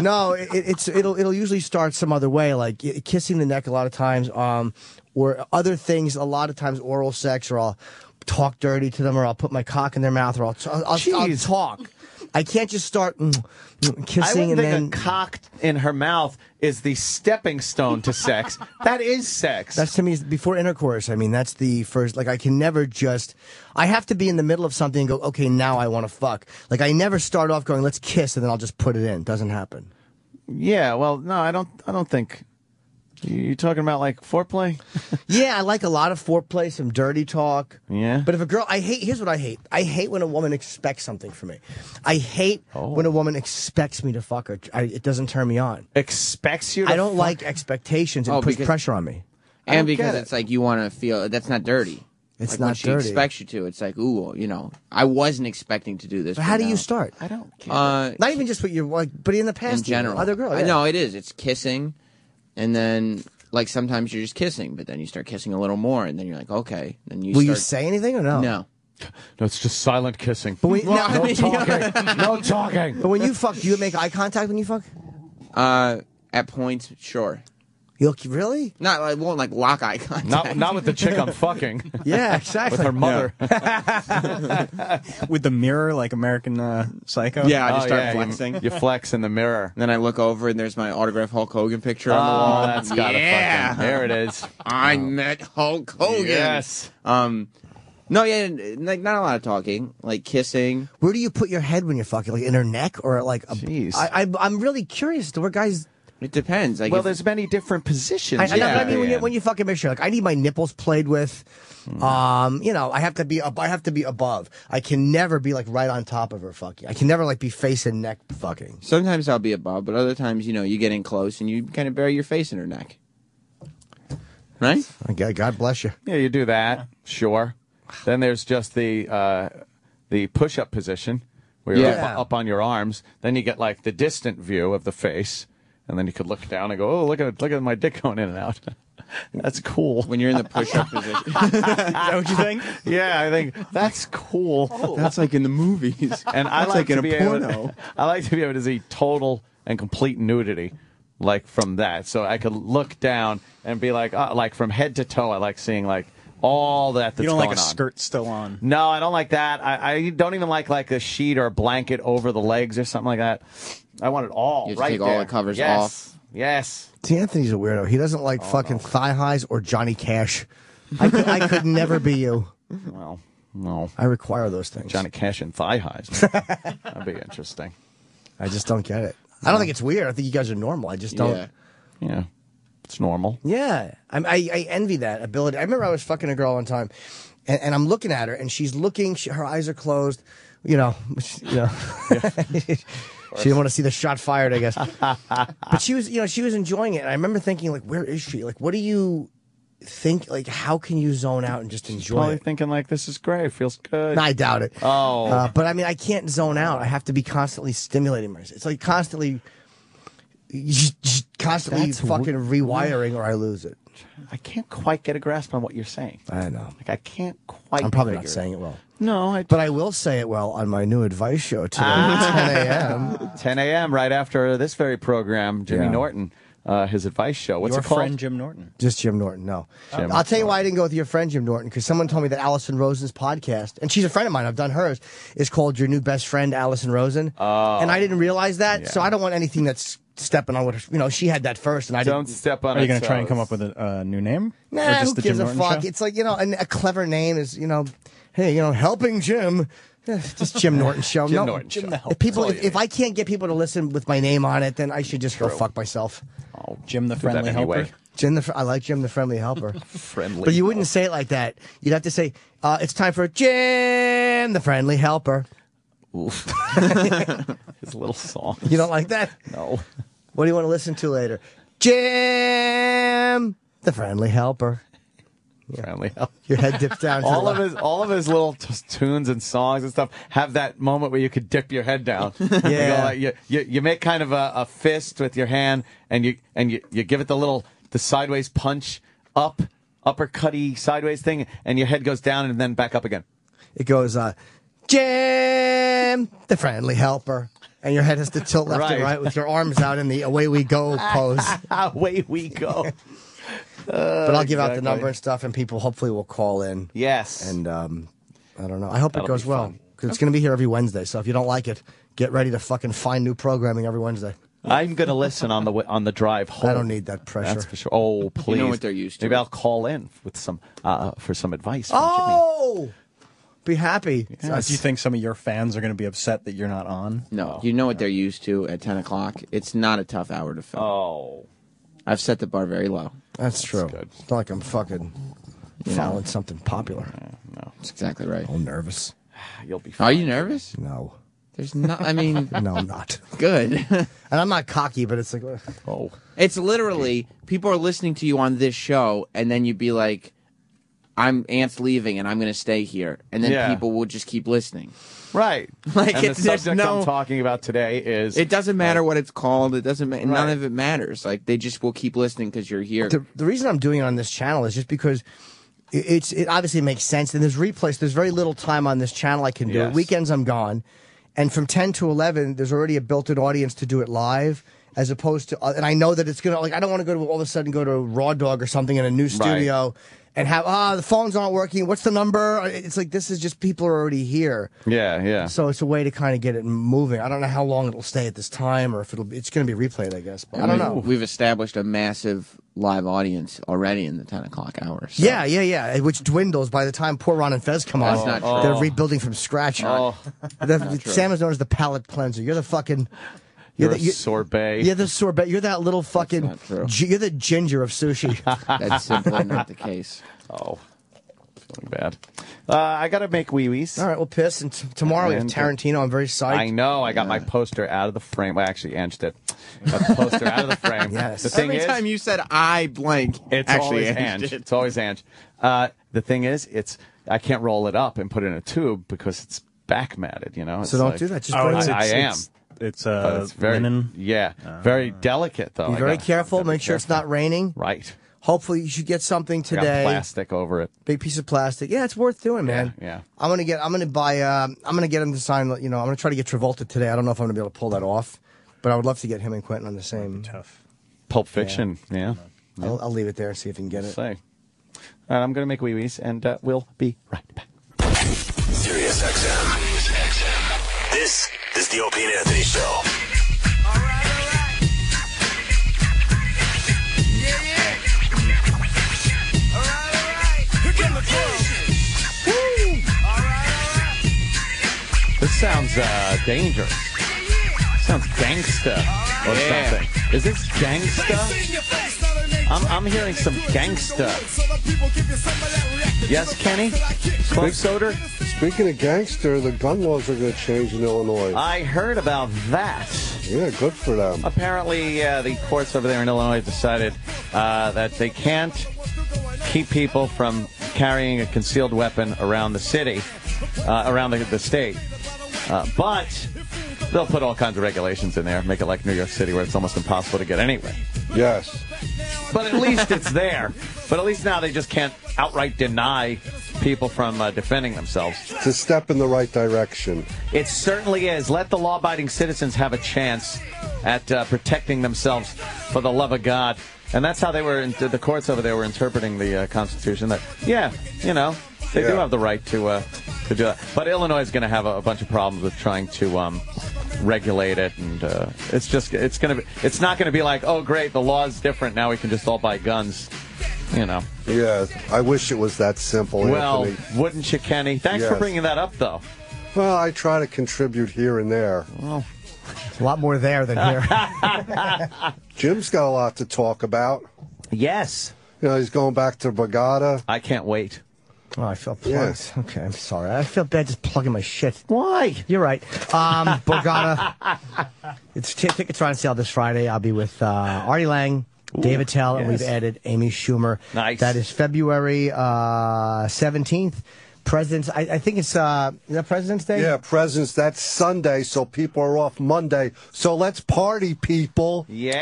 No, it, it's it'll it'll usually start some other way, like kissing the neck a lot of times, um, or other things. A lot of times, oral sex, or I'll talk dirty to them, or I'll put my cock in their mouth, or I'll I'll, I'll, I'll talk. I can't just start mm, mm, kissing and
think
then
a cock in her mouth is the stepping stone to sex. that is sex.
That's to me before intercourse. I mean, that's the first. Like, I can never just. I have to be in the middle of something and go, okay, now I want to fuck. Like, I never start off going, let's kiss, and then I'll just put it in. Doesn't happen.
Yeah, well, no, I don't. I don't think. You talking about like foreplay?
yeah, I like a lot of foreplay, some dirty talk.
Yeah.
But if a girl, I hate. Here's what I hate. I hate when a woman expects something from me. I hate
Oh.
when a woman expects me to fuck her. I, it doesn't turn me on.
Expects you. To
I don't
fuck?
like expectations. It
Oh,
puts
because-
pressure on me.
And because
get it.
it's like you want to feel that's not dirty.
It's
Like, when
not
she
dirty.
expects you to. It's like, ooh, you know, I wasn't expecting to do this.
But how
but
do you start?
I don't.
Uh,
Not even just with your like, but in the past,
in general,
other girls.
I know it is. It's kissing, and then like sometimes you're just kissing, but then you start kissing a little more, and then you're like, okay. Then you
Will
start,
you say anything or no?
no.
No, it's just silent kissing.
But we,
Well,
now-
I
no
mean,
talking. no talking.
But when you fuck, do you make eye contact when you fuck?
Uh, at points, sure.
You really?
Not like won't like lock eye contact.
Not not with the chick I'm fucking.
Yeah, exactly.
with her mother.
With the mirror, like American uh, Psycho.
Yeah, I just
Oh,
start
yeah,
flexing.
You, flex in the mirror.
And Then I look over and there's my autograph Hulk Hogan picture on the
Oh,
wall.
that's gotta
yeah.
fucking. There it is.
I met Hulk Hogan.
Yes.
Um, no, yeah, like not a lot of talking, like kissing.
Where do you put your head when you're fucking? Like in her neck or like? A,
Jeez.
I, I, I'm really curious to where guys.
It depends. Like
well,
if-
there's many different positions.
I, I, know, I mean,
be
when you, when you fucking make sure, like, I need my nipples played with. Um, you know, I have to be. ab- I have to be above. I can never be like right on top of her fucking. I can never like be face and neck fucking.
sometimes I'll be above, but other times, you know, you get in close and you kind of bury your face in her neck. Right?
Okay, God bless you.
Yeah, you do that. Sure. Then there's just the uh, the push up position where you're
Yeah.
up, up on your arms. Then you get like the distant view of the face, and then you could look down and go, "Oh, look at look at my dick going in and out." That's cool.
When you're in the push-up position.
Is that what you think?
Yeah, I think that's cool.
That's like in the movies.
And I
That's
like,
like in
to
a
be able
porno.
to, I like to be able to see total and complete nudity, like from that. So I could look down and be like, uh, like from head to toe. I like seeing like all that. That's
You don't like a
on.
skirt still on.
No, I don't like that. I, I don't even like like a sheet or a blanket over the legs or something like that. I want it all
You have to
right
take all
there.
the covers
yes.
off.
Yes.
See, Anthony's a weirdo. He doesn't
Oh,
like fucking thigh highs or Johnny Cash. I could, I could never be you.
Well, no.
I require those things.
Johnny Cash and thigh highs. That'd be interesting.
I just don't get it. I don't think it's weird. I think you guys are normal. I just don't.
Yeah.
Yeah. It's normal.
Yeah, I'm, I I envy that ability. I remember I was fucking a girl one time, and, and I'm looking at her, and she's looking. She, her eyes are closed. You know, you know. she didn't want to see the shot fired, I guess. but she was, you know, she was enjoying it. And I remember thinking, like, where is she? Like, what do you think? Like, how can you zone out and just enjoy
Probably
it?
thinking like this is great. Feels good.
I doubt it.
Oh.
Uh, but I mean, I can't zone out. I have to be constantly stimulating myself. It's like constantly, constantly
That's
fucking rewiring, or I lose it.
I can't quite get a grasp on what you're saying.
I know.
Like I can't quite.
I'm probably not saying it well.
No, I.
But I will say it well on my new advice show today at 10 a.m.
10 a.m. right after this very program. Jimmy
Yeah.
Norton, uh, his advice show. What's
Your
it called?
friend Jim Norton.
Just Jim Norton, no.
Jim
I'll tell you why I didn't go with your friend Jim Norton because someone told me that Allison Rosen's podcast, and she's a friend of mine. I've done hers. Is called Your New Best Friend, Allison Rosen.
Oh.
and I didn't realize that, so I don't want anything that's stepping on what her, you know. She had that first, and I
Don't
didn't.
step on.
Are you
going
going to try and come up with a uh, new name?
Nah,
or
who
just the
gives
Jim
a fuck?
Show?
It's like you know, an, a clever name is you know, hey, you know, helping Jim. Just Jim Norton show.
Jim
no,
Norton Jim show. the
If people, if, if I can't get people to listen with my name on it, then I should just go fuck myself.
Oh,
Jim the
do that
Friendly
anyway.
Helper.
Jim the, fr- I like Jim the friendly helper.
Friendly.
But you wouldn't say it like that. You'd have to say, uh, "It's time for Jim the friendly helper."
Oof. His little song.
You don't like that?
No.
What do you want to listen to later? Jim, the friendly helper.
Friendly help.
Your head dips down.
All of his all of his little tunes and songs and stuff have that moment where you could dip your head down. You, go
Yeah.
like- you, you you make kind of a, a fist with your hand and you and you, you give it the little the sideways punch up uppercutty sideways thing and your head goes down and then back up again.
It goes, uh, Jim, the friendly helper. And your head has to tilt left and
Right.
right with your arms out in the away we go pose.
Away we go.
but I'll give out the number and stuff, and people hopefully will call in.
Yes.
And um, I don't know. I hope
That'll
it goes
be
well
fun.
because it's going to be here every Wednesday. So if you don't like it, get ready to fucking find new programming every Wednesday.
I'm going to listen on the w- on the drive home.
I don't need that pressure.
That's for sure. Oh, please.
You know what they're used to.
Maybe I'll call in with some uh, for some advice. From
Oh, be happy.
Do you think some of your fans are going to be upset that you're not on?
No, you know what they're used to at 10 o'clock. It's not a tough hour to fill.
Oh.
I've set the bar very low.
That's true. It's not like I'm fucking
You know.
following something popular.
no,
that's exactly right.
I'm nervous.
You'll be.
Are you nervous?
No.
There's not. I mean,
no, I'm not.
Good.
and I'm not cocky, but it's like,
oh,
It's literally people are listening to you on this show, and then you'd be like, "I'm Ant's leaving, and I'm going to stay here," and then
Yeah.
people will just keep listening.
Right.
Like
and the
it's, there's
subject
no.
I'm talking about today is
it doesn't matter what it's called. It doesn't. Ma- None
Right.
of it matters. Like they just will keep listening because you're here.
the, the reason I'm doing it on this channel is just because it- it's it obviously makes sense. And there's replays. There's very little time on this channel I can do it.
Yes.
Weekends I'm gone, and from 10 to 11, there's already a built-in audience to do it live. As opposed to, uh, and I know that it's gonna like I don't want to go to all of a sudden go to Raw Dog or something in a new studio and have ah the phones aren't working. What's the number? It's like this is just people are already here.
Yeah, yeah.
So it's a way to kind of get it moving. I don't know how long it'll stay at this time, or if it'll. be It's going to be replayed, I guess. But I don't
mean,
know.
We've established a massive live audience already in the 10 o'clock hour. so-
Yeah, yeah, yeah. Which dwindles by the time poor Ron and Fez come on.
That's not true.
They're rebuilding from scratch.
Oh.
The-
Not true.
Sam is known as the palate cleanser. You're the fucking.
You're
the,
a sorbet.
You're the sorbet. You're that little fucking.
not true.
gi- You're the ginger of sushi.
That's simply not the case.
Oh, feeling bad. Uh, I got to make wee wees.
All right, well, piss. And t- tomorrow we have
uh,
Tarantino. I'm very psyched.
I know. I got my poster out of the frame. Well, actually, Ange did. Got the poster out of the frame.
Yes.
The thing
Every
is,
time you said I blank,
it's
actually
always
Ange
Ange.
did.
It's always Ange. Uh, the thing is, it's I can't roll it up and put it in a tube because it's back matted. You know.
So don't
like-
do that. Just
Oh,
bring
it's,
it.
I
it's,
am.
It's, it's
but
uh,
it's very
linen.
yeah, very delicate though.
Be very
gotta-
careful.
gotta be
Make sure it's not raining.
Right.
Hopefully, you should get something
I got
today.
plastic over it.
Big piece of plastic. Yeah, it's worth doing, man.
Yeah.
I'm gonna get. I'm gonna buy. Um, I'm gonna get him to sign. You know, I'm gonna try to get Travolta today. I don't know if I'm gonna be able to pull that off, but I would love to get him and Quentin on the same.
Tough.
Pulp Fiction. Yeah.
I'll, I'll leave it there and see if you can get it.
Say. All right, I'm going to make wee wees, and uh, we'll be right back.
Sirius XM. This the Opie and Anthony Show.
This sounds uh, dangerous. Sounds gangsta or
Yeah.
something. Is this gangsta? I'm, I'm hearing some gangsta. Yes, Kenny? Club soda?
Speaking of gangster, the gun laws are going to change in Illinois.
I heard about that.
yeah, good for them.
Apparently, uh, the courts over there in Illinois decided uh, that they can't keep people from carrying a concealed weapon around the city, uh, around the, the state. Uh, but they'll put all kinds of regulations in there, make it like New York City, where it's almost impossible to get anyway.
Yes.
But at least it's there. But at least now they just can't outright deny people from uh, defending themselves.
It's a step in the right direction.
It certainly is. Let the law abiding citizens have a chance at uh, protecting themselves for the love of God. And that's how they were, in, the courts over there were interpreting the uh, Constitution. That, yeah, you know, they do have the right to, uh, to do that. But Illinois is going to have a, a bunch of problems with trying to um, regulate it. And uh, it's just, it's going to be, it's not going to be like, oh, great, the law is different. Now we can just all buy guns. You know.
Yeah, I wish it was that simple,
Well,
Anthony.
wouldn't you, Kenny? Thanks for bringing that up, though.
Well, I try to contribute here and there.
Well,
A lot more there than here.
Jim's got a lot to talk about.
Yes.
You know, he's going back to Borgata.
I can't wait.
Oh, I feel
Yeah.
plugged. Okay, I'm sorry. I feel bad just plugging my shit.
Why?
You're right. Um, Borgata. it's tickets are on sale this Friday. I'll be with uh, Artie Lange, Dave Attell, and we've added Amy Schumer.
Nice.
That is February uh, 17th. President's. I, I think it's uh, is that President's Day.
Yeah, President's, that's Sunday, so people are off Monday. So let's party, people.
Yeah.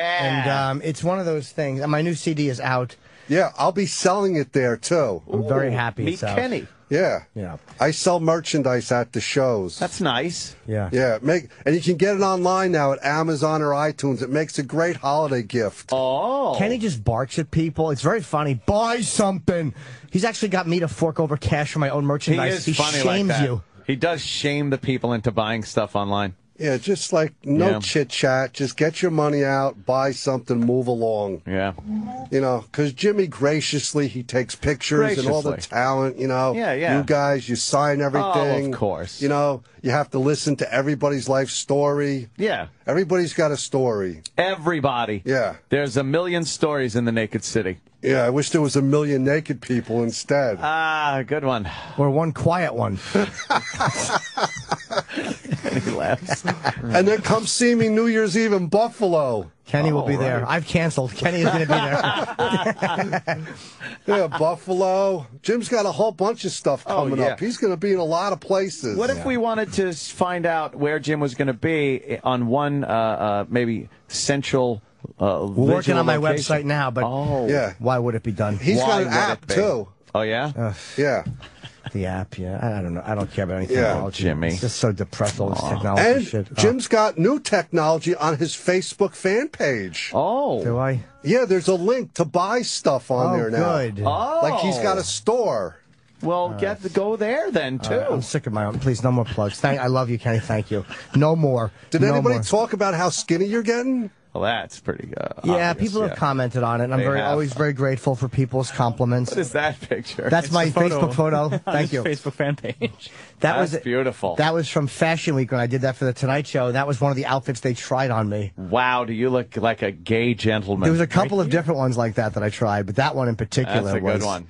And um, it's one of those things. And my new CD is out.
Yeah, I'll be selling it there, too.
I'm very happy.
Meet
it's out.
Kenny.
Yeah.
Yeah.
I sell merchandise at the shows.
That's nice.
Yeah.
Yeah, make and you can get it online now at Amazon or iTunes. It makes a great holiday gift.
Oh.
Kenny just barks at people. It's very funny. Buy something. He's actually got me to fork over cash for my own merchandise.
He
merchandise.
is funny like
shames
that.
you.
He does shame the people into buying stuff online.
Yeah, just like no
Yeah.
chit chat. Just get your money out, buy something, move along.
Yeah.
You know, because Jimmy graciously he takes pictures and all the talent. You know,
Yeah, yeah.
You guys, you sign everything.
Oh, of course.
You know, you have to listen to everybody's life story.
Yeah.
Everybody's got a story.
Everybody.
Yeah.
There's a million stories in the Naked City.
Yeah, I wish there was a million naked people instead.
Ah, good one.
Or one quiet one.
he laughs.
and then come see me New Year's Eve in Buffalo.
Kenny will
Oh,
be there. I've canceled. Kenny is going to be there.
Yeah, Buffalo. Jim's got a whole bunch of stuff
Oh,
coming
yeah.
up. He's going to be in a lot of places.
What if we wanted to find out where Jim was going to be on one, uh, uh, maybe central? Uh,
We're working on my
location?
website now, but
Oh.
Yeah.
why would it be done?
He's
Why
got an app too.
Oh yeah.
Ugh,
Yeah.
The app, yeah. I, I don't know. I don't care about anything.
Yeah.
technology.
Jimmy.
It's just so depressed, all this technology
And
shit. Oh.
Jim's got new technology on his Facebook fan page.
Oh.
Do I?
Yeah, there's a link to buy stuff on
Oh,
there now.
good.
Oh.
Like he's got a store.
Well, get the, go there then too.
All right, I'm sick of my own. Please, no more plugs. Thank. I love you, Kenny. Thank you. No more.
Did
no
anybody
more.
talk about how skinny you're getting?
Well, that's pretty good.
Yeah,
obvious,
people
yeah.
have commented on it. and I'm
They
very
have.
always very grateful for people's compliments.
What is that picture?
That's my
photo.
Facebook photo. Thank you.
Facebook fan page.
That
That's
was
beautiful.
That was from Fashion Week when I did that for the Tonight Show. That was one of the outfits they tried on me.
wow, do you look like a gay gentleman?
There was a couple of different ones like that that I tried, but that one in particular
That's a
was
good one.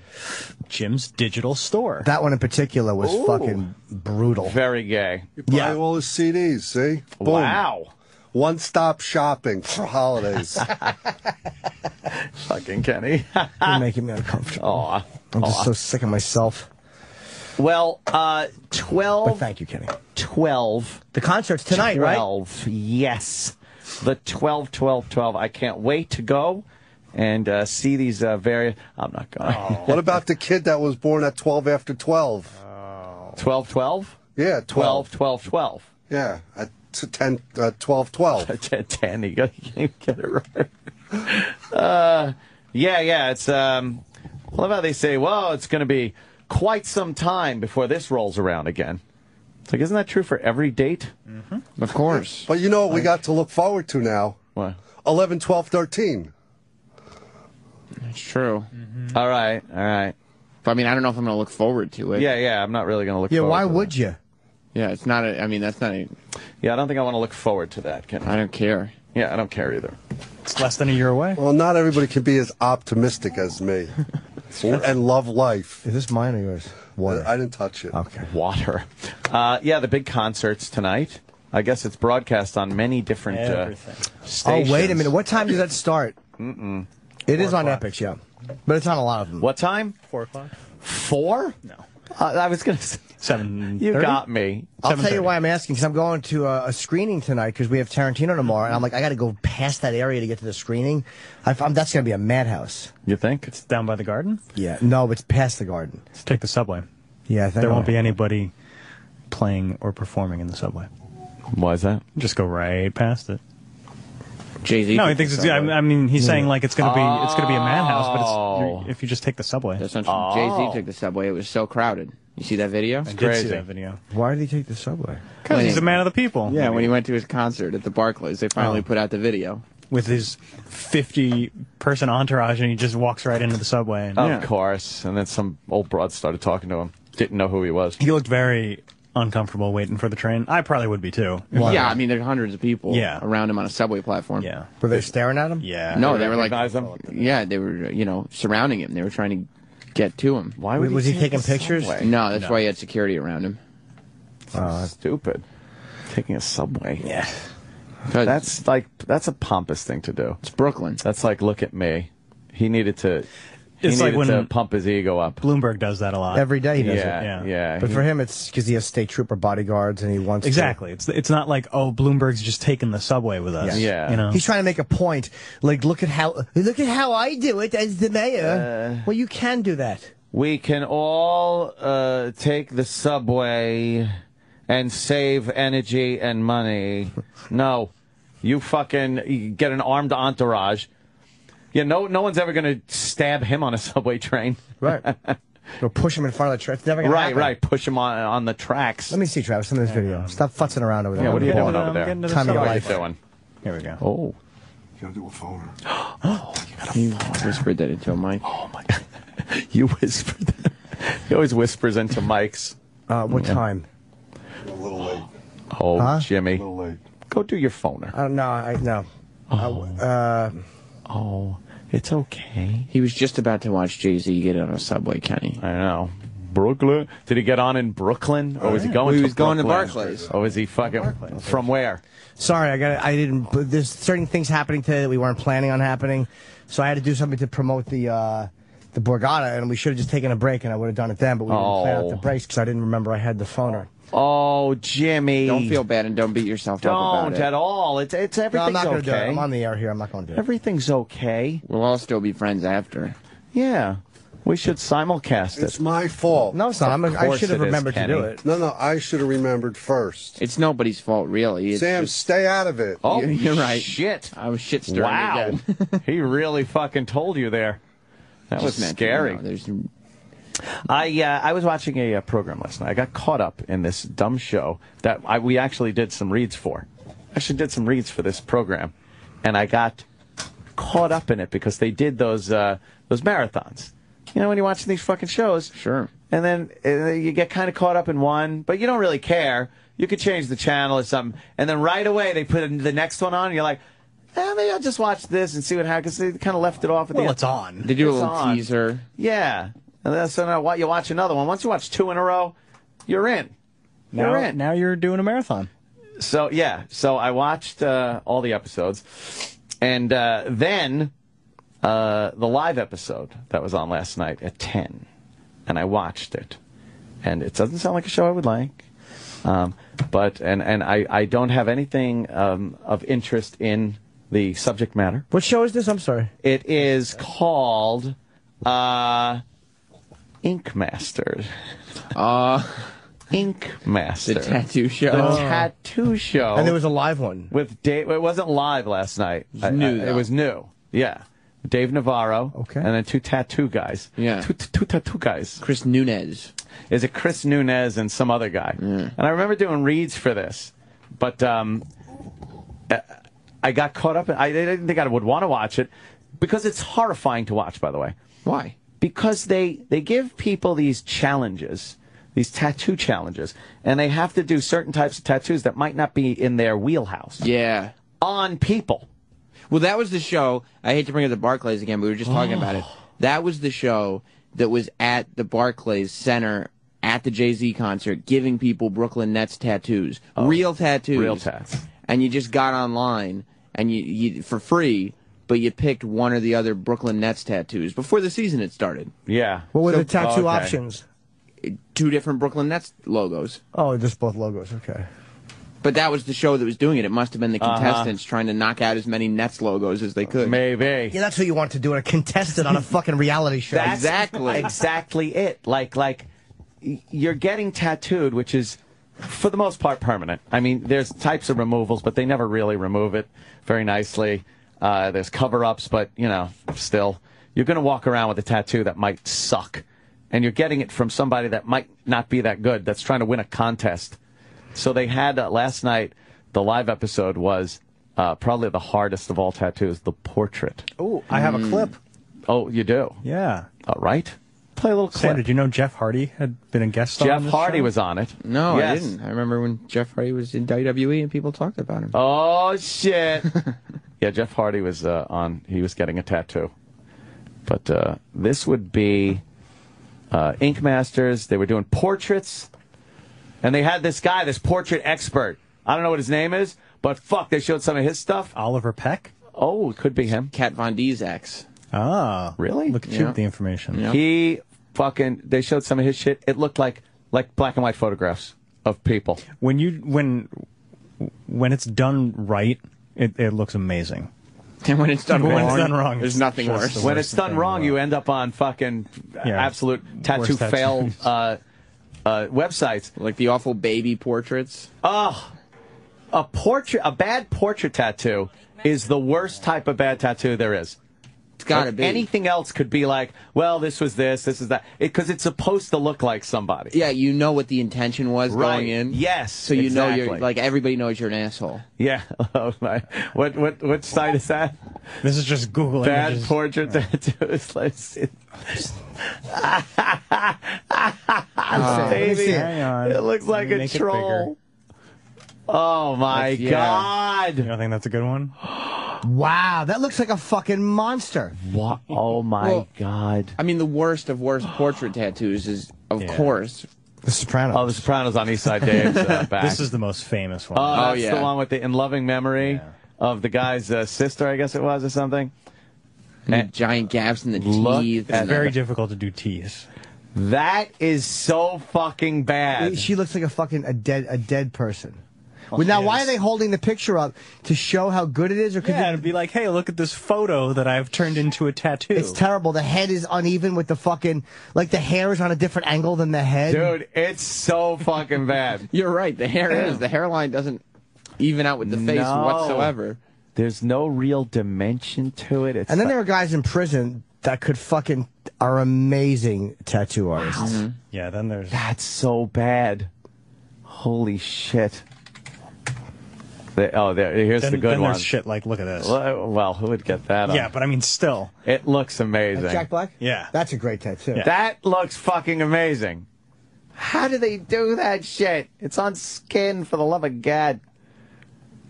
Jim's digital store.
That one in particular was
Ooh.
fucking brutal.
Very gay.
You buy
Yeah.
all his CDs, see? Boom.
Wow.
One stop shopping for holidays.
Fucking Kenny.
You're making me uncomfortable.
Aw.
I'm just
Aw.
so sick of myself.
Well, uh, 12.
But thank you, Kenny.
12.
The concert's tonight, right?
12. Yes. The 12, 12, 12. I can't wait to go and uh, see these uh, various. I'm not going.
what about the kid that was born at 12 after 12?
12, 12?
Yeah, 12.
12, 12, 12.
Yeah, at t- 10, uh, 12, 12.
10, 10. You, got, you can't get it right. Uh, yeah, yeah. It's, um, I love how they say, well, it's going to be quite some time before this rolls around again. It's like, isn't that true for every date?
Mm-hmm. Of course.
But you know what we got to look forward to now?
What?
11, 12, 13.
It's true.
All right, all right.
But I mean, I don't know if I'm going to look forward to it.
Yeah, yeah. I'm not really going to look
Yeah,
forward
why
to that.
would you?
Yeah, it's not a, I mean, that's not a,
Yeah, I don't think I want to look forward to that, Ken.
I don't care.
Yeah, I don't care either.
It's less than a year away.
Well, not everybody can be as optimistic as me and love life.
Is this mine or yours? Water.
I didn't touch it.
Okay.
Water. Uh, yeah, the big concerts tonight. I guess it's broadcast on many different uh, stations.
Oh, wait a minute. What time does that start?
Mm-mm.
It is on
o'clock.
Epics, yeah. But it's on a lot of them.
What time?
Four o'clock.
Four?
No.
Uh, I was going to say.
Seven.
You got me.
I'll tell you why I'm asking because I'm going to a, a screening tonight because we have Tarantino tomorrow, and I'm like, I got to go past that area to get to the screening. I, am that's going to be a madhouse.
You think?
It's down by the garden.
Yeah, no, it's past the garden.
Let's take the subway.
Yeah, I think
There won't be anybody playing or performing in the subway.
Why is that?
Just go right past it.
Jay Z.
No, he thinks it's. I I mean, he's saying like it's gonna be it's gonna be a madhouse, but it's
Oh.
you're, if you just take the subway.
That's not true. Jay Z oh. took the subway. It was so crowded. You see that video?
I did
crazy.
see that video.
Why did he take the subway?
Because he's a man of the people.
Yeah, when he went to his concert at the Barclays, they finally
Oh.
put out the video.
with his 50 person entourage, and he just walks right into the subway. And,
Of course. And then some old broad started talking to him. Didn't know who he was.
He looked very uncomfortable waiting for the train. I probably would be too.
Yeah, I mean, there's hundreds of people
Yeah.
around him on a subway platform.
Yeah.
Were they staring at him?
Yeah.
No, they were like,
Recognize him?
yeah, they were, you know, surrounding him. They were trying to get to him.
Why
would Was he he taking pictures? subway?
No, that's
No.
why he had security around him.
Oh, stupid. Taking a subway.
Yeah.
That's like that's a pompous thing to do.
It's Brooklyn.
That's like look at me. He needed to. He
It's like
when to
when-
pump his ego up.
Bloomberg does that a lot.
Every day he does
yeah,
it.
Yeah, yeah.
But
He-
for him, it's because he has state trooper bodyguards and he wants
Exactly. It's it's not like oh Bloomberg's just taking the subway with us. Yeah, You know.
He's trying to make a point. Like, look at how look at how I do it as the mayor.
Uh,
well, you can do that.
We can all uh, take the subway and save energy and money. No, you fucking you get an armed entourage. Yeah, no, no one's ever going to stab him on a subway train.
Right. Or push him in front of the train. It's never gonna
right,
happen.
right. Push him on on the tracks.
Let me see, Travis, some of this video. Stop futzing around over there.
Yeah, what are you doing over there?
Time of your
What
life.
doing?
Here we go.
Oh.
You gotta do a phone.
oh, you got a He whispered that into a mic.
Oh my god! You whispered. That. He always whispers into mics.
Uh, what
Yeah.
time?
A little late.
Oh,
Huh?
Jimmy.
A little late.
Go do your phoner.
Uh, no, I no.
Oh.
Uh,
oh, it's okay.
He was just about to watch Jay Z get on a subway, Kenny.
I know. Brooklyn. Did he get on in Brooklyn, or was he going?
Well, he
to
was going to Barclays.
Or was he fucking from where?
Sorry, I got. I didn't. But there's certain things happening today that we weren't planning on happening, so I had to do something to promote the uh, the Borgata, and we should have just taken a break, and I would have done it then. But we didn't plan out the
Oh.
breaks because I didn't remember I had the phone phoner.
Oh, Jimmy.
Don't feel bad and don't beat yourself up
Don't
about it.
at all. It's it's
No, I'm
everything's
not going to
okay.
do it. I'm on the air here. I'm not going to do it.
Everything's okay.
We'll all still be friends after.
Yeah, we should simulcast it.
It's my fault.
No, it's not. I'm,
Of
should have
it is,
remembered to do it.
No, no, I should have remembered first.
It's nobody's fault, really. It's
Sam,
just-
stay out of it.
Oh,
You're- you're right.
Shit.
I was shit stirring
Wow.
again.
he really fucking told you there. That was
Just meant
scary.
you know, there's
I uh, I was watching a, uh program last night. I got caught up in this dumb show that I, we actually did some reads for. Actually, did some reads for this program, and I got caught up in it because they did those uh, those marathons. You know, when you're watching these fucking shows,
sure.
and then uh, you get kind of caught up in one, but you don't really care. You could change the channel or something, and then right away they put the next one on, and you're like, eh, maybe I'll just watch this and see what happens. They kind of left it off at the
Well,
end.
it's on.
They do a
It's
little
on.
teaser.
Yeah. And then so now what you watch another one. Once you watch two in a row, you're in.
Now,
You're in.
now you're doing a marathon.
So yeah, so I watched uh, all the episodes, and uh, then uh, the live episode that was on last night at ten, and I watched it, and it doesn't sound like a show I would like, um, but and and I I don't have anything um, of interest in the subject matter.
What show is this? I'm sorry.
It is called uh, Ink Master.
Uh,
Ink Master.
the tattoo show.
The tattoo show.
And there was a live one.
with Dave. It wasn't live last night. It
was new,
it was new. Yeah. Dave Navarro.
Okay.
And then two tattoo guys.
Yeah.
Two, two tattoo guys.
Chris Nunez.
Is it Chris Nunez and some other guy? And I remember doing reads for this, but um, uh, I got caught up. In, I didn't think I would want to watch it because it's horrifying to watch. By the way,
Why?
Because they they give people these challenges, these tattoo challenges, and they have to do certain types of tattoos that might not be in their wheelhouse
Yeah.
on people.
Well, that was the show. I hate to bring up the Barclays again, but we were just talking about it. Oh. That was the show that was at the Barclays Center at the Jay Z concert, giving people Brooklyn Nets tattoos, oh. real tattoos,
Real tats.
and you just got online and you, you for free, but you picked one or the other Brooklyn Nets tattoos before the season had started.
Yeah.
What were
So-
the tattoo
okay.
options?
Two different Brooklyn Nets logos.
Oh, just both logos. Okay.
But that was the show that was doing it. It must have been the
Uh-huh.
contestants trying to knock out as many Nets logos as they could.
Maybe.
Yeah, that's what you want to do. It. A contestant on a fucking reality show.
That's
Exactly.
exactly it. Like like you're getting tattooed, which is for the most part permanent. I mean, there's types of removals, but they never really remove it very nicely. Uh, there's cover ups, but you know, still, you're going to walk around with a tattoo that might suck, and you're getting it from somebody that might not be that good. That's trying to win a contest. So they had uh, last night. The live episode was uh, probably the hardest of all tattoos, the portrait.
Oh, I have a clip.
Oh, you do?
Yeah.
All right. Play a little clip.
Sam, did you know Jeff Hardy had been a guest star?
Jeff
on this
Hardy
show?
was on it.
No,
Yes.
I didn't. I remember when Jeff Hardy was in WWE and people talked about him.
Oh shit! yeah, Jeff Hardy was uh, on. He was getting a tattoo, but uh, this would be uh, ink masters. They were doing portraits, and they had this guy, this portrait expert. I don't know what his name is, but fuck, they showed some of his stuff.
Oliver Peck.
Oh, it could be him.
Kat Von D's ex.
Ah,
really?
Look at you with the information.
He fucking. They showed some of his shit. It looked like like black and white photographs of people.
When you when when it's done right, it, it looks amazing.
And when it's done
when
wrong,
it's done wrong,
there's nothing worse.
the
When it's done wrong, you end up on fucking
Yeah.
absolute tattoo fail uh, uh, websites.
Like the awful baby portraits.
Oh, a portrait, a bad portrait tattoo is the worst type of bad tattoo there is.
It's gotta be.
Anything else could be like, well, this was this, this is that, because it's supposed to look like somebody.
Yeah, you know what the intention was
Right.
going in.
Yes,
So you know you're like everybody knows you're an asshole.
Yeah. Oh my. What what what site is that?
This is just Google
Bad
images.
portrait tattoos. Let's see.
Let me
Baby,
see it.
Uh, hang on.
it looks like
Let
a
make it
troll. Oh my
That's- yeah.
god!
You don't think that's a good one?
Wow, that looks like a fucking monster.
What? Oh my
Well-
god!
I mean, the worst of worst portrait tattoos is, of
Yeah.
course,
The Sopranos.
Oh, The Sopranos on East Side Dave's uh, back.
This is the most famous one.
oh,
Oh,
that's
yeah.
the one with the in loving memory
Yeah.
of the guy's uh, sister, I guess it was, or something.
and giant gaps in the
Look
teeth.
it's
and
very difficult to do teeth.
That is so fucking bad.
She looks like a fucking a dead a dead person.
Well,
Well, now,
she
why are they holding the picture up to show how good it is, or could
Yeah,
they-
to be like, hey, look at this photo that I've turned into a tattoo.
it's terrible. The head is uneven with the fucking like the hair is on a different angle than the head.
Dude, it's so fucking bad.
You're right. The hair is the hairline doesn't even out with the face
No.
whatsoever.
There's no real dimension to it. It's
And then
like-
there are guys in prison that could fucking are amazing tattoo artists. Mm-hmm.
yeah, then there's
that's so bad. Holy shit. They- oh, there. Here's
then,
the good
then
one.
there's shit like look at this.
Well, well, who would get that?
yeah,
on?
but I mean, still,
it looks amazing.
Like Jack Black?
Yeah.
That's a great tattoo.
Yeah.
That looks fucking amazing. How do they do that shit? It's on skin, for the love of God.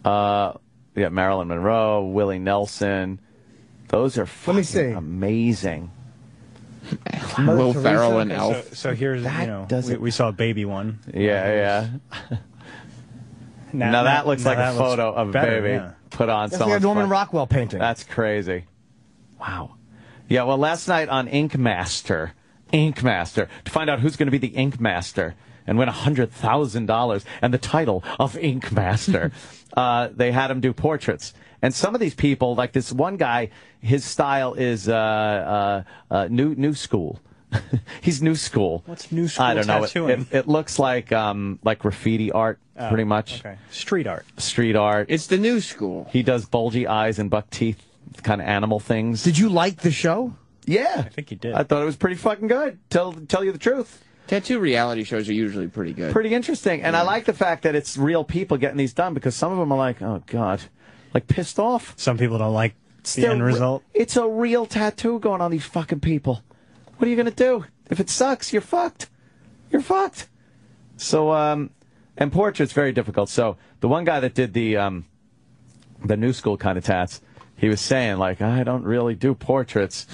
Uh, yeah, Marilyn Monroe, Willie Nelson. Those are fucking
me see.
amazing.
Will Ferrell and
so,
Elf.
so here's
That
you know we, we saw a baby one.
Yeah, yeah. Now, that looks
now
like
that
a photo of a
better,
baby
yeah.
put on
That's like a Norman
front-
Rockwell painting.
That's crazy. Wow. Yeah, well, last night on Ink Master, Ink Master, to find out who's going to be the Ink Master and win $100,000 and the title of Ink Master, uh, they had him do portraits. And some of these people, like this one guy, his style is uh, uh, uh, new new school. He's new school.
What's new school
I don't know. It,
tattooing?
it, it looks like um, like graffiti art,
Oh,
pretty much.
Okay, street art.
Street art.
It's the new school.
He does bulgy eyes and buck teeth, kind of animal things.
Did you like the show?
Yeah,
I think you did.
I thought it was pretty fucking good. Tell tell you the truth,
Tattoo reality shows are usually pretty good.
pretty interesting. And I like the fact that it's real people getting these done because some of them are like, oh god, like pissed off.
Some people don't like the
They're
end result.
It's a real tattoo going on these fucking people. What are you gonna do? If it sucks, you're fucked. You're fucked. So um, and portraits very difficult. So the one guy that did the um, the new school kind of tats. He was saying like I don't really do portraits,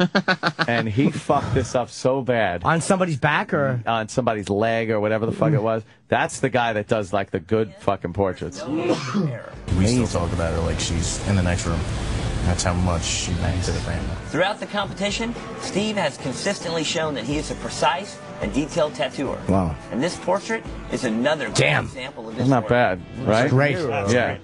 and he fucked this up so bad
On somebody's back or
on somebody's leg or whatever the fuck it was. That's the guy that does like the good fucking portraits.
We still talk about her like she's in the next room. That's how much she meant to the family.
Throughout the competition, Steve has consistently shown that he is a precise and detailed tattooer.
Wow.
And this portrait is another great
Damn.
example of this.
That's not
work.
bad, right?
great.
Yeah.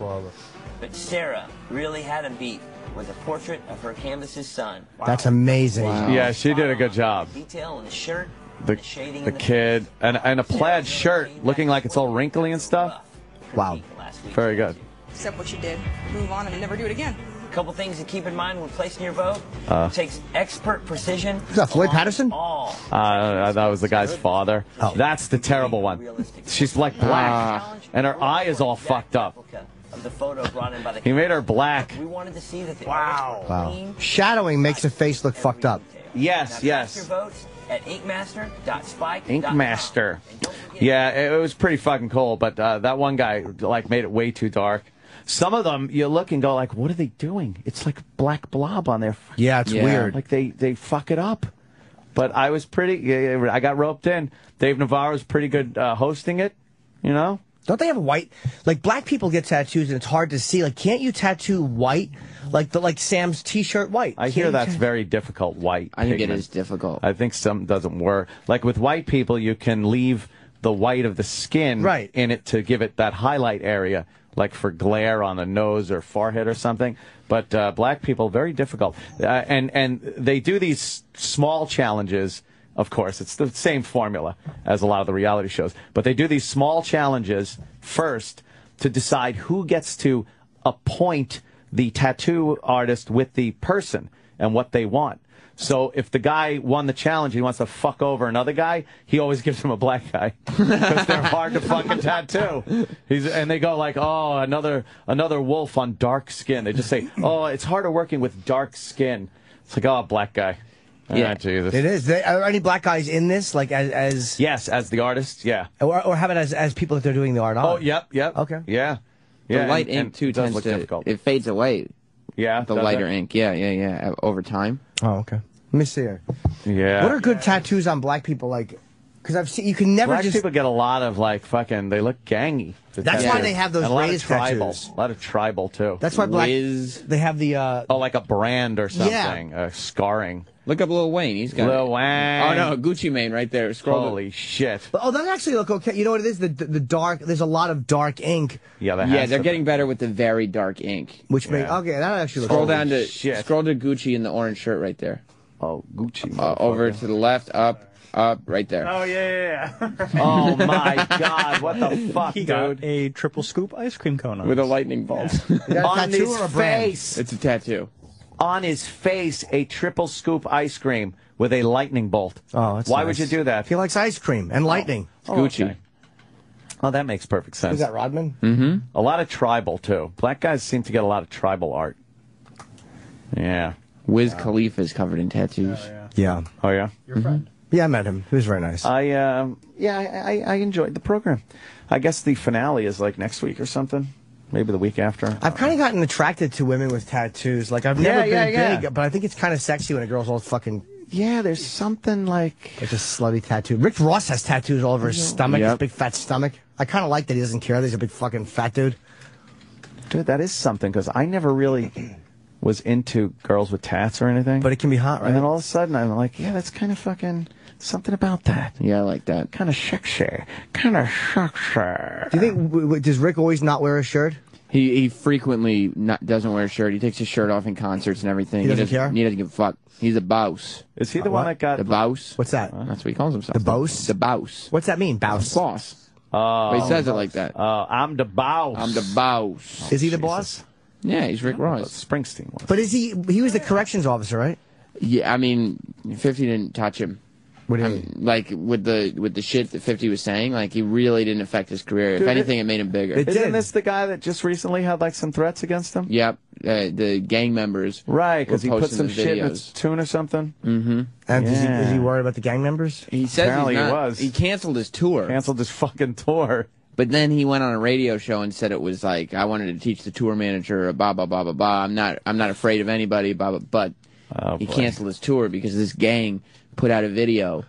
But Sarah really had a beat with a portrait of her canvas's son.
That's amazing.
Yeah, she did a good job.
Detail in the shirt,
The,
the shading
the
in the
kid and and a plaid shirt looking like it's all wrinkly and stuff.
Wow.
Very good.
Accept what you did, move on, and never do it again.
A couple things to keep in mind when placing your vote.
Uh.
it takes expert precision.
Is that Floyd Patterson?
All
Uh, that was the guy's father. That's the terrible one. She's like black, and her eye is all fucked up.
of the photo brought in by the
He made her black.
We wanted to see that the
Wow.
Wow. Shadowing makes a face look fucked up.
Yes,
Now
yes.
your votes at inkmaster.spike.
Ink Master. Yeah, it was pretty fucking cool, but uh, that one guy like made it way too dark. Some of them you look and go like, what are they doing? It's like black blob on their.
Yeah, it's
Yeah.
weird.
Like they they fuck it up. But I was pretty. yeah, yeah, I got roped in. Dave Navarro was pretty good uh, hosting it. You know.
Don't they have white? Like black people get tattoos and it's hard to see. Like, can't you tattoo white? Like the like Sam's T-shirt white.
I
Can't
hear that's
ta-
very difficult. White.
I think it
pigment.
is difficult.
I think some doesn't work. Like with white people, you can leave the white of the skin
Right.
in it to give it that highlight area, like for glare on the nose or forehead or something. But uh, black people, very difficult. Uh, and and they do these small challenges. Of course, it's the same formula as a lot of the reality shows. But they do these small challenges first to decide who gets to appoint the tattoo artist with the person and what they want. So if the guy won the challenge, he wants to fuck over another guy. He always gives him a black guy because they're hard to fucking tattoo. He's and they go like, oh, another another wolf on dark skin. They just say, oh, it's harder working with dark skin. It's like, oh, black guy.
Yeah.
Ah, Jesus.
It is. Are there any black guys in this? Like as, as
Yes, as the artist, yeah.
or, or how about as as people that they're doing the art on?
Oh, yep, yep.
Okay.
Yeah.
The
Yeah,
light
and-
ink
and
too
it
tends to
difficult.
it fades away.
Yeah,
the lighter
it?
ink. Yeah, yeah, yeah. Over time.
Oh, okay. Let me see here.
Yeah.
What are good tattoos on black people? Like, because I've seen you can never
Black
just.
people get a lot of like fucking. They look gangy. the
That's why they have those
And a lot
raised
tribal.
tattoos.
A lot of tribal too.
That's why black. They have the. uh
Oh, like a brand or something. Uh, scarring.
Look up Lil Wayne. He's got
Lil
it.
Wayne.
Oh no, Gucci Mane right there. Scroll. to-
Holy shit.
Oh, that actually look okay. You know what it is? The the, the dark. There's a lot of dark ink,
Yeah, that
Yeah,
has
they're
to-
getting better with the very dark ink.
which make okay. That actually looks.
Scroll
okay.
down to
shit.
scroll to Gucci in the orange shirt right there.
Oh, Gucci.
Uh, over to the left, up, up, right there.
Oh yeah, yeah, yeah.
Oh my god, what the fuck,
he
dude?
got a triple scoop ice cream cone on
with a lightning bolt.
that a
On his
or a
face.
it's a tattoo.
On his face, a triple scoop ice cream with a lightning bolt.
Oh, that's
Why
nice.
would you do that?
He likes ice cream and lightning.
Oh,
Gucci.
okay. Oh, that makes perfect sense.
Is that Rodman?
Mm-hmm.
A lot of tribal too. Black guys seem to get a lot of tribal art. Yeah.
Wiz Khalifa is covered in tattoos.
Yeah.
Oh yeah.
Your friend.
Yeah, I met him. He was very nice.
I um yeah I, I I enjoyed the program. I guess the finale is like next week or something. Maybe the week after.
I've kind of gotten attracted to women with tattoos. Like I've never
yeah,
been
yeah.
big, but I think it's kind of sexy when a girl's all fucking
Yeah, there's something like
like a slutty tattoo. Rick Ross has tattoos all over his stomach, his big fat stomach. I kind of like that he doesn't care. that He's a big fucking fat dude.
dude. That is something because I never really was into girls with tats or anything.
But it can be hot, right?
And then all of a sudden I'm like, yeah, that's kind of fucking something about that.
Yeah, I like that.
Kind of sexy. Kind of sexy.
Do you think w- w- does Rick always not wear a shirt?
He he frequently not, doesn't wear a shirt. He takes his shirt off in concerts and everything.
He doesn't care?
He doesn't give a fuck. He's a boss.
Is he the
What?
one that got
The boss.
What's that?
That's what he calls himself.
The boss?
The boss.
What's that mean? Bouse.
Boss.
Oh,
But he says it like that.
uh, I'm the boss.
I'm the boss.
Is he the boss?
Yeah, he's Rick Ross.
Springsteen was.
But is he? He was the corrections officer, right?
Yeah, I mean, Fifty didn't touch him.
What do you
I
mean?
mean, like with the with the shit that Fifty was saying, like he really didn't affect his career.
Dude,
if anything, it, made him bigger.
it-
Isn't
did.
this the guy that just recently had like some threats against him?
Yep, uh, the gang members.
Right, because he
were
put some shit in
videos.
his tune or something.
Mm-hmm.
And is, he, is he worried about the gang members?
He says
Apparently
he's
he was.
He canceled his tour,
Canceled his fucking tour.
but then he went on a radio show and said it was like I wanted to teach the tour manager a blah blah blah blah blah. I'm not I'm not afraid of anybody. Blah blah. But
Oh,
he
boy.
canceled his tour because this gang put out a video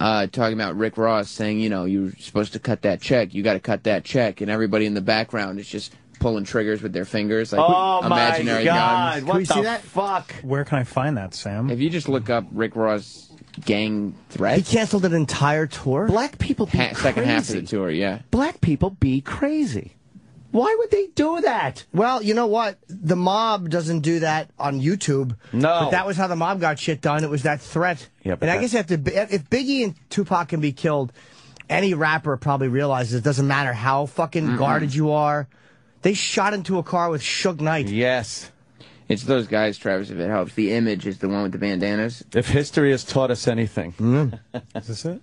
uh, talking about Rick Ross saying, you know, you're supposed to cut that check. You got to cut that check, and everybody in the background is just pulling triggers with their fingers like
Oh
imaginary
my god!
guns.
What
we
the
see that?
fuck?
Where can I find that, Sam?
If you just look up Rick Ross gang
threat,
He
canceled an entire tour.
Black people be
ha-
crazy.
second half of the tour, yeah.
Black people be crazy. Why would they do that?
Well, you know what? The mob doesn't do that on YouTube.
No.
But that was how the mob got shit done. It was that threat.
Yeah,
and I
that-
guess if, the, if Biggie and Tupac can be killed, any rapper probably realizes it doesn't matter how fucking guarded you are. They shot into a car with Suge Knight.
Yes.
It's those guys, Travis, if it helps. The image is the one with the bandanas.
If history has taught us anything, mm-hmm.
Is this it?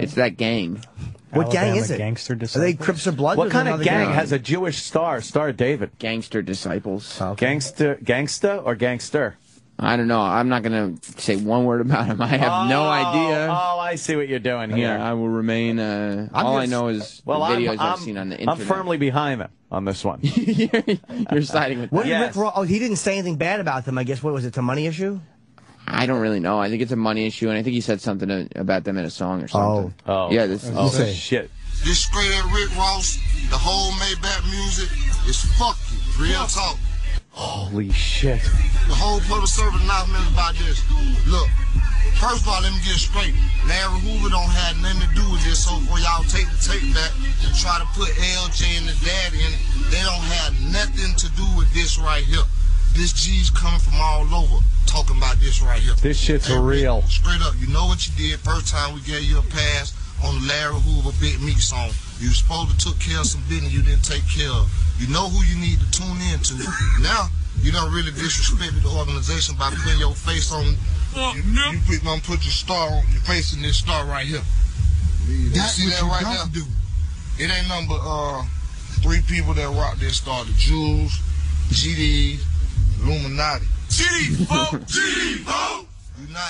It's that gang.
What gang is it?
Gangster Disciples.
Are they
disciples?
Crips or Blood?
what kind of gang
gang?
has a Jewish star? Star David.
Gangster disciples.
Gangster, gangsta or gangster?
I don't know. I'm not going to say one word about him. I have no
Oh,
idea.
Oh, I see what you're doing here.
Yeah, I will remain. Uh,
I'm
all I know is
well,
the
I'm,
videos
I'm,
have seen on the internet.
I'm firmly behind them on this one.
You're siding with
What did
Yes.
Rick Ross? Oh, he didn't say anything bad about them. I guess what was it? The money issue?
I don't really know. I think it's a money issue, and I think he said something to, about them in a song or oh. something. Oh.
oh,
yeah. This,
Oh, shit.
This straight at Rick Ross, the whole Maybach music is fuck you. Real talk.
Holy shit.
The whole public service announcement is about this. Look, first of all, let me get straight. Larry Hoover don't have nothing to do with this, so for y'all take the tape back and try to put LJ and his dad in it, they don't have nothing to do with this right here. This G's coming from all over talking about this right here.
This shit's real.
Straight up, you know what you did first time we gave you a pass on the Larry Hoover Big Meat song. You was supposed to took care of some business you didn't take care of. You know who you need to tune in to. Now, you don't really disrespect the organization by putting your face on. You, you put, gonna put your star on your face in this star right here. You
That's
see
what
that
you
right
don't
there? It ain't number uh, three people that rock this star: the Jews, GD, Illuminati. GD, vote, GD, vote.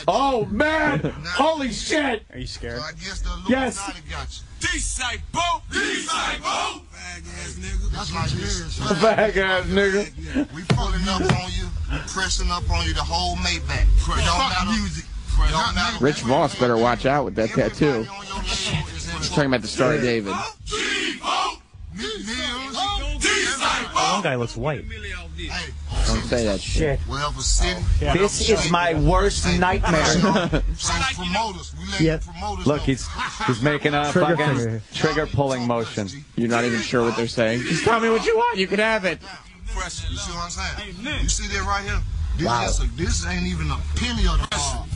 Oh man! Holy shit!
Are you scared?
I guess the
Yes.
Illuminati got you. D-Site-Boat! D-Site-Boat! Fag ass nigga. That's like this.
Fag ass nigga.
We pulling up on you, we pressing up on you the whole Maybach. It don't matter. Music. Don't matter.
Rich Voss better watch out with that tattoo. He's talking about the Star of David.
One guy looks white.
Don't say that shit.
Whatever city.
This is my worst nightmare.
So promoters, we let
Yeah. Look, he's he's making a
Trigger
fucking
finger.
trigger pulling motion.
You're not even sure what they're saying. Just tell me what you want. You can have it.
You see what I'm saying? You see that right here? This,
Wow.
just a, this ain't even a penny of the car.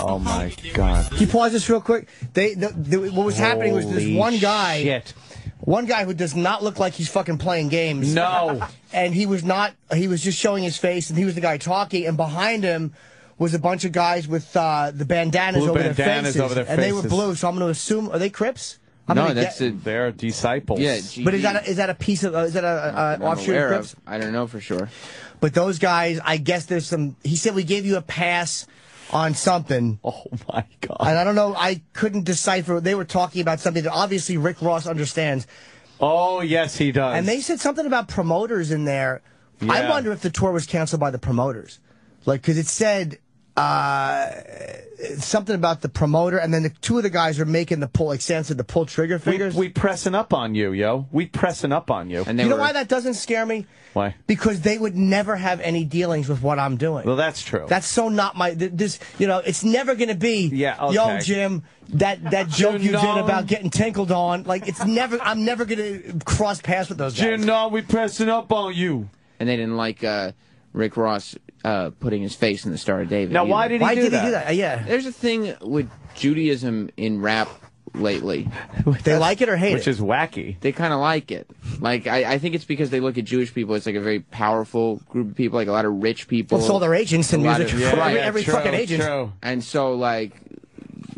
Oh my god.
Can you pause this real quick? They, the, the, what was happening was this one guy,
shit.
One guy who does not look like he's fucking playing games.
No.
and he was not. He was just showing his face, and he was the guy talking, and behind him was a bunch of guys with uh, the bandanas
Blue
over their faces,
over their
and they were blue. So I'm going to assume are they Crips? I'm
No, that's
get-
a-
They're disciples.
Yeah,
But is that a, is that a piece of uh, is that a, a,
I'm
a offshoot
aware
of
of.
Crips?
I don't know for sure.
But those guys, I guess there's some. He said we gave you a pass on something.
Oh my god!
And I don't know. I couldn't decipher. They were talking about something that obviously Rick Ross understands.
Oh yes, he does.
And they said something about promoters in there. I wonder if the tour was canceled by the promoters, like because it said uh, something about the promoter, and then the two of the guys are making the pull, like Sam said, the pull trigger
we,
fingers.
we pressing up on you, yo. We pressing up on you.
And
you know why that doesn't scare me?
Why?
Because they would never have any dealings with what I'm doing.
Well, that's true.
That's so not my. This, you know, it's never going to be.
Yeah,
Yo. Jim, that that joke you did
know-
about getting tinkled on, like it's never. I'm never going to cross paths with those guys.
Jim, no, we pressing up on you.
And they didn't like uh, Rick Ross uh, putting his face in the Star of David.
Now, why did he Why do did he that? do
that? Uh, yeah.
There's a thing with Judaism in rap lately.
They like it or hate it.
Which is wacky.
They kind of like it. Like I, I think it's because they look at Jewish people as like a very powerful group of people, like a lot of rich people.
Well, so they're agents in
A lot
music.
of-
Every- every fucking agent.
And so like,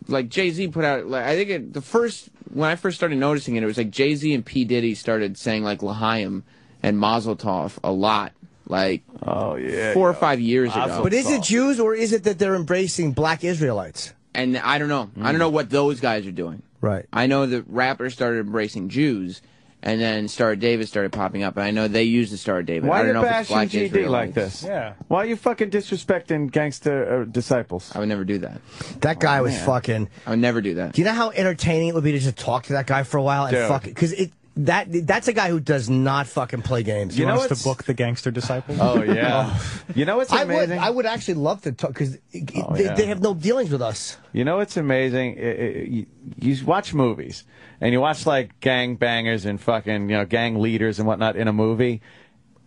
like Jay Z put out. Like, I think it, the first when I first started noticing it, it was like Jay Z and P Diddy started saying like L'Haim and Mazel Tov a lot. Like
oh yeah,
four or five years ago.
But is it Jews or is it that they're embracing black Israelites?
And I don't know. I don't
Mm.
know what those guys are doing.
Right.
I know that rappers started embracing Jews, and then Star David started popping up, and I know they use the Star of David.
Why
I
are
don't
you
know if it's
bashing
black
GD like this?
Yeah.
Why are you fucking disrespecting gangster uh, disciples?
I would never do that.
That guy was
man.
fucking.
I would never do that.
Do you know how entertaining it would be to just talk to that guy for a while and
Dude.
fuck it? Because it that that's a guy who does not fucking play games.
You,
know
want us
what's-
to book the gangster disciple?
Oh yeah. Oh. you know what's
I would,
amazing?
I would actually love to talk because
Oh,
they,
yeah.
they have no dealings with us.
You know what's amazing? I- I- you, you watch movies and you watch like gang bangers and fucking you know gang leaders and whatnot in a movie.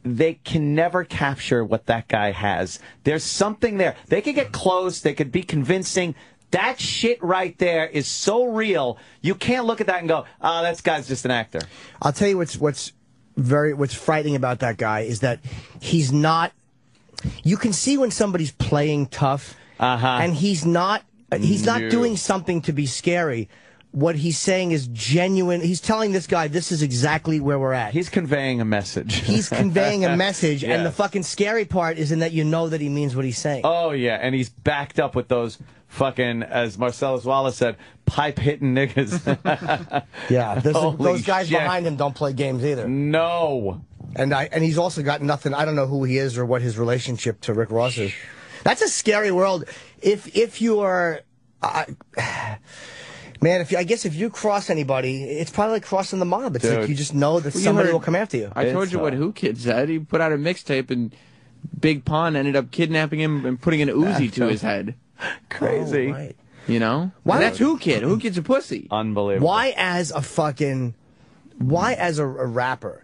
They can never capture what that guy has. There's something there. They could get close. They could be convincing. That shit right there is so real. You can't look at that and go, "Oh, that guy's just an actor."
I'll tell you what's what's very what's frightening about that guy is that he's not. You can see when somebody's playing tough,
Uh-huh.
and he's not. He's not
No.
doing something to be scary. What he's saying is genuine. He's telling this guy, "This is exactly where we're at."
He's conveying a message.
He's conveying a message, and the fucking scary part is in that you know that he means what he's saying.
Oh yeah, and he's backed up with those fucking, as Marcellus Wallace said, pipe hitting niggas.
Yeah, those, those guys
shit.
behind him don't play games either.
No.
And I and he's also got nothing. I don't know who he is or what his relationship to Rick Ross is. That's a scary world. If if you are, uh, man, if you, I guess if you cross anybody, it's probably like crossing the mob. It's like you just know that
Well, you
somebody
heard-
will come after you.
I told you what uh, Whoo Kid said. He put out a mixtape and Big Pun ended up kidnapping him and putting an Uzi to his head.
Crazy.
Oh, you know?
Why-
And that's Whoo Kid. Whoo Kid's a pussy.
Unbelievable.
Why, as a fucking, why, as a, a rapper,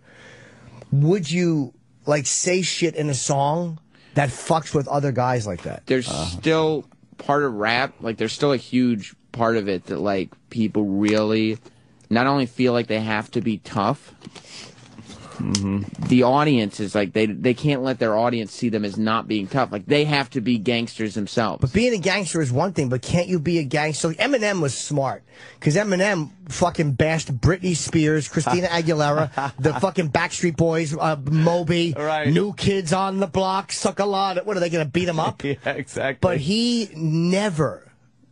would you like say shit in a song that fucks with other guys like that?
There's uh-huh. still part of rap, like there's still a huge part of it that like people really not only feel like they have to be tough. The audience is like they they can't let their audience see them as not being tough. Like they have to be gangsters themselves.
But being a gangster is one thing, but can't you be a gangster? Eminem was smart because Eminem fucking bashed Britney Spears, Christina Aguilera, the fucking Backstreet Boys, uh, Moby, New Kids on the Block, suck a lot. What are they going to beat him up?
yeah, exactly.
But he never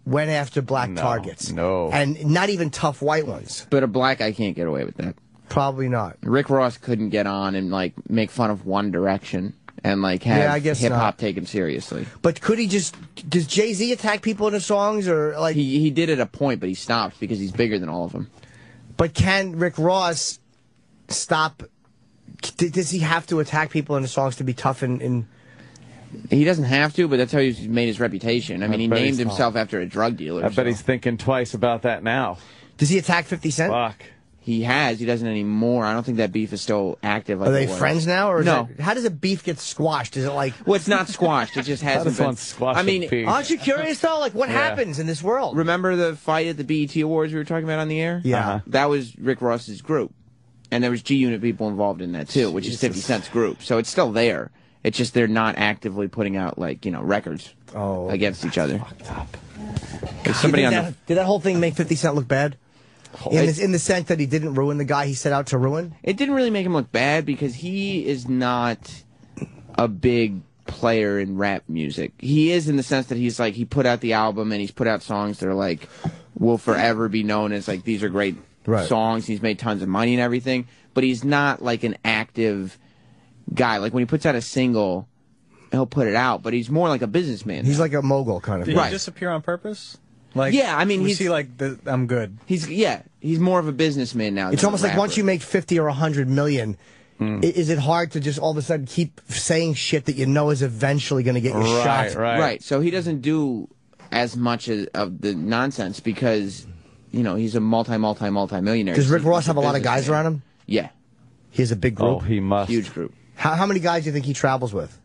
went after black targets.
No.
And not even tough white ones.
But a black guy can't get away with that.
Probably not.
Rick Ross couldn't get on and like make fun of One Direction and like have
Yeah, I guess
hip
not.
hop taken seriously.
But could he just? Does Jay Z attack people in his songs or like?
He he did at a point, but he stopped because he's bigger than all of them.
But can Rick Ross stop? Does he have to attack people in his songs to be tough and? and
He doesn't have to, but that's how he's made his reputation. I mean, he named
he's-
himself after a drug dealer.
I bet
so.
he's thinking twice about that now.
Does he attack Fifty Cent?
Fuck.
He has. He doesn't anymore. I don't think that beef is still active. Like
Are they
it
friends now, or
no?
it- how does a beef get squashed? Is it like?
Well, it's not squashed. It just hasn't been.
one squash
I
a
mean,
beef? Aren't you curious though? Like what
Yeah.
happens in this world?
Remember the fight at the BET Awards we were talking about on the air?
Yeah. Uh-huh.
That was Rick Ross's group. And there was G Unit people involved in that too, which is 50 Cent's group. So it's still there. It's just they're not actively putting out like, you know, records oh, against each other. There's somebody
did,
on
that, did that whole thing make Fifty Cent look bad? Oh, in,
It-
this, in the sense that he didn't ruin the guy he set out to ruin.
It didn't really make him look bad because he is not a big player in rap music. He is in the sense that he's like he put out the album and he's put out songs that are like will forever be known as like these are great
Right.
songs. He's made tons of money and everything, but he's not like an active guy. Like when he puts out a single, he'll put it out, but he's more like a businessman.
He's like a mogul kind of.
Did
thing.
he disappear on purpose? Like,
Yeah, I mean, he's-
he like, the, I'm good.
He's yeah, he's more of a businessman now.
It's almost like once you make fifty or hundred million.
Hmm.
I- Is it hard to just all of a sudden keep saying shit that you know is eventually going to get you shot?
Right. right. So he doesn't do as much as, of the nonsense because, you know, he's a multi, multi, multi millionaire.
Does Rick Ross have a lot of guys around him?
Yeah.
He has a big group.
Oh, he must.
Huge group.
How, how many guys do you think he travels with?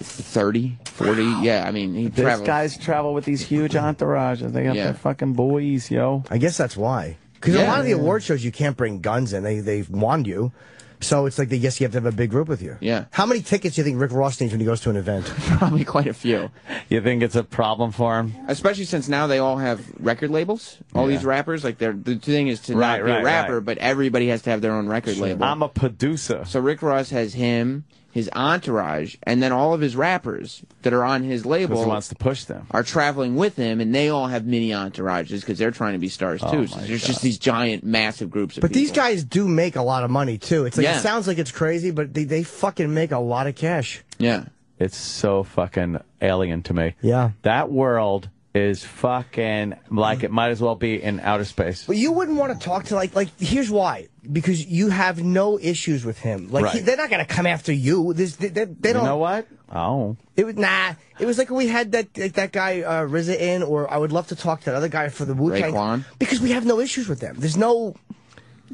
30, 40. Yeah, I mean, he
These
travels.
guys travel with these huge entourages. They got
Yeah.
their fucking boys, yo.
I guess that's why. Because a lot of the award shows you can't bring guns in. They they've warned you. So it's like they guess you have to have a big group with you.
Yeah.
How many tickets do you think Rick Ross needs when he goes to an event?
Probably quite a few.
You think it's a problem for him?
Especially since now they all have record labels. All
Yeah.
these rappers, like, they're, the thing is to
Right,
not be
right,
a rapper,
right.
but everybody has to have their own record label.
I'm a producer.
So Rick Ross has him, his entourage, and then all of his rappers that are on his label
Because he wants to push them.
are traveling with him, and they all have mini entourages because they're trying to be stars
Oh
too. so there's
God.
just these giant, massive groups of
But
people.
these guys do make a lot of money too. It's like
Yeah.
it sounds like it's crazy, but they, they fucking make a lot of cash.
Yeah.
It's so fucking alien to me.
Yeah.
That world is fucking like it might as well be in outer space.
But you wouldn't want to talk to like like here's why because you have no issues with him. Like he- they're not gonna come after you. This, they, they, they don't.
know what? Oh.
It was nah. It was like we had that like that guy uh, RZA in, or I would love to talk to that other guy for the Wu Tang
Raekwon?
because we have no issues with them. There's no.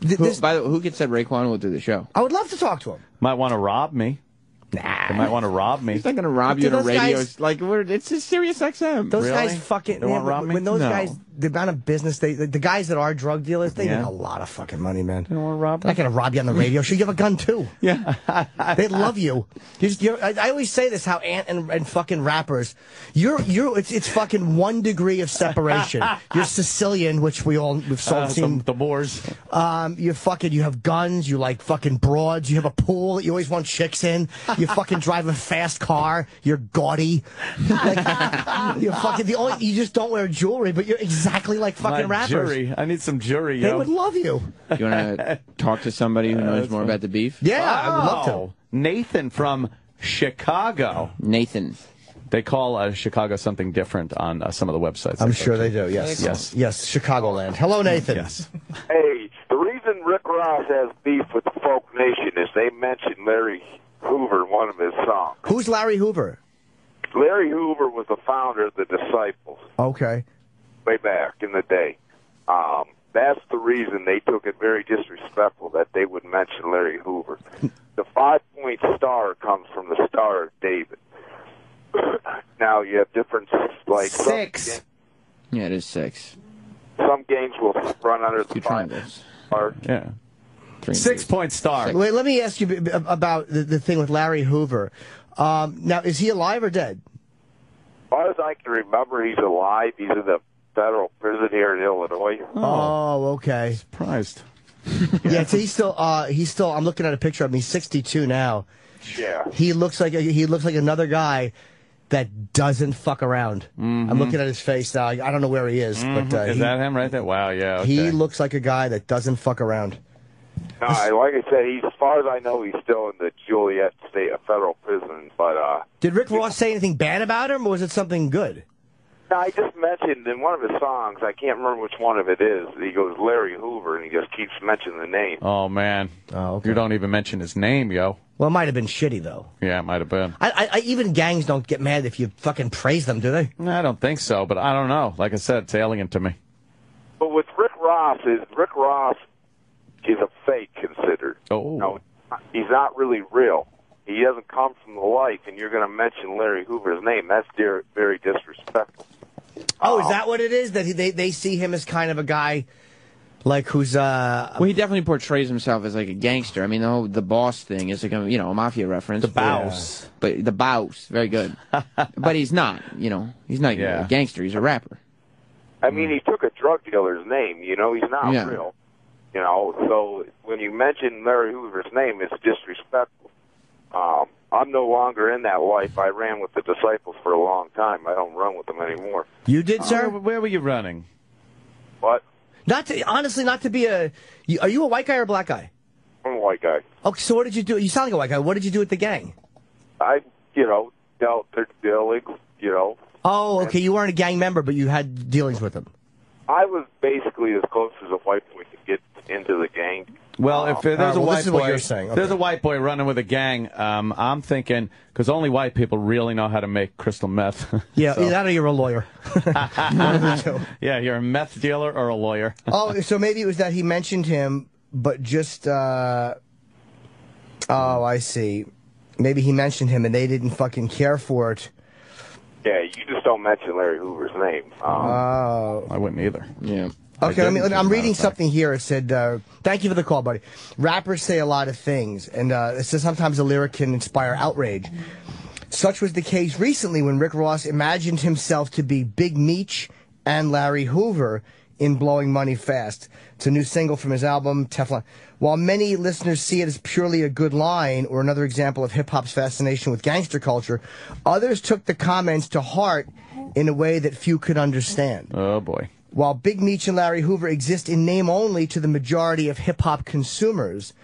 th-
Who,
this-
by the way, who gets said Raekwon will do the show?
I would love to talk to him.
Might want to rob me.
Nah.
They might want to rob me.
He's not going to rob
But
you
do
on a
those
radio.
guys-
like we're, it's a Sirius XM.
Those
Really?
guys fucking.
They
yeah,
won't rob me?
when those
No.
guys, the amount of business they, the, the guys that are drug dealers, they
Yeah.
make a lot of fucking money, man.
They don't want to rob
They're not gonna rob you on the radio. Should you have a gun too?
Yeah.
they love you. You're, just- you're, I, I always say this: how Ant and, and fucking rappers, you're you're it's it's fucking one degree of separation. you're Sicilian, which we all we've so
Uh,
seen.
the, the Moors.
Um, you're fucking. You have guns. You like fucking broads. You have a pool that you always want chicks in. You fucking drive a fast car. You're gaudy. Like, you're fucking the only. You just don't wear jewelry, but you're exactly like fucking
My
rappers.
jury. I need some jury,
They
yo.
would love you.
You want to talk to somebody who knows
that's
more
fun.
about the beef?
Yeah, I would love to.
Oh, Nathan from Chicago.
Nathan.
They call uh, Chicago something different on uh, some of the websites.
I'm sure they do. Yes.
Yes.
Yes. Chicagoland. Hello, Nathan.
Yes.
Hey, the reason Rick Ross has beef with the folk nation is they mentioned Larry Hoover in one of his songs.
Who's Larry Hoover?
Larry Hoover was the founder of the Disciples
Okay.
Way back in the day. Um, that's the reason they took it very disrespectful that they would mention Larry Hoover. The five point star comes from the Star of David. now you have different like some
Six.
Yeah, it is six.
Some games will run under the
Two
five
triangles.
star.
Yeah. Six point star.
Wait, let me ask you b- b- about the, the thing with Larry Hoover. Um, now, is he alive or dead?
As far as I can remember, he's alive. He's in the federal prison here in Illinois.
Oh, okay.
Surprised.
yeah, so he's still. Uh, he's still. I'm looking at a picture of him. He's 62 now.
Yeah.
He looks like he looks like another guy that doesn't fuck around. I'm looking at his face now. I I don't know where he is, but uh,
is
he,
that him right there? Wow. Yeah. Okay.
he looks like a guy that doesn't fuck around.
No, I, like I said, he's as far as I know, he's still in the Joliet State federal prison. But uh,
Did Rick Ross say anything bad about him, or was it something good?
No, I just mentioned in one of his songs, I can't remember which one of it is. He goes Larry Hoover, and he just keeps mentioning the name.
Oh man.
Oh, okay.
You don't even mention his name, yo.
Well, it might have been shitty though.
Yeah, it might have been.
I, I, I even gangs don't get mad if you fucking praise them, do they?
I don't think so, but I don't know. Like I said, it's alien to me.
But with Rick Ross, is Rick Ross is a fake considered.
Oh.
No, he's not really real. He doesn't come from the life, and you're going to mention Larry Hoover's name. That's dear, very disrespectful.
Oh, is that what it is? That he, they they see him as kind of a guy, like who's uh.
Well, he definitely portrays himself as like a gangster. I mean, the whole, the boss thing is like a you know a mafia reference.
The boss.
but the boss, very good. but he's not. You know, he's not
Yeah.
a gangster. He's a rapper.
I mean, he took a drug dealer's name. You know, he's not
Yeah.
real. You know, so when you mention Larry Hoover's name, it's disrespectful. Um, I'm no longer in that life. I ran with the disciples for a long time. I don't run with them anymore.
You did, sir.
Where, where were you running?
What?
Not to honestly, not to be a. You, are you a white guy or a black guy?
I'm a white guy.
Okay, so what did you do? You sound like a white guy. What did you do with the gang?
I, you know, dealt their dealings. You know,
Oh, okay. You weren't a gang member, but you had dealings with them.
I was basically as close as a white boy could get into the gang.
Well, if there's a
well,
white boy,
what you're saying.
if there's a white boy running with a gang. Um, I'm thinking because only white people really know how to make crystal meth.
Yeah,
So-
either that you're a lawyer. One of the two.
yeah, you're a meth dealer or a lawyer.
Oh, so maybe it was that he mentioned him, but just. uh Oh, I see. Maybe he mentioned him and they didn't fucking care for it.
Yeah, you just don't mention Larry Hoover's name. Um,
Oh.
I wouldn't either.
Yeah.
Okay, let me,
didn't, as a
I'm reading something here. It said, uh, thank you for the call, buddy. Rappers say a lot of things, and uh, it says sometimes a lyric can inspire outrage. Such was the case recently when Rick Ross imagined himself to be Big Meech and Larry Hoover in Blowing Money Fast. It's a new single from his album, Teflon. While many listeners see it as purely a good line or another example of hip hop's fascination with gangster culture, others took the comments to heart in a way that few could understand.
Oh boy.
While Big Meech and Larry Hoover exist in name only to the majority of hip hop consumers,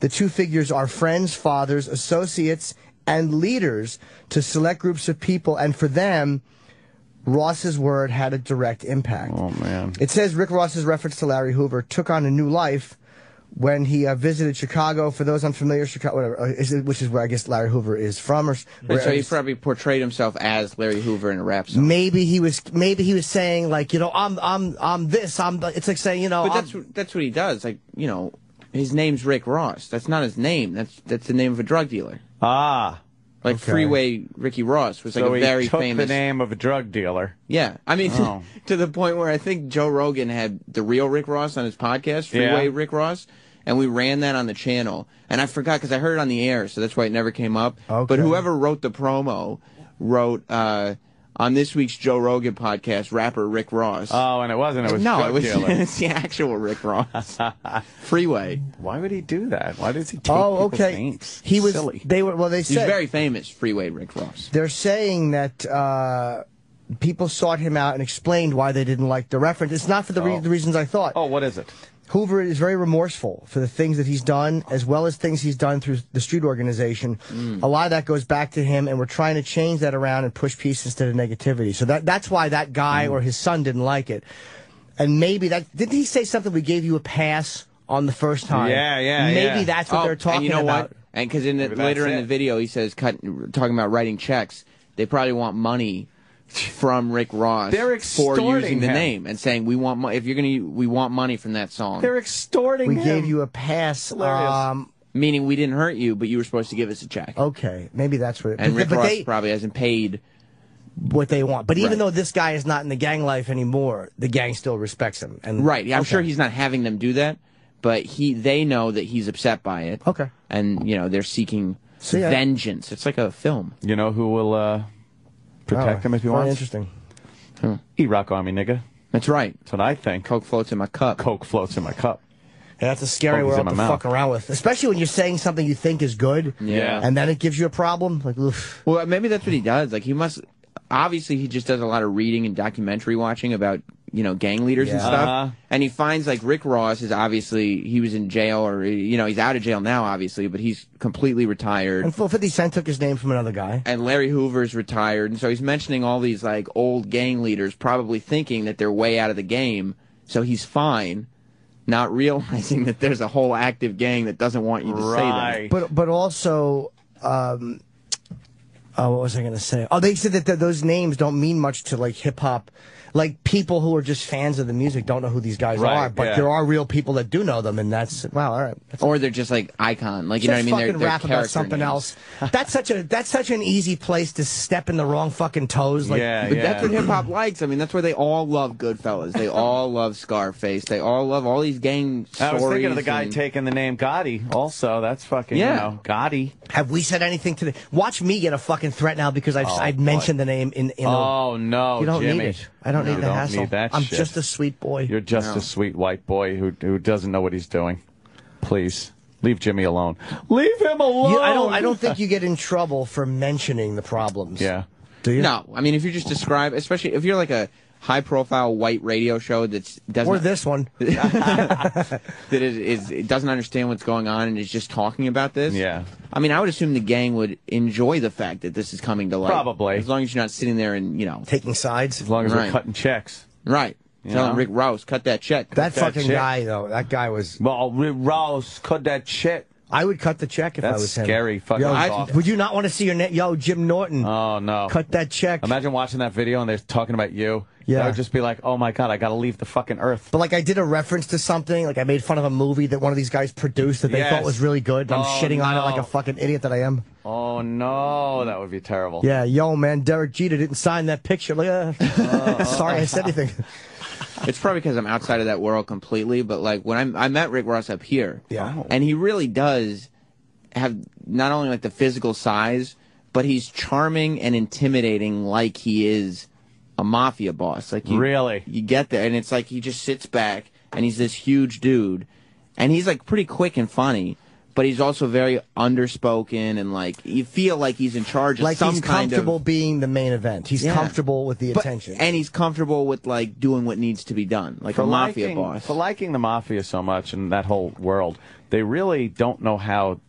the two figures are friends, fathers, associates, and leaders to select groups of people, and for them, Ross's word had a direct impact.
Oh man.
It says Rick Ross's reference to Larry Hoover took on a new life when he uh, visited Chicago. For those unfamiliar, Chicago, whatever, uh, is it- which is where I guess Larry Hoover is from, or
And so he probably portrayed himself as Larry Hoover in a rap song.
maybe he was maybe he was saying like you know I'm I'm I'm this I'm the- it's like saying you know
But
I'm-
that's that's what he does. Like you know, his name's Rick Ross. That's not his name. That's that's the name of a drug dealer.
Ah.
Like
Okay.
Freeway Ricky Ross was like
so
a
he
very
took
famous.
the name of a drug dealer.
Yeah, I mean
Oh.
to the point where I think Joe Rogan had the real Rick Ross on his podcast, Freeway
Yeah.
Rick Ross, and we ran that on the channel. And I forgot because I heard it on the air, so that's why it never came up.
Okay.
But whoever wrote the promo wrote uh, on this week's Joe Rogan podcast, rapper Rick Ross.
Oh, and it wasn't. It was
no, it was it's the actual Rick Ross. Freeway.
Why would he do that? Why does he take
oh okay
names?
he was
Silly.
they were well they said He's
very famous, Freeway Rick Ross.
they're saying that uh, people sought him out and explained why they didn't like the reference. It's not for the, re-
Oh.
the reasons I thought.
Oh, what is it?
Hoover is very remorseful for the things that he's done, as well as things he's done through the street organization.
Mm.
A lot of that goes back to him, and we're trying to change that around and push peace instead of negativity. So that that's why that guy
Mm.
or his son didn't like it. And maybe that didn't he say something? We gave you a pass on the first time.
Yeah, yeah,
Maybe
yeah.
that's what
Oh,
they're talking
and you know
about.
What? And because in the, later in
it.
the video, he says, cut, talking about writing checks, they probably want money from Rick Ross
They're
for
extorting
using the
him.
name and saying we want mo- if you're gonna we want money from that song.
They're extorting
We
him.
gave you a pass. Um,
Meaning we didn't hurt you, but you were supposed to give us a check.
okay, maybe that's what.
and
but,
Rick
but
Ross
they,
probably hasn't paid.
what they want. But even
Right.
though this guy is not in the gang life anymore, the gang still respects him. And
Right. I'm
Okay.
sure he's not having them do that, but he they know that he's upset by it.
Okay.
And you know they're seeking
See, I-
vengeance. It's like a film.
You know who will uh, protect
Oh,
him if he
very
wants?
interesting. Hmm.
E-Rock Army, nigga.
That's right.
That's what I think.
Coke floats in my cup.
Coke floats in my cup.
Yeah, that's a scary
Focus in
world to
mouth.
fuck around with, especially when you're saying something you think is good,
Yeah.
and then it gives you a problem. Like, oof.
Well, maybe that's what he does. Like he must. Obviously, he just does a lot of reading and documentary watching about you know gang leaders and
Yeah.
stuff.
Uh-huh.
And he finds like Rick Ross is obviously he was in jail or you know he's out of jail now, obviously, but he's completely retired.
and Full Fifty Cent took his name from another guy.
and Larry Hoover's retired, and so he's mentioning all these like old gang leaders, probably thinking that they're way out of the game, so he's fine, not realizing that there's a whole active gang that doesn't want you to say that.
But but also, um, oh, what was I going to say? Oh, they said that th- those names don't mean much to like hip hop. Like people who are just fans of the music don't know who these guys
Right,
are, but
yeah.
there are real people that do know them, and that's wow. All right, that's
Or they're just like icon, like you know what I mean? They're,
fucking
they're
rap about something
names.
else. That's such a that's such an easy place to step in the wrong fucking toes. Like,
but that's what hip hop likes. I mean, that's why they all love Goodfellas. They all love Scarface. They all love all these gang stories.
I was thinking of the guy
and-
taking the name Gotti. Also, that's fucking
Yeah.
you know Gotti.
Have we said anything today? Watch me get a fucking threat now because I've
Oh,
I've mentioned the name in. in
oh
a,
no,
you don't
Jimmy.
need it. I don't
You
need the
don't
hassle.
Need that
I'm
shit.
just a sweet boy.
You're just
No.
a sweet white boy who who doesn't know what he's doing. Please leave Jimmy alone. Leave him alone.
You, I don't. I don't think you get in trouble for mentioning the problems.
Yeah.
Do you?
No, I mean if you just describe, especially if you're like a high-profile white radio show that's doesn't
Or this one.
that is, is it doesn't understand what's going on and is just talking about this.
Yeah.
I mean, I would assume the gang would enjoy the fact that this is coming to light.
Probably.
as long as you're not sitting there and you know
taking sides.
As long as
Right.
we're cutting checks.
Right.
You
Telling
know?
Rick Rouse, cut that check.
That,
that
fucking
check.
guy though. That guy was.
Well, Rick Rouse cut that check.
I would cut the check if I was him.
scary fucking
Yo,
talk.
would you not want to see your net? Yo, Jim Norton.
Oh no.
Cut that check.
Imagine watching that video and they're talking about you.
Yeah.
I would just be like, oh my god, I got to leave the fucking earth.
But like I did a reference to something, like I made fun of a movie that one of these guys produced that they
Yes.
thought was really good. And I'm
Oh,
shitting on it like a fucking idiot that I am.
Oh no, that would be terrible.
Yeah, yo man, Derek Jeter didn't sign that picture. Like, uh, sorry I said anything.
It's probably because I'm outside of that world completely. But like when I I met Rick Ross up here,
Yeah.
and he really does have not only like the physical size, but he's charming and intimidating, like he is a mafia boss. Like you,
Really?
you get there, and it's like he just sits back, and he's this huge dude, and he's like pretty quick and funny. But he's also very underspoken and like you feel like he's in charge of
Like
some
he's
kind
comfortable
of
being the main event. He's
Yeah.
comfortable with the
But-
attention.
and he's comfortable with like doing what needs to be done, like
for
a mafia
liking,
boss.
For liking the mafia so much and that whole world, they really don't know how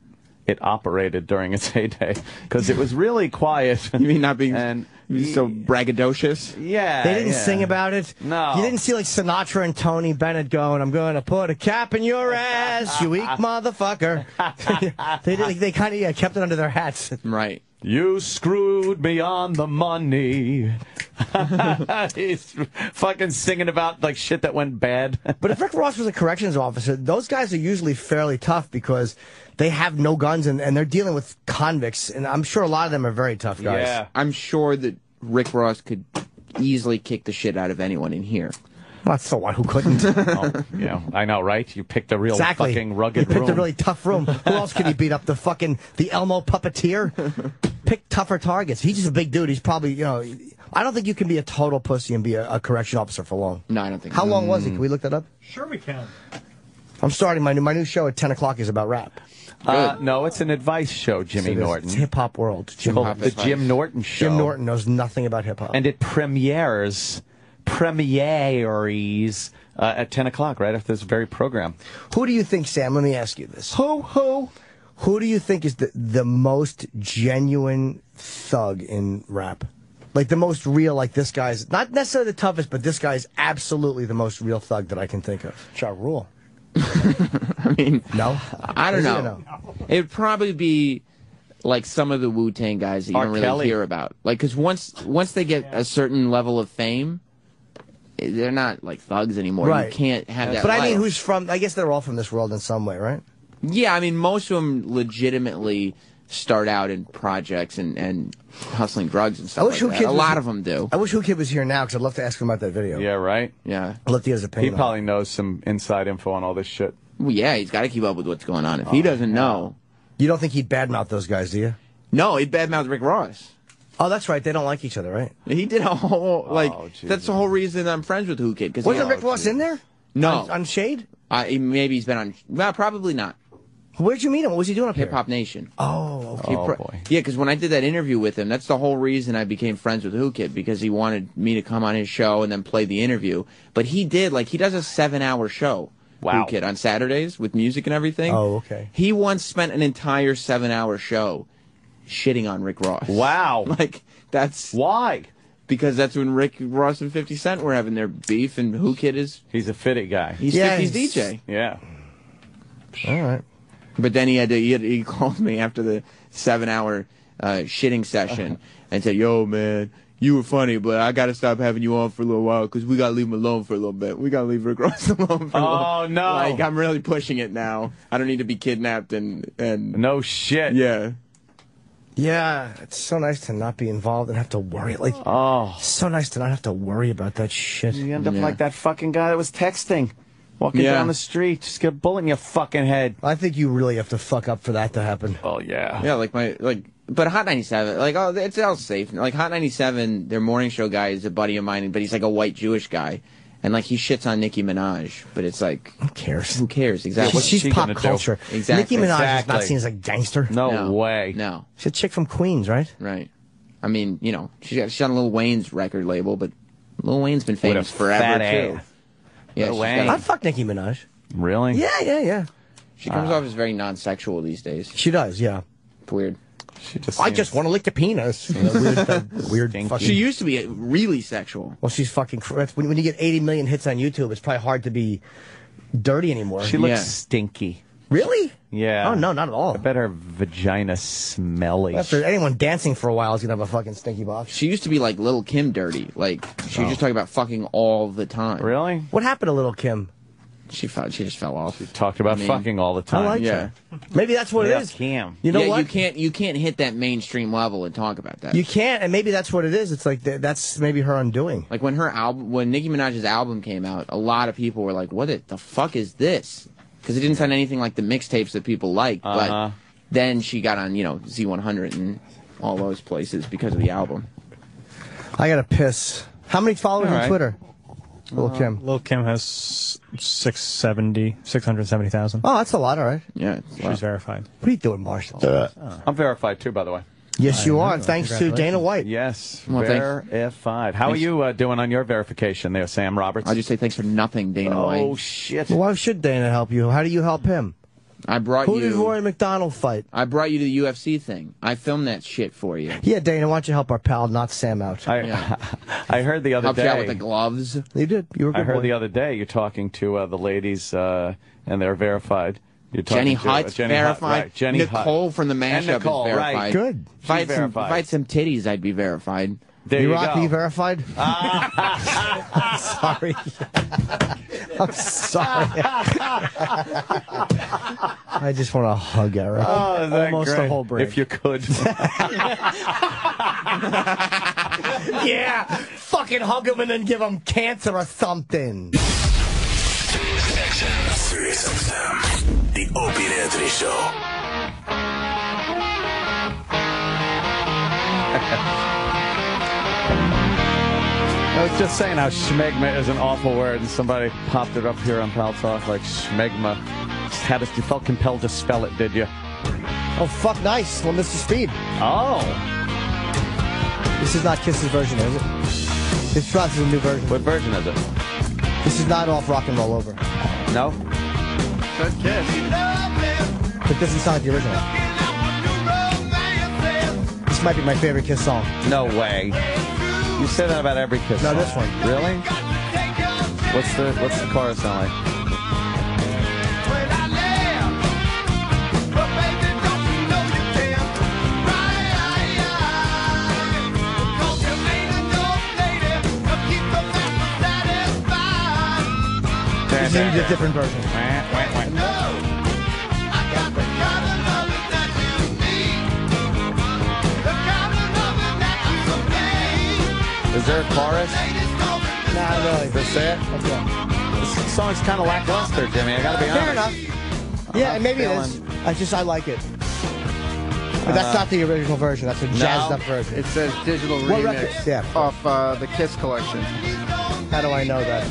it operated during its heyday because it was really quiet.
You mean not being
and
so braggadocious?
yeah,
They didn't
yeah.
sing about it.
No.
You didn't see like Sinatra and Tony Bennett going, "I'm going to put a cap in your ass, you weak motherfucker." they did, they kind of yeah kept it under their hats.
Right.
You screwed me on the money. He's fucking singing about like shit that went bad.
But if Rick Ross was a corrections officer, those guys are usually fairly tough because they have no guns and, and they're dealing with convicts, and I'm sure a lot of them are very tough guys.
Yeah.
I'm sure that Rick Ross could easily kick the shit out of anyone in here.
Well, the one Who couldn't?
oh, you know, I know, right? You picked a real
exactly.
fucking rugged
he picked
room.
a really tough room. Who else could he beat up? The fucking the Elmo puppeteer. Pick tougher targets. He's just a big dude. He's probably you know. I don't think you can be a total pussy and be a, a correction officer for long.
No, I don't think. So.
How
so.
long was he? Can we look that up?
Sure, we can.
I'm starting my new my new show at 10 o'clock is about rap.
Uh, no, it's an advice show, Jimmy
So
Norton.
It's hip hop world. Jim
called
Hop
the
advice.
Jim Norton Show.
Jim Norton knows nothing about hip hop.
and it premieres premieres uh, at 10 o'clock, right after this very program.
Who do you think, Sam? Let me ask you this.
Who, who?
Who do you think is the, the most genuine thug in rap? Like the most real, like this guy's, not necessarily the toughest, but this guy's absolutely the most real thug that I can think of. Ja Rule.
I mean,
no,
I don't
Is he or
know. It'd probably be like some of the Wu Tang guys that you
R.
don't really
Kelly.
hear about. Like, because once once they get a certain level of fame, they're not like thugs anymore.
Right.
You can't have that.
But I mean, who's from, I guess they're all from this world in some way, right?
Yeah, I mean, most of them legitimately start out in projects and, and hustling drugs and
I
stuff
wish
like
Who
that.
Kid
A lot of them do.
I wish Whoo Kid was here now because I'd love to ask him about that video.
Yeah, right?
Yeah.
I'd love to get his
He
opinion. on
probably knows some inside info on all this shit.
Well, yeah, he's got to keep up with what's going on. If
Oh,
he doesn't know,
You don't think he'd badmouth those guys, do you?
no, he badmouthed Rick Ross.
Oh, that's right. They don't like each other, right?
He did a whole oh, like.
Oh,
that's the whole reason I'm friends with Whoo Kid. Cause
Wasn't Rick Ross in there?
No,
On, on Shade?
I, maybe he's been on. Well, probably not.
Where'd you meet him? What was he doing up
Hip Hop Nation.
Oh, okay.
Oh,
pro-
boy.
Yeah, because when I did that interview with him, that's the whole reason I became friends with Whoo Kid because he wanted me to come on his show and then play the interview. But he did like he does a seven-hour show.
Wow.
Whoo Kid on Saturdays with music and everything.
Oh, okay.
He once spent an entire seven-hour show shitting on Rick Ross.
Wow.
Like that's
Why?
because that's when Rick Ross and Fifty Cent were having their beef, and Whoo Kid is
He's a fitty guy.
he's
Yeah,
50's
he's-
DJ.
Yeah.
All right.
But then he had to he, had, he called me after the seven hour uh, shitting session and said, "Yo, man, you were funny, but I got to stop having you on for a little while because we got to leave him alone for a little bit. We got to leave Rick Ross alone for a little."
Oh, no.
Like I'm really pushing it now. I don't need to be kidnapped and and
No shit.
yeah.
Yeah, it's so nice to not be involved and have to worry. Like,
Oh.
so nice to not have to worry about that shit.
You end up
Yeah.
like that fucking guy that was texting. Walking
Yeah.
down the street, just get a bullet in your fucking head.
I think you really have to fuck up for that to happen.
Oh, yeah.
Yeah, like my like, but Hot 97, like oh, it's all safe. Like Hot 97, their morning show guy is a buddy of mine, but he's like a white Jewish guy, and like he shits on Nicki Minaj, but it's like
Who cares?
who cares exactly?
what's
She's
she
pop
gonna do?
culture.
Exactly.
Nicki Minaj is not seen as a gangster.
No,
No.
way.
No,
She's a chick from Queens, right?
right. I mean, you know, she's got she's on Lil Wayne's record label, but Lil Wayne's been
With a
famous forever
fat
too.
ass.
Yeah,
Lil Wayne.
got-
I'd fuck Nicki Minaj.
Really?
Yeah, yeah, yeah.
she comes off as very non-sexual these days.
She does, yeah.
It's weird.
She just
I just want to lick the penis. You know, weird, that weird
Stinky.
fucking.
She used to be really sexual.
well, she's fucking. When, when you get 80 million hits on YouTube, it's probably hard to be dirty anymore.
She looks
Yeah.
stinky.
really?
Yeah.
Oh no, not at all.
I bet her vagina smelly.
After anyone dancing for a while is gonna have a fucking stinky box.
She used to be like Little Kim dirty. Like she was oh. just talking about fucking all the time.
Really?
What happened to Little Kim?
She fell, she just fell off.
Talked about
I mean,
fucking all the time.
I like
yeah.
her. Maybe that's what
Yeah,
it is.
Kim.
You know
yeah,
what?
you can't you can't hit that mainstream level and talk about that.
You can't, and maybe that's what it is. It's like th- that's maybe her undoing.
like when her album, when Nicki Minaj's album came out, a lot of people were like, "What the- the fuck is this?" Because it didn't sound anything like the mixtapes that people like.
Uh-huh.
But then she got on, you know, Z100 and all those places because of the album.
I gotta piss. How many followers
All
on. Twitter? Little Kim.
Lil Kim has 670, 670,000.
Oh, that's a lot. All right.
Yeah,
She's verified.
What are you doing, Marshall?
I'm verified too, by the way.
yes, you are. Thanks to Dana White.
Yes,
Well, thanks.
verified. How are you uh, doing on your verification there, Sam Roberts?
I'll just say thanks for nothing, Dana
oh
White.
Oh, shit!
Well, why should Dana help you? How do you help him?
I brought
Who
you.
did Roy McDonald fight?
I brought you to the UFC thing. I filmed that shit for you.
Yeah, Dana, why don't you help our pal, not Sam, out?
I
Yeah.
I heard the other
Helped you out with the gloves.
you did. You were. a
I
good
heard
boy.
the other day you're talking to uh, the ladies, uh, and they're verified. You're talking
Jenny
to, uh,
Hutt,
Jenny Hutt,
verified.
right, Jenny
Nicole
Hutt.
from the
And
mashup
Nicole,
is
right.
verified.
Good.
She's
Fight some,
verified.
fight some titties, I'd be verified.
There you
rock
go.
me verified? sorry. I'm sorry. I just want to hug Eric.
Oh, is that
Almost the
great?
whole break.
If you could.
yeah, fucking hug him and then give him cancer or something.
XM, Sirius XM. The Opie and Anthony Show.
I was just saying how schmegma is an awful word, and somebody popped it up here on Pal Talk like schmegma. Just Had it, you felt compelled to spell it, did you?
Oh, fuck, nice. Well, Mr. Speed.
Oh.
This is not Kiss's version, is it? This drops is a new version.
What version is it?
This is not off Rock and Roll Over.
No.
Good kiss.
It doesn't sound like the original. This might be my favorite Kiss song.
No way. You say that about every Kiss.
No,
song.
this one.
Really? What's the What's the chorus sound like?
This is a different version.
Is there a chorus?
Not really.
That's it. This song's kind of lackluster, Jimmy. I gotta be
Fair
honest.
enough. Yeah,
not
maybe it is. I just I like it. But that's
Uh,
not the original version. That's a jazzed up version.
It says digital
What
remix
record? Yeah.
off uh, the Kiss collection.
How do I know that?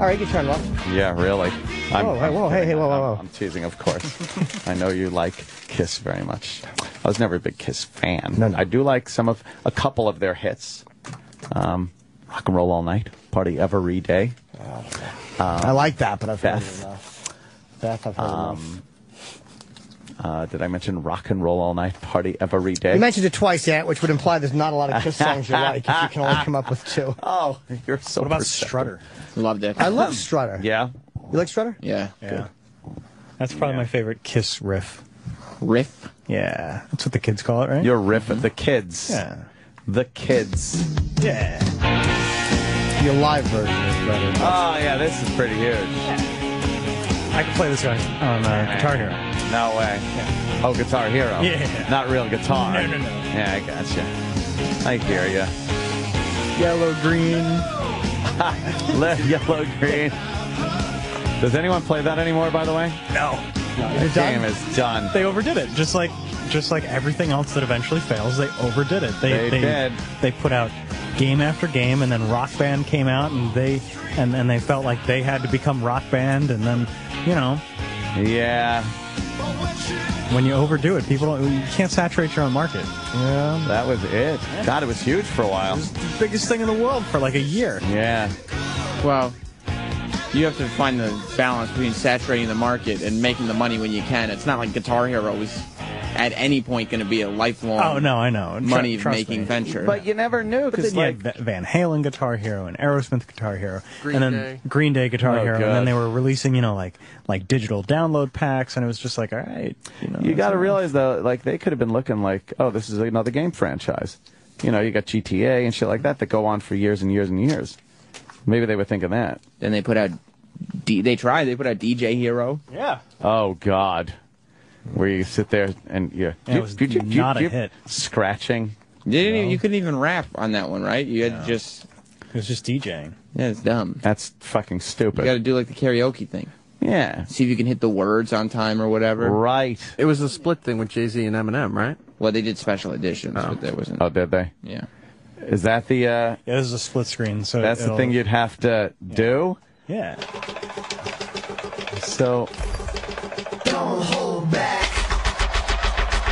All right, you turn it off.
Yeah, really.
Whoa, hey, whoa, hey, hey, whoa, whoa, whoa.
I'm teasing, of course. I know you like Kiss very much. I was never a big Kiss fan. No, No, I do like some of a couple of their hits. Um, Rock and Roll All Night, Party Every Day. Um,
I like that, but I've heard
Beth.
it enough. Beth, I've heard enough.
Um, uh, did I mention Rock and Roll All Night, Party Every Day?
You mentioned it twice, Ant, which would imply there's not a lot of Kiss songs you like if you can only come up with two.
Oh, you're so
What about
perceptive.
Strutter?
Loved it.
I love Strutter.
Yeah.
You like Strutter?
Yeah.
Yeah. That's probably my favorite Kiss riff.
Riff?
Yeah. That's what the kids call it, right?
Your riff at the kids.
Yeah.
The kids.
Yeah.
Your live version is better.
Oh, yeah, this is pretty huge.
I can play this guy on uh, Guitar Hero.
No way. Oh, Guitar Hero.
Yeah.
Not real guitar.
No, no, no.
Yeah, I gotcha. I hear you.
Yellow, green.
Yellow, green. Does anyone play that anymore, by the way?
No.
The game is done.
They overdid it, just like just like everything else that eventually fails. They overdid it. They
They did.
They put out game after game, and then Rock Band came out, and they and and they felt like they had to become Rock Band, and then you know
Yeah.
when you overdo it, people don't. You can't saturate your own market.
Yeah. That was it. God, it was huge for a while.
The biggest thing in the world for like a year.
Yeah.
Well, you have to find the balance between saturating the market and making the money when you can. It's not like Guitar Hero was at any point going to be a lifelong
Oh no, I know. Tr-
money
trust
making
me.
venture.
But you never knew because
you
like
had Van Halen Guitar Hero and Aerosmith Guitar Hero,
Green
and then
Day.
Green Day Guitar
Oh,
Hero, and then they were releasing, you know, like like digital download packs, and it was just like, all right, you know,
You got to realize though, like they could have been looking like, oh, this is another game franchise. You know, you got GTA and shit like that that go on for years and years and years. Maybe they were thinking that.
then they put out. D- they tried. They put out DJ Hero.
Yeah.
Oh God, where you sit there and you,
Yeah, it was not a hit.
scratching.
You didn't. Even, you couldn't even rap on that one, right? You had to just.
It was just DJing.
Yeah, it's dumb.
That's fucking stupid.
You got to do like the karaoke thing.
yeah,
See if you can hit the words on time or whatever.
right.
It was a split thing with Jay Z and Eminem, right?
Well, they did special editions, oh. but there wasn't.
Oh, did they?
Yeah.
Is that the? uh
Yeah, this is a split screen, so
That's the thing you'd have to do.
Yeah.
So, Don't hold back.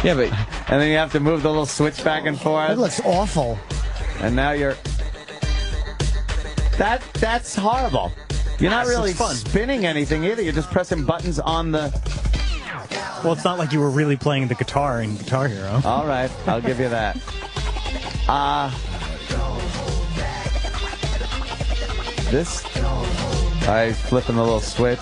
Yeah, but
and then you have to move the little switch back and
That
forth,
looks awful.
and now you're. That that's horrible. You're not
Yes,
really
fun.
spinning anything either. You're just pressing buttons on the.
Well, it's not like you were really playing the guitar in Guitar Hero.
All right, I'll give you that. Uh this. I flipping the little switch.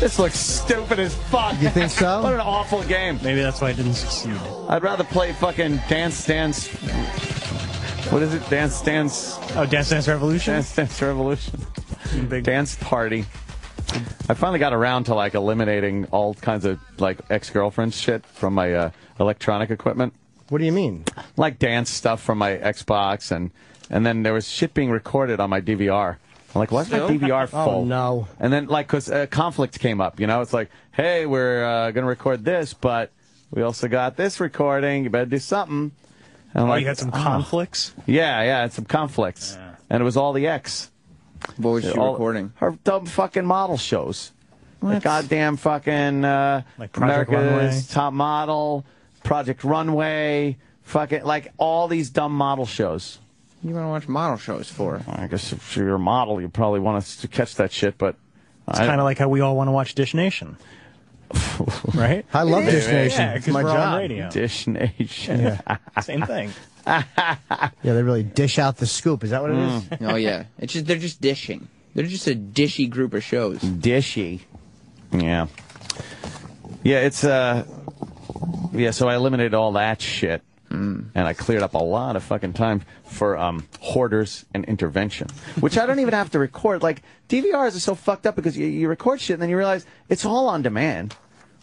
This looks stupid as fuck.
You think so?
what an awful game.
Maybe that's why it didn't succeed.
I'd rather play fucking Dance Dance. What is it? Dance Dance.
Oh, Dance Dance Revolution.
Dance Dance Revolution.
Big
Dance Party. I finally got around to like eliminating all kinds of like ex girlfriend shit from my uh, electronic equipment,
What do you mean?
like dance stuff from my Xbox, and and then there was shit being recorded on my DVR. I'm like, why's my DVR full?
Oh no.
And then, like, because uh, conflict came up, you know, it's like, hey, we're uh, going to record this, but we also got this recording. You better do something. And I'm
Oh,
like,
you had some
"Oh."
conflicts.
Yeah, yeah, and some conflicts. And it was all the X.
what was she
All-
recording?
Her dumb fucking model shows. The goddamn fucking uh,
Like Project
America's
Runway?
Top Model, Project Runway, fucking like all these dumb model shows.
You want to watch model shows for?
I guess if you're a model, you probably want us to catch that shit, but
It's kind of like how we all want to watch Dish Nation. right?
I love
It
Dish
is.
Nation.
Yeah,
It's
'cause
my
we're
job.
radio.
Dish Nation.
Yeah. Same thing.
Yeah, they really dish out the scoop. Is that what it is?
oh yeah, it's just they're just dishing. They're just a dishy group of shows.
Dishy. Yeah. Yeah, it's uh yeah, so I eliminated all that shit. And I cleared up a lot of fucking time for um, hoarders and intervention, which I don't even have to record. Like DVRs are so fucked up because you, you record shit and then you realize it's all on demand.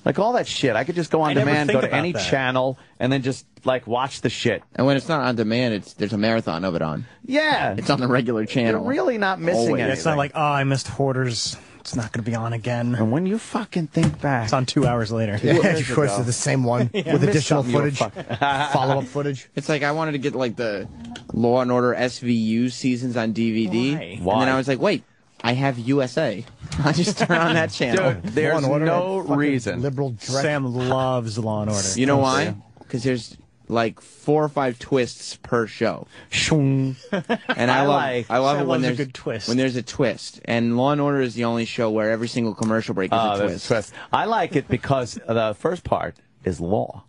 Like all that shit, I could just go on
I
demand, go to any
that.
channel, and then just like watch the shit.
And when it's not on demand, it's there's a marathon of it on.
Yeah,
it's on the regular channel.
You're really not missing it.
It's not like, oh, I missed Hoarders. It's not going to be on again.
And when you fucking think back,
it's on two hours later.
Yeah, of course, it's the same one
Yeah.
with additional
something you were
footage, follow up footage.
It's like I wanted to get like the Law and Order SVU seasons on DVD,
Why?
and
Why?
then I was like, wait, I have USA. I just turn on that channel.
Dude, there's
Law and Order,
no reason.
Liberal direct-
Sam loves Law and Order.
You know why? Because there's like four or five twists per show.
Shung.
And I,
I
love
like-
I love
Sam
it when
loves a
there's
good twist.
when there's a twist. And Law and Order is the only show where every single commercial break is
Oh,
a twist.
a twist. I like it because the first part is law,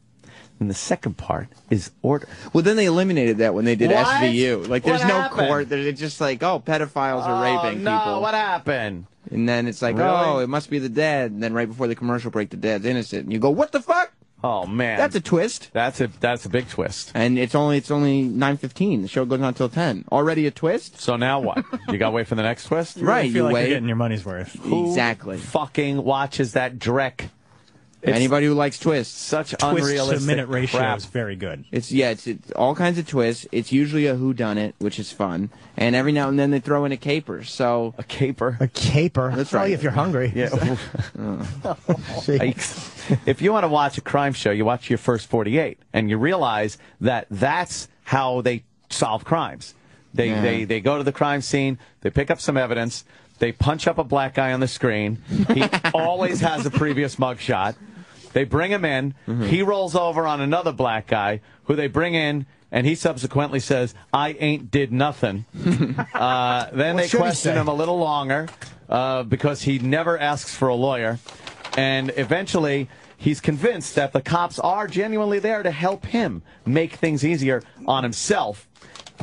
and the second part is order.
Well, then they eliminated that when they did
What?
SVU. Like, there's
What
no
happened?
court. There's it's just like, oh, pedophiles are
Oh,
raping
no,
people.
what happened?
And then it's like,
Really?
oh, it must be the dad. And then right before the commercial break, the dad's innocent. And you go, what the fuck?
Oh man,
That's a twist.
that's a that's a big twist.
And it's only it's only nine fifteen. The show goes on till ten. Already a twist.
So now what? you got to wait for the next twist,
Right,
I feel
you
like
wait.
you're getting your money's worth.
Who
Exactly.
Fucking watches that Drek. It's
Anybody who likes twists.
such
Twist to
unrealistic
minute ratio
crap.
is very good.
It's yeah, it's, it's all kinds of twists. It's usually a who done it, which is fun. And every now and then they throw in a caper. So
A caper.
A caper.
That's
Only
right.
if you're hungry.
Yeah.
See?
Yikes. if you want to watch a crime show, you watch your first 48, and you realize that that's how they solve crimes. They,
Yeah.
they, they go to the crime scene, they pick up some evidence, they punch up a black guy on the screen. He always has a previous mugshot. They bring him in. He rolls over on another black guy who they bring in, and he subsequently says, I ain't did nothing. uh, then
What
they question him a little longer uh, because he never asks for a lawyer. And eventually, he's convinced that the cops are genuinely there to help him make things easier on himself.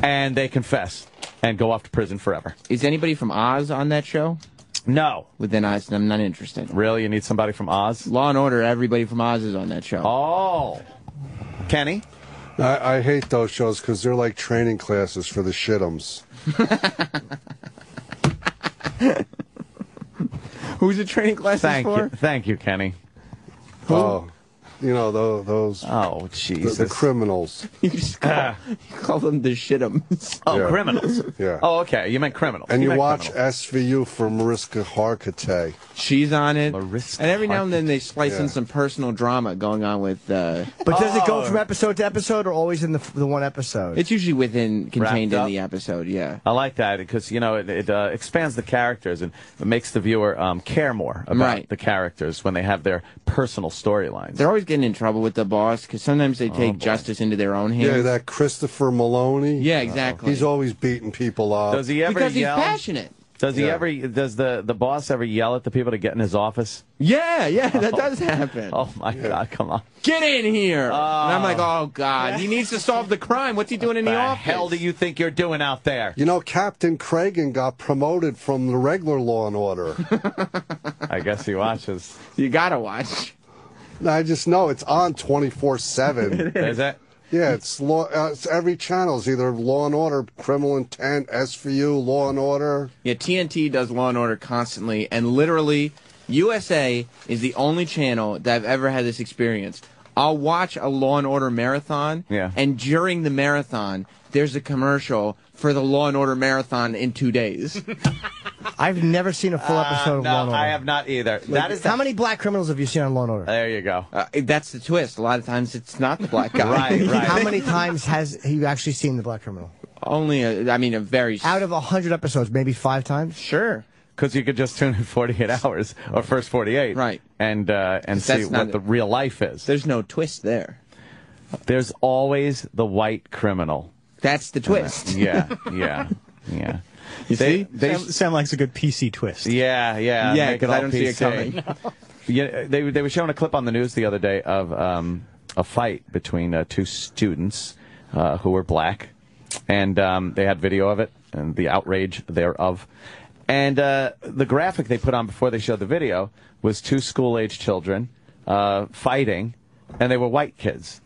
And they confess and go off to prison forever.
is anybody from Oz on that show?
No.
Well, then I, I'm not interested.
Really? You need somebody from Oz?
Law and Order. Everybody from Oz is on that show.
Oh. Kenny?
I, I hate those shows because they're like training classes for the shitums.
Who's the training classes
Thank
for?
you. Thank you, Kenny.
Oh, you know those those
Oh,
the,
Jesus.
the criminals.
You just call, you call them the shitums.
oh,
Yeah.
criminals.
Yeah.
Oh, okay. You meant criminals.
and you
meant
watch
criminals.
SVU for Mariska Hargitay.
She's on it.
Mariska
and every now and then they slice in some personal drama going on with. Uh,
But does it go
Oh.
from episode to episode, or always in the the one episode?
it's usually within contained in the episode. Yeah.
I like that because you know it, it uh, expands the characters and it makes the viewer um, care more about
Right.
the characters when they have their personal storylines.
They're always getting in trouble with the boss because sometimes they oh, take justice into their own hands.
Yeah, that Christopher Meloni.
Yeah, exactly.
He's always beating people up.
Does he ever
because he's passionate.
Does he
Yeah.
ever? Does the the boss ever yell at the people to get in his office?
Yeah, yeah, that oh. does happen.
Oh my God! Come on!
Get in here! Oh. and I'm like, oh god, he needs to solve the crime. What's he doing in the,
the
office?
hell do you think you're doing out there?
You know, Captain Cragen got promoted from the regular Law and Order.
I guess he watches.
You gotta watch.
I just know it's on 24 7.
Is it?
Yeah, it's, law, uh, it's every channel. It's either Law and Order, Criminal Intent, SVU, Law and Order.
Yeah, TNT does Law and Order constantly, and literally, USA is the only channel that I've ever had this experience. I'll watch a Law and Order marathon,
Yeah.
and during the marathon, there's a commercial for the Law and Order marathon in two days.
I've never seen a full episode
Uh,
of
no,
Law and Order.
I have not either. that is
How
the-
many black criminals have you seen on Law and Order?
There you go.
uh, that's the twist. A lot of times, it's not the black guy.
Right, right.
How many times has he actually seen the black criminal?
Only, a, I mean, a very
Out of a hundred episodes, maybe five times.
sure.
Because you could just tune in 48 hours or first 48,
Right.
And uh, and see
That's not
what the real life is.
There's no twist there.
There's always the white criminal.
That's the twist.
Yeah, yeah, yeah.
You
They-
see?
they-
sound, sound like a good PC twist.
Yeah, yeah,
Yeah,
make
'cause
it
I don't see it
PC.
coming.
yeah, they they were showing a clip on the news the other day of um, a fight between uh, two students uh, who were black, and um, they had video of it and the outrage thereof. And uh, the graphic they put on before they showed the video was two school-age children uh, fighting, and they were white kids.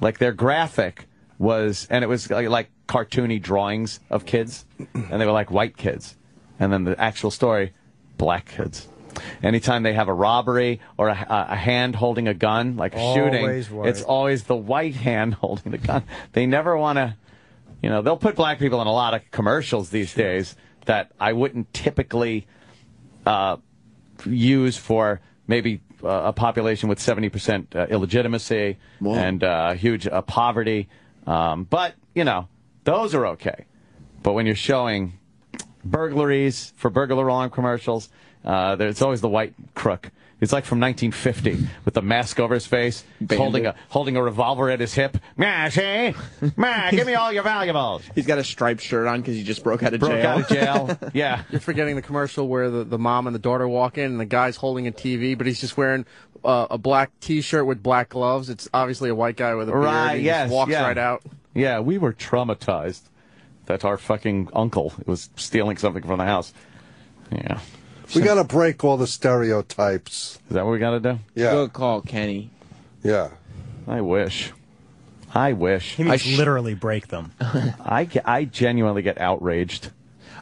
Like their graphic was, and it was like, like cartoony drawings of kids, and they were like white kids. And then the actual story, black kids. Anytime they have a robbery or a, a hand holding a gun, like a
Always
shooting,
white.
it's always the white hand holding the gun. They never want to, you know, they'll put black people in a lot of commercials these days that I wouldn't typically uh, use for maybe uh, a population with 70% uh, illegitimacy and uh, huge uh, poverty. Um, but, you know, those are okay. But when you're showing burglaries for burglar alarm commercials, uh, there's always the white crook. It's like from 1950 with the mask over his face, holding a holding a revolver at his hip. Ma, see? Ma, give me all your valuables.
He's got a striped shirt on because he just broke out of
Broke
jail.
out of jail. Yeah.
You're forgetting the commercial where the, the mom and the daughter walk in and the guy's holding a TV, but he's just wearing uh, a black T-shirt with black gloves. It's obviously a white guy with a beard.
Right,
He
yes,
just walks
yeah.
right out.
Yeah, we were traumatized that our fucking uncle was stealing something from the house. Yeah.
We got to break all the stereotypes.
Is that what we got to do?
Yeah.
Good call, Kenny.
Yeah.
I wish. I wish.
He means literally break them.
I, ge- I genuinely get outraged.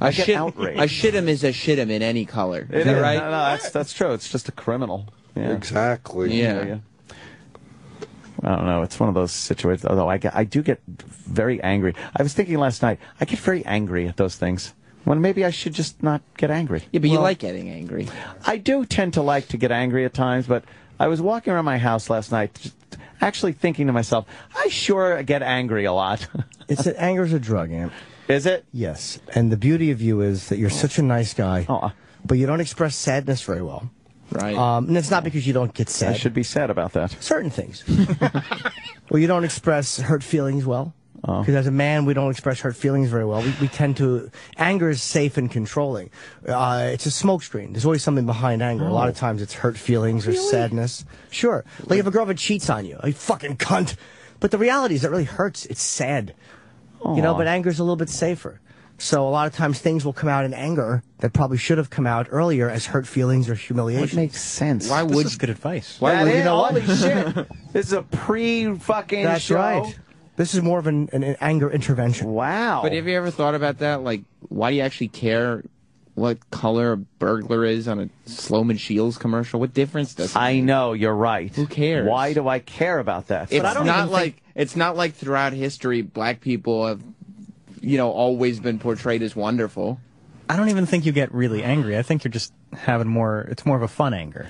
I,
A
get
shit,
outraged.
a shitum is a shitum in any color.
It
Is that
is.
right?
No, no, that's, that's true. It's just a criminal. Yeah.
Exactly.
Yeah.
I don't know. It's one of those situations. Although I, get, I do get very angry. I was thinking last night, I get very angry at those things. When maybe I should just not get angry.
Yeah, but you like getting angry.
I do tend to like to get angry at times, but I was walking around my house last night, just actually thinking to myself, I sure get angry a lot.
It's that anger's a drug, Amp.
Is it?
Yes. And the beauty of you is that you're such a nice guy, but you don't express sadness very well.
Right.
Um, and it's not because you don't get sad.
I should be sad about that.
Certain things. well, you don't express hurt feelings well.
Oh.
Because as a man, we don't express hurt feelings very well. We, we tend to. Anger is safe and controlling. Uh, it's a smokescreen. There's always something behind anger. A lot
Oh.
of times it's hurt feelings or sadness. Sure. Like if a girl ever cheats on you, you fucking cunt. But the reality is, it really hurts. It's sad. You know,
Aw.
but anger's a little bit safer. So a lot of times things will come out in anger that probably should have come out earlier as hurt feelings or humiliation.
What makes sense?
Why
This
would
is good advice.
Why would you know what?
holy shit. This is a pre fucking
That's
show.
right. This is more of an, an, an anger intervention.
Wow.
But have you ever thought about that? Like, why do you actually care what color a burglar is on a Slomin Shields commercial? What difference does it
I
make?
know you're right.
Who cares?
Why do I care about that?
It's
But I don't
not like
think-
it's not like throughout history black people have, you know, always been portrayed as wonderful.
I don't even think you get really angry. I think you're just having more. It's more of a fun anger.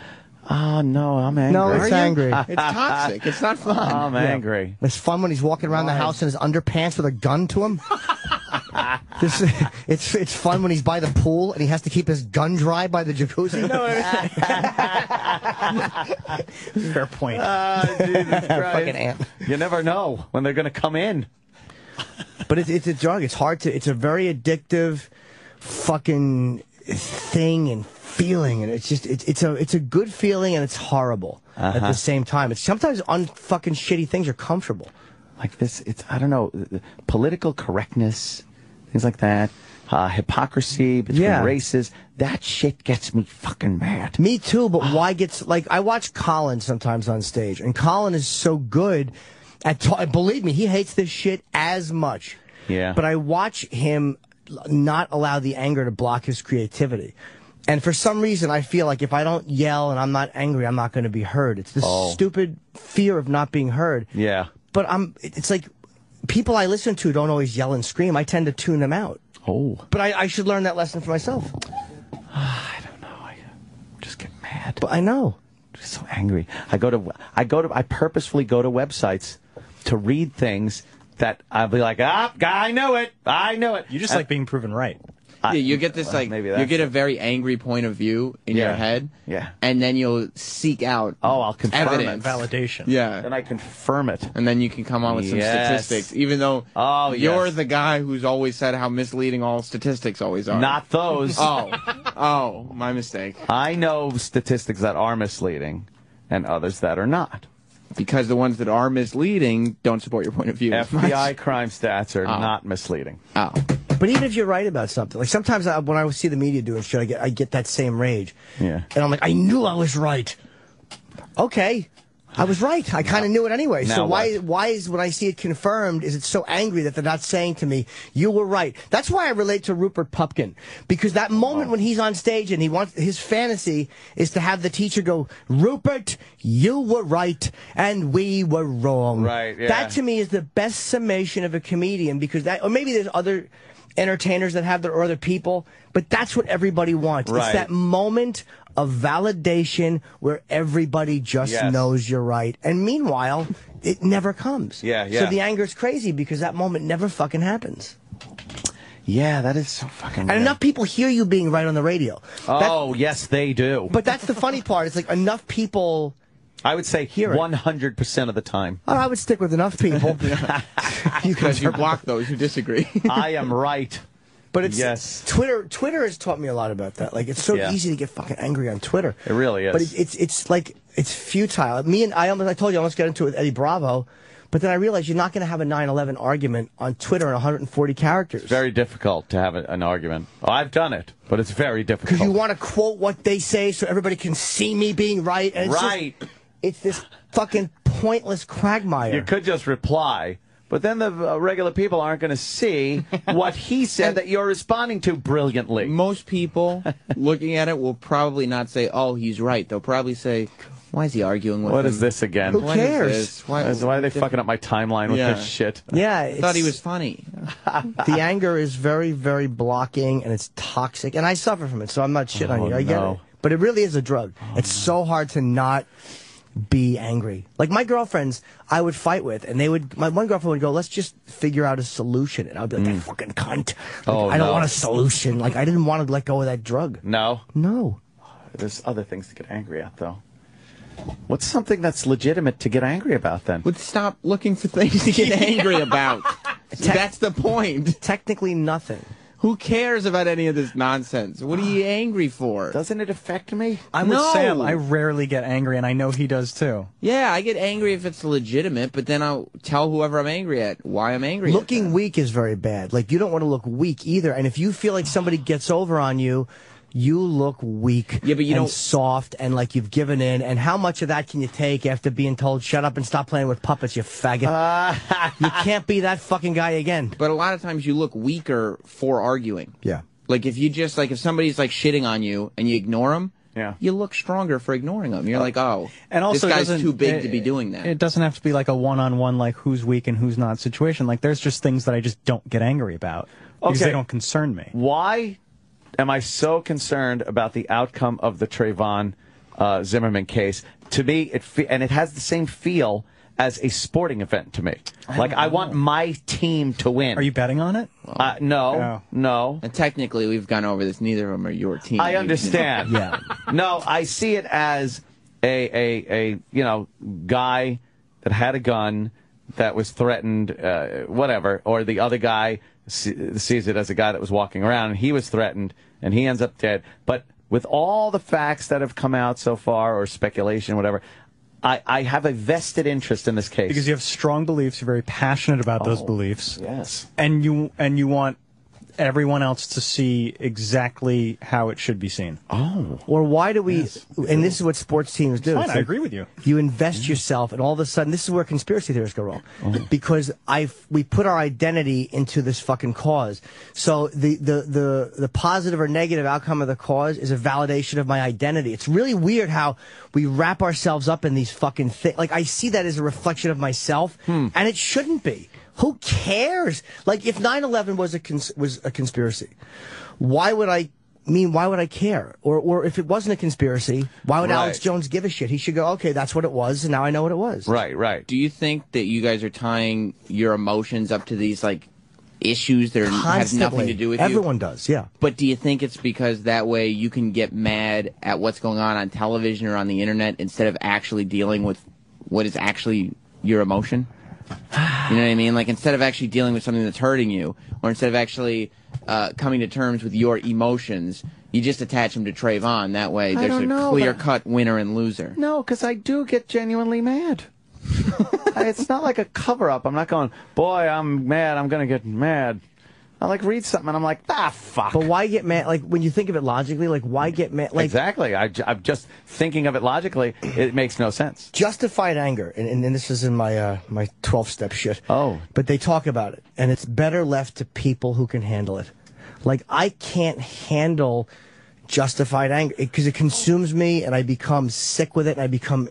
Oh no, I'm angry.
No, it's
Are you?
angry.
It's toxic. It's not fun.
I'm angry.
It's fun when he's walking around the house in his underpants with a gun to him. this, it's it's fun when he's by the pool and he has to keep his gun dry by the jacuzzi.
Fair point.
Ah, Jesus
Fucking ant.
You never know when they're going to come in.
But it's it's a drug. It's hard to. It's a very addictive, fucking thing and feeling, and it's just it's it's a it's a good feeling and it's horrible at
Uh-huh.
the same time. It's sometimes unfucking shitty things are comfortable.
Like this, it's I don't know, political correctness, things like that, uh, hypocrisy between
Yeah.
races. That shit gets me fucking mad.
Me too, but why gets like I watch Colin sometimes on stage, and Colin is so good at. Believe me, he hates this shit as much.
Yeah.
But I watch him not allow the anger to block his creativity. And for some reason, I feel like if I don't yell and I'm not angry, I'm not going to be heard. It's this
Oh.
stupid fear of not being heard.
Yeah.
But I'm. It's like people I listen to don't always yell and scream. I tend to tune them out.
Oh.
But I, I should learn that lesson for myself. I don't know.
I just get mad.
But I know.
Just so angry. I go to I go to I purposefully go to websites to read things that I'll be like, ah, I know it. I know it.
You just
And-
like being proven right.
Yeah, you get this
uh,
like
maybe
you get a very angry point of view in your head.
Yeah.
And then you'll seek out
Oh, I'll confirm
evidence.
it.
Validation.
Yeah.
Then I confirm it.
And then you can come on with some
Yes.
statistics, even though
Oh,
you're
yes.
the guy who's always said how misleading all statistics always are.
Not those.
Oh, oh, my mistake.
I know statistics that are misleading and others that are not.
Because the ones that are misleading don't support your point of view. as much.
FBI crime stats are
Oh.
not misleading.
Oh.
But even if you're right about something, like sometimes I, when I see the media doing shit, I get I get that same rage,
Yeah.
and I'm like, I knew I was right. Okay, I was right. I kind of knew it anyway. so why
what?
why is when I see it confirmed, is it so angry that they're not saying to me, "You were right"? That's why I relate to Rupert Pupkin because that moment
Oh.
when he's on stage and he wants his fantasy is to have the teacher go, "Rupert, you were right and we were wrong."
Right, yeah.
That to me is the best summation of a comedian because that, or maybe there's other entertainers that have that or other people, but that's what everybody wants.
Right.
It's that moment of validation where everybody just
Yes.
knows you're right. And meanwhile, it never comes.
Yeah, yeah.
So the anger is crazy because that moment never fucking happens.
Yeah, that is so fucking.
And
weird.
enough people hear you being right on the radio. That-
Oh, yes, they do.
but that's the funny part. It's like enough people.
I would say
Hear
100% of the time.
Oh, I would stick with enough people. you can
Because you block those who disagree.
I am right.
But it's
Yes.
Twitter. Twitter has taught me a lot about that. Like it's so
Yeah.
easy to get fucking angry on Twitter.
It really is.
But it, it's it's like it's futile. Me and I almost I told you I almost got into it with Eddie Bravo, but then I realized you're not going to have a 9/11 argument on Twitter in 140 characters.
Very difficult to have a, an argument. Oh, I've done it, but it's very difficult.
because you want to quote what they say so everybody can see me being right. And it's just-
Right.
it's this fucking pointless quagmire.
You could just reply, but then the uh, regular people aren't going to see what he said that you're responding to brilliantly.
Most people looking at it will probably not say, "Oh, he's right." They'll probably say, "Why is he arguing with
What
him?
is this again?
Who
What is
cares?
this? Why,
Why, why are they fucking up my timeline with
Yeah.
this shit?
yeah,
I thought he was funny."
the anger is very, very blocking and it's toxic, and I suffer from it. So I'm not shitting on
Oh,
you. I get it, but it really is a drug. it's so hard to not be angry. Like my girlfriends, I would fight with, and they would. My one girlfriend would go, "Let's just figure out a solution," and I'd be like, "That mm. fucking cunt! Oh, like,
Oh,
I don't
no.
want a solution. Like I didn't want to let go of that drug.
No.
No."
There's other things to get angry at, though. What's something that's legitimate to get angry about then?
Would stop looking for things to get angry about. That's the point.
Technically, nothing.
Who cares about any of this nonsense? What are you angry for?
Doesn't it affect me?
I'm
No.
with Sam. I rarely get angry, and I know he does too.
Yeah, I get angry if it's legitimate, but then I'll tell whoever I'm angry at why I'm angry.
Looking
them.
weak is very bad. Like you don't want to look weak either. And if you feel like somebody gets over on you, you look weak
Yeah, but you
and
don't-
soft and like you've given in. And how much of that can you take after being told, shut up and stop playing with puppets, you faggot? you can't be that fucking guy again.
But a lot of times you look weaker for arguing.
Yeah.
Like if you just like if somebody's like shitting on you and you ignore them,
Yeah.
you look stronger for ignoring them. You're like, uh, oh,
And also,
this guy's too big
it-
to be doing that.
It doesn't have to be like a one-on-one, like who's weak and who's not situation. Like there's just things that I just don't get angry about because they don't concern me.
Why am I so concerned about the outcome of the Trayvon uh, Zimmerman case? To me, it fe- and it has the same feel as a sporting event to me. like I want my team to win.
Are you betting on it?
Uh, no,
Oh.
no.
and technically, we've gone over this. Neither of them are your team.
I
You-
understand.
Yeah.
No, I see it as a a a you know guy that had a gun that was threatened, uh, whatever, or the other guy se- sees it as a guy that was walking around and he was threatened and he ends up dead. But with all the facts that have come out so far, or speculation, whatever, I, I have a vested interest in this case
Because you have strong beliefs, you're very passionate about those
Oh,
beliefs,
Yes.
and you and you want everyone else to see exactly how it should be seen.
Oh.
Or why do we, and this is what sports teams do.
Fine,
It's
I agree with you.
You invest yourself, and all of a sudden, this is where conspiracy theories go wrong.
Oh.
Because I, we put our identity into this fucking cause. So the, the, the, the positive or negative outcome of the cause is a validation of my identity. It's really weird how we wrap ourselves up in these fucking things. Like, I see that as a reflection of myself,
Hmm.
and it shouldn't be. Who cares? Like, if 9-11 was a, cons- was a conspiracy, why would I mean, why would I care? Or, or if it wasn't a conspiracy, why would
Right.
Alex Jones give a shit? He should go, okay, that's what it was, and now I know what it was.
Right, right.
Do you think that you guys are tying your emotions up to these like issues that are, have nothing to do with
Everyone
you.
Everyone does, yeah.
But do you think it's because that way you can get mad at what's going on on television or on the internet instead of actually dealing with what is actually your emotion? You know what I mean? Like instead of actually dealing with something that's hurting you, or instead of actually uh, coming to terms with your emotions, you just attach them to Trayvon. That way,
I
there's
don't
a
know,
clear
but-
cut winner and loser.
No, because I do get genuinely mad. it's not like a cover up. I'm not going, boy, I'm mad. I'm going to get mad. I like read something and I'm like, ah, fuck.
But why get mad? Like when you think of it logically, like why get mad? Like
exactly. I, am just thinking of it logically. It makes no sense.
justified anger, and, and, and this is in my uh, my twelve step shit.
Oh,
but they talk about it, and it's better left to people who can handle it. Like I can't handle justified anger because it consumes me, and I become sick with it, and I become.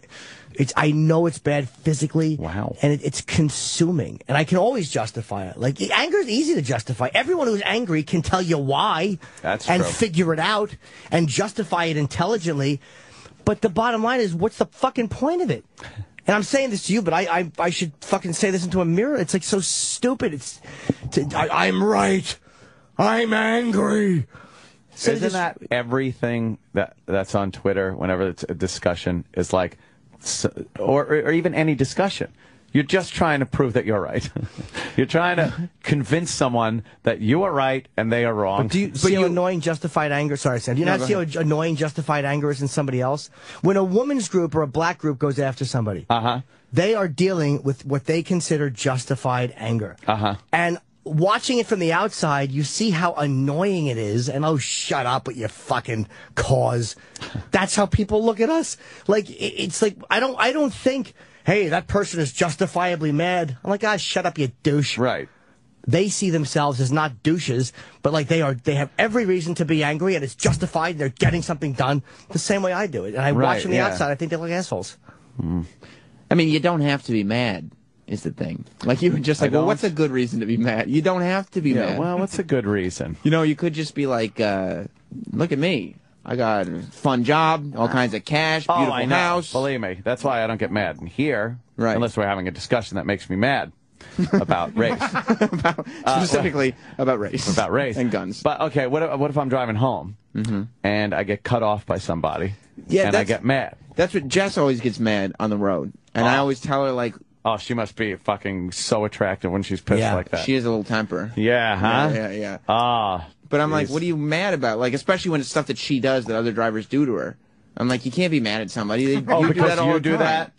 It's. I know it's bad physically. Wow. And it, it's consuming, and I can always justify it. Like anger is easy to justify. Everyone who's angry can tell you why.
That's
and
true.
figure it out and justify it intelligently. But the bottom line is, what's the fucking point of it? And I'm saying this to you, but I, I, I should fucking say this into a mirror. It's like so stupid. It's, to, I, I'm right. I'm angry. So
Isn't
just-
that everything that that's on Twitter? Whenever it's a discussion is like, or or even any discussion, you're just trying to prove that you're right. you're trying to convince someone that you are right and they are wrong.
But do you see how annoying justified anger? Sorry, Sam. Do you
No,
not see how annoying justified anger is in somebody else? When a woman's group or a black group goes after somebody,
uh-huh.
they are dealing with what they consider justified anger.
Uh-huh.
And watching it from the outside, you see how annoying it is. And oh, shut up with your fucking cause. That's how people look at us. Like it's like I don't I don't think, hey, that person is justifiably mad. I'm like, ah, shut up, you douche.
Right.
They see themselves as not douches, but like they are. They have every reason to be angry, and it's justified. And they're getting something done the same way I do it. And I
Right,
watch from the
yeah.
outside. I think they look assholes.
I mean, you don't have to be mad. Is the thing. Like you were just like, well, what's a good reason to be mad? You don't have to be
Yeah,
mad.
well, what's a good reason?
You know, you could just be like, uh, look at me. I got a fun job, all ah. kinds of cash,
Oh,
beautiful
I know.
house.
Believe me, that's why I don't get mad in here,
Right.
unless we're having a discussion that makes me mad about race.
Uh, specifically about race.
About race
and guns.
But okay, what if, what if I'm driving home mm-hmm. and I get cut off by somebody?
Yeah,
and I get mad.
That's what Jess always gets mad on the road, and I
Oh.
always tell her like,
oh, she must be fucking so attractive when she's pissed like that.
She has a little temper.
Yeah, huh?
Yeah, yeah, yeah.
Ah.
But I'm like, what are you mad about? Like, especially when it's stuff that she does that other drivers do to her. I'm like, you can't be mad at somebody. They,
Oh,
you do that all
you
the
do
time.
that?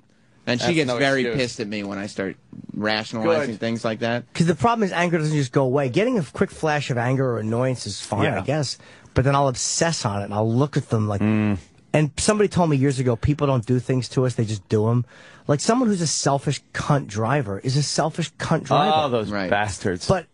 And she
That's
gets
no
very
excuse.
pissed at me when I start rationalizing
Good.
things like that.
Because the problem is anger doesn't just go away. Getting a quick flash of anger or annoyance is fine,
Yeah.
I guess. But then I'll obsess on it and I'll look at them like.
Mm.
And somebody told me years ago, people don't do things to us; they just do them. Like someone who's a selfish cunt driver is a selfish cunt oh, driver.
Oh, those right. bastards.
But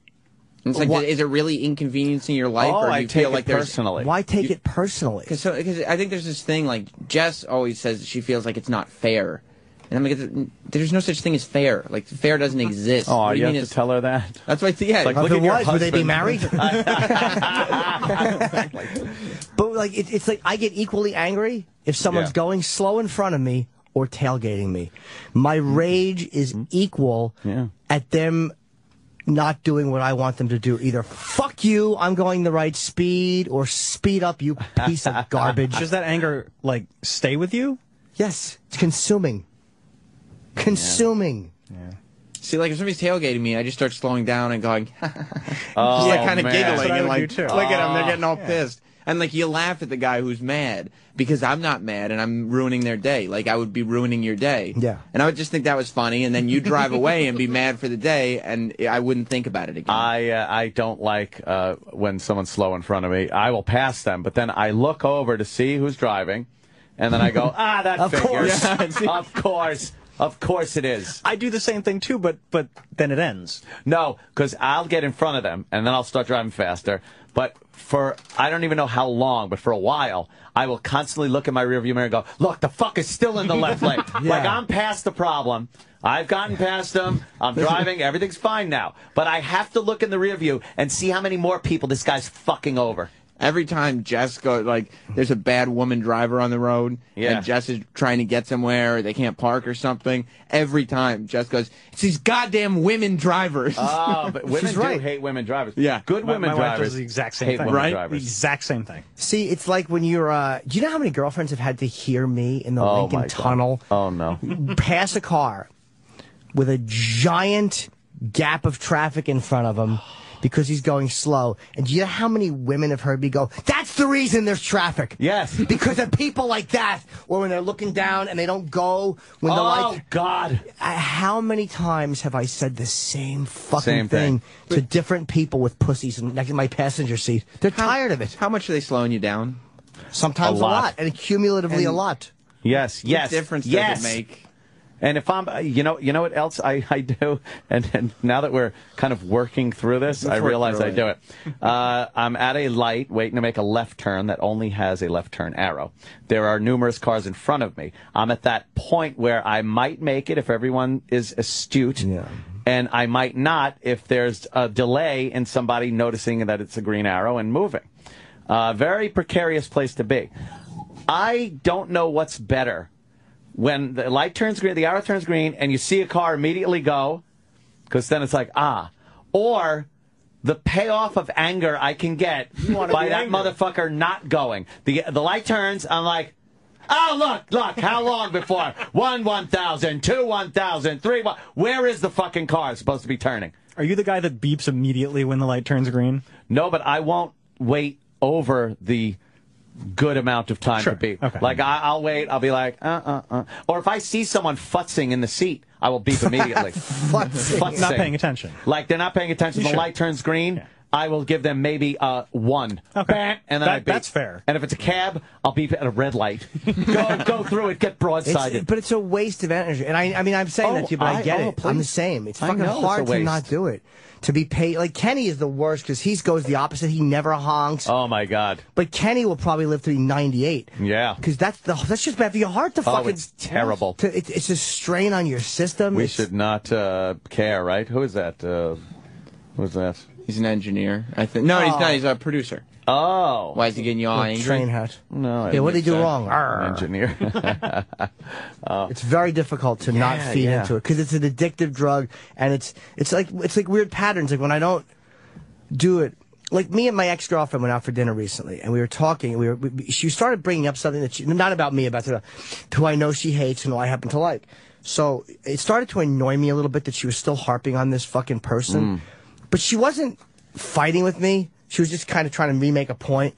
It's like,
Why-
is it really inconveniencing your life,
Oh,
or do
I
you
take
feel like there's
personally.
Why take it personally?
Because so, cause I think there's this thing like Jess always says she feels like it's not fair, and I'm like, there's no such thing as fair. Like fair doesn't exist.
Oh,
What do
you have
mean
to tell her that.
That's why. Yeah,
Like,
If
look at your
was, would they be married? But like it, it's like I get equally angry if someone's
Yeah.
going slow in front of me or tailgating me. My rage is equal at them not doing what I want them to do. Either fuck you, I'm going the right speed, or speed up, you piece of garbage.
Does that anger like stay with you?
Yes, it's consuming. Consuming.
yeah See, like if somebody's tailgating me, I just start slowing down and going,
Oh,
just like kind of giggling
That's what I
and like, look
too.
at them, they're
Oh,
getting all
yeah.
pissed. And like you laugh at the guy who's mad because I'm not mad and I'm ruining their day. Like I would be ruining your day.
Yeah.
And I would just think that was funny, and then you drive away and be mad for the day, and I wouldn't think about it again.
I uh, I don't like uh, when someone's slow in front of me. I will pass them, but then I look over to see who's driving, and then I go, ah, that
Of
figures.
course.
of course, of course it is.
I do the same thing too, but but then it ends.
No, because I'll get in front of them, and then I'll start driving faster. But for I don't even know how long, but for a while, I will constantly look in my rearview mirror and go, "Look, the fuck is still in the left lane. Like I'm past the problem. I've gotten past them. I'm driving. Everything's fine now. But I have to look in the rearview and see how many more people this guy's fucking over.
Every time Jess goes, like, there's a bad woman driver on the road,
Yeah.
and Jess is trying to get somewhere, or they can't park or something. Every time Jess goes, it's these goddamn women drivers.
Oh, but women
She's
do
right.
hate women drivers.
Yeah.
Good
My-
women
my wife
drivers
does the exact same
hate
thing.
women
Right?
drivers.
The exact same thing.
See, it's like when you're. Uh, do you know how many girlfriends have had to hear me in the
Oh,
Lincoln
my God.
Tunnel
Oh no.
pass a car with a giant gap of traffic in front of him because he's going slow? And do you know how many women have heard me go? That's the reason there's traffic.
Yes.
because of people like that, or when they're looking down and they don't go when the
Oh,
lights.
God.
Uh, how many times have I said the same fucking
Same thing.
thing, to different people with pussies in my passenger seat? They're tired of it.
How much are they slowing you down?
Sometimes
A
a lot,
lot.
and cumulatively a lot.
Yes,
What
yes.
difference does
yes.
it make?
And if I'm, you know, you know what else I, I do, and, and now that we're kind of working through this, I realize I do it. Uh, I'm at a light waiting to make a left turn that only has a left turn arrow. There are numerous cars in front of me. I'm at that point where I might make it if everyone is astute. Yeah. And I might not if there's a delay in somebody noticing that it's a green arrow and moving. Uh, very precarious place to be. I don't know what's better when the light turns green, the arrow turns green, and you see a car immediately go, because then it's like, ah. Or the payoff of anger I can get by that
angry.
motherfucker not going. The, the light turns, I'm like, oh, look, look, how long before? One, one thousand, two, one thousand, three, one. Where is the fucking car it's supposed to be turning?
Are you the guy that beeps immediately when the light turns green?
No, but I won't wait over the good amount of time
Sure.
to beep.
Okay.
Like I, I'll wait. I'll be like, uh, uh, uh. Or if I see someone futzing in the seat, I will beep immediately. futzing.
Not paying attention.
Like they're not paying attention.
You
the
should.
light turns green. I will give them maybe uh, one. Okay. And then
That-
I beep.
that's fair.
And if it's a cab, I'll beep at a red light. go go through it. Get
It's,
broadsided.
but it's a waste of energy. And I, I mean, I'm saying
Oh,
that to you, but I,
I-
get
oh,
it. I'm the same. It's
I
fucking
know it's
hard to not do it. To be paid, like Kenny is the worst because he goes the opposite. He never honks.
oh my god.
But Kenny will probably live to be 98.
Yeah.
Because that's the that's just bad for your heart to
Oh,
fucking.
it's terrible.
To, it, it's a strain on your system.
We
It's-
should not uh, care, right? Who is that? Uh, who's that?
He's an engineer. I think. No, he's
Oh.
not. He's a producer.
Oh.
Why is he getting you all
With
angry?
train hat.
No.
Yeah, what did he do
it's,
wrong? Arr.
An engineer. Oh.
It's very difficult to not feed
yeah.
into it because it's an addictive drug, and it's it's like it's like weird patterns. Like when I don't do it, like me and my ex girlfriend went out for dinner recently, and we were talking. And we were we, she started bringing up something that she not about me, about the, who I know she hates and who I happen to like. So it started to annoy me a little bit that she was still harping on this fucking person,
Mm.
But she wasn't fighting with me. She was just kind of trying to remake a point.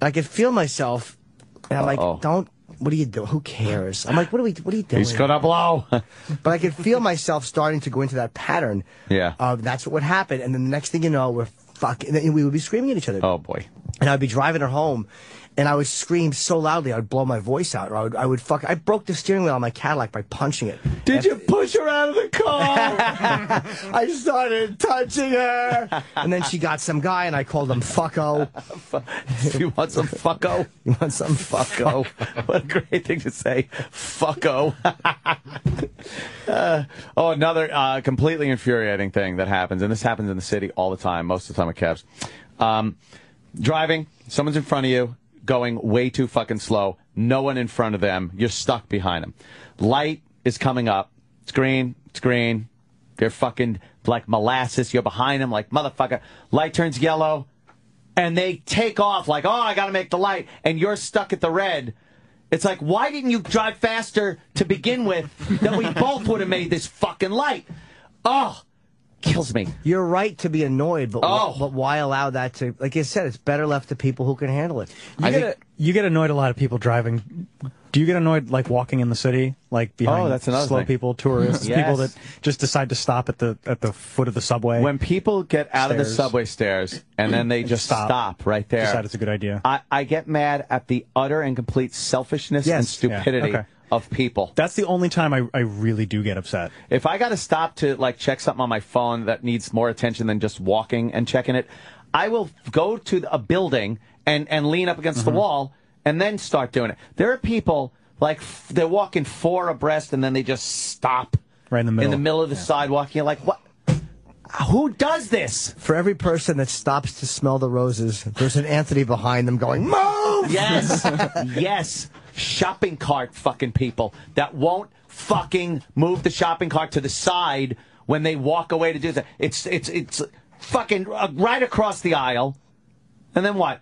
I could feel myself, and I'm
Uh-oh.
like, don't. What are you doing? Who cares? I'm like, what are we? What are you doing?
He's gonna blow.
But I could feel myself starting to go into that pattern
yeah.
of that's what would happen. And then the next thing you know, we're fucking, we would be screaming at each other.
Oh boy.
And I'd be driving her home, and I would scream so loudly I would blow my voice out, or I would, I would fuck. I broke the steering wheel on my Cadillac by punching it.
Did you push her out of the car?
I started touching her, and then she got some guy, and I called him fucko.
you want some fucko?
You want some
Fucko. what a great thing to say. Fucko. Uh, oh, another uh, completely infuriating thing that happens, and this happens in the city all the time, most of the time with cabs. Um, driving, someone's in front of you, going way too fucking slow, no one in front of them, you're stuck behind them. Light is coming up, it's green, it's green, they're fucking like molasses, you're behind them like motherfucker. Light turns yellow, and they take off like, oh, I got to make the light, and you're stuck at the red. It's like, why didn't you drive faster to begin with? That we both would have made this fucking light. Oh, kills me.
You're right to be annoyed, but
Oh.
wh- but why allow that to? Like you said, it's better left to people who can handle it.
You get, you get annoyed a lot of people driving. Do you get annoyed like walking in the city, like oh, behind
Oh, that's another
slow
thing.
people, tourists,
Yes.
people that just decide to stop at the at the foot of the subway?
When people get out of the subway stairs and then they
And
just
stop.
stop, right there,
Decide it's a good idea.
I, I get mad at the utter and complete selfishness and stupidity
Yeah, okay.
Of people.
That's the only time I, I really do get upset.
If I got to stop to like check something on my phone that needs more attention than just walking and checking it, I will go to a building and, and lean up against
Mm-hmm.
the wall and then start doing it. There are people like f- they're walking four abreast and then they just stop
right in the middle.
in the middle of the sidewalk. You're like, what? Who does this?
For every person that stops to smell the roses, there's an Anthony behind them going, "Move!"
Yes, yes. Shopping cart fucking people that won't fucking move the shopping cart to the side when they walk away to do that. It's it's it's fucking uh, right across the aisle, and then what?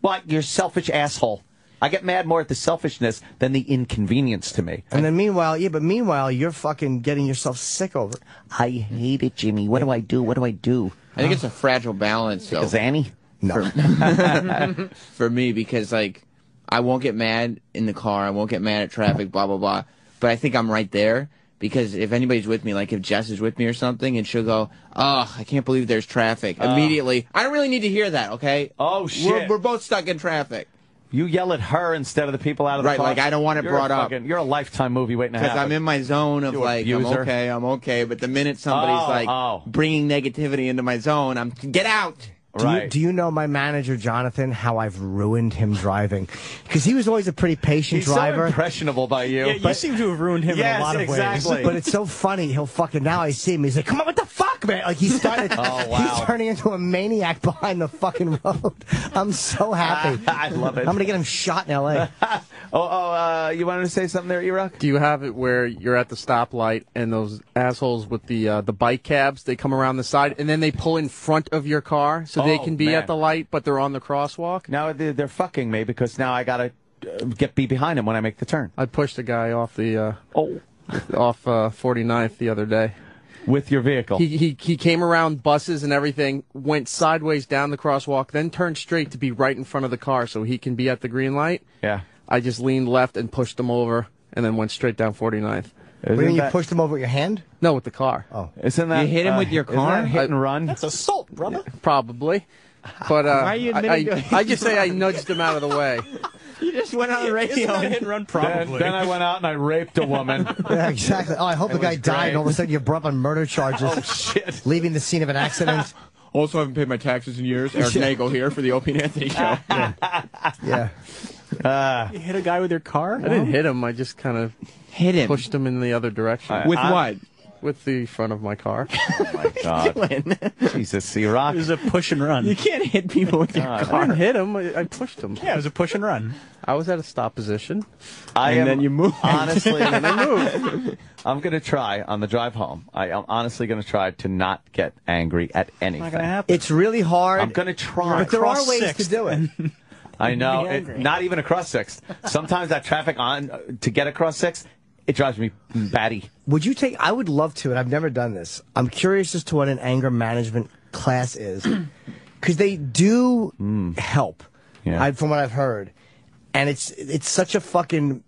What? You're selfish asshole. I get mad more at the selfishness than the inconvenience to me.
And then meanwhile, yeah, but meanwhile, you're fucking getting yourself sick over it.
I hate it, Jimmy. What do I do? What do I do?
I think it's a fragile balance. though.
Because Annie?
No.
For, for me, because like I won't get mad in the car, I won't get mad at traffic, blah blah blah. But I think I'm right there because if anybody's with me, like if Jess is with me or something, and she'll go, "Oh, I can't believe there's traffic."
Oh.
Immediately, I don't really need to hear that. Okay?
Oh shit.
We're, we're both stuck in traffic.
You yell at her instead of the people out of the
Right,
car.
like, I don't want it
You're
brought up.
fucking- You're a lifetime movie waiting to
Because. I'm in my zone of like, I'm okay, I'm okay. But the minute somebody's
Oh,
like
oh.
bringing negativity into my zone, I'm get out.
Do, you, do you know my manager, Jonathan, how I've ruined him driving? Because he was always a pretty patient
He's so
driver.
impressionable by you.
Yeah, you seem to have ruined him
Yes,
in a lot of
exactly.
ways.
But it's so funny. He'll fucking now I see him. He's like, "Come on, what the fuck, man?" Like he's starting.
Oh, wow.
He's turning into a maniac behind the fucking road. I'm so happy.
I love it.
I'm gonna get him shot in L.A.
oh, oh, uh, you wanted to say something there, E-Rock?
Do you have it where you're at the stoplight and those assholes with the uh, the bike cabs they come around the side and then they pull in front of your car so they
Oh,
can be
man.
at the light but they're on the crosswalk?
Now they're, they're fucking me because now I gotta uh, get be behind him when I make the turn.
I pushed a guy off the uh,
oh
off uh, 49th the other day.
With your vehicle.
He, he he came around buses and everything, went sideways down the crosswalk, then turned straight to be right in front of the car so he can be at the green light.
Yeah.
I just leaned left and pushed him over and then went straight down 49th.
What do you mean you pushed him over with your hand?
No, with the car.
Oh,
Isn't that
You hit him
uh,
with your
isn't
car?
that hit and run?
That's assault, brother.
Probably. But uh,
Why are you
I, I, I just say I nudged him out of the way.
You just went on the radio.
Isn't hit and run?
Then,
Probably.
then I went out and I raped a woman.
yeah, exactly. Oh, I hope the guy died, and all of a sudden you're brought up on murder charges.
oh shit!
Leaving the scene of an accident.
Also, I haven't paid my taxes in years. Eric Nagel here for the Opie and Anthony show.
Yeah.
Uh,
you hit a guy with your car?
I didn't hit him. I just kind of
Hit him.
pushed him in the other direction.
With
I-
what?
With the front of my car.
My God. Jesus, see rock.
It
E-Rock.
was a push and run.
You can't hit people with your car.
I
car.
didn't hit him. I, I pushed him.
Yeah, it was a push and run.
I was at a stop position.
I
And
am
then you moved.
honestly.
And I moved.
I'm gonna try on the drive home. I am honestly gonna try to not get angry at anything.
Not gonna happen.
It's really hard.
I'm gonna try.
but there are
Cross
ways to do it.
I know. It, not even across six. Sometimes that traffic on to get across six, it drives me batty.
Would you take? I would love to, and I've never done this. I'm curious as to what an anger management class is, because they do hmm. help.
Yeah.
I, from what I've heard, and it's it's such a fucking,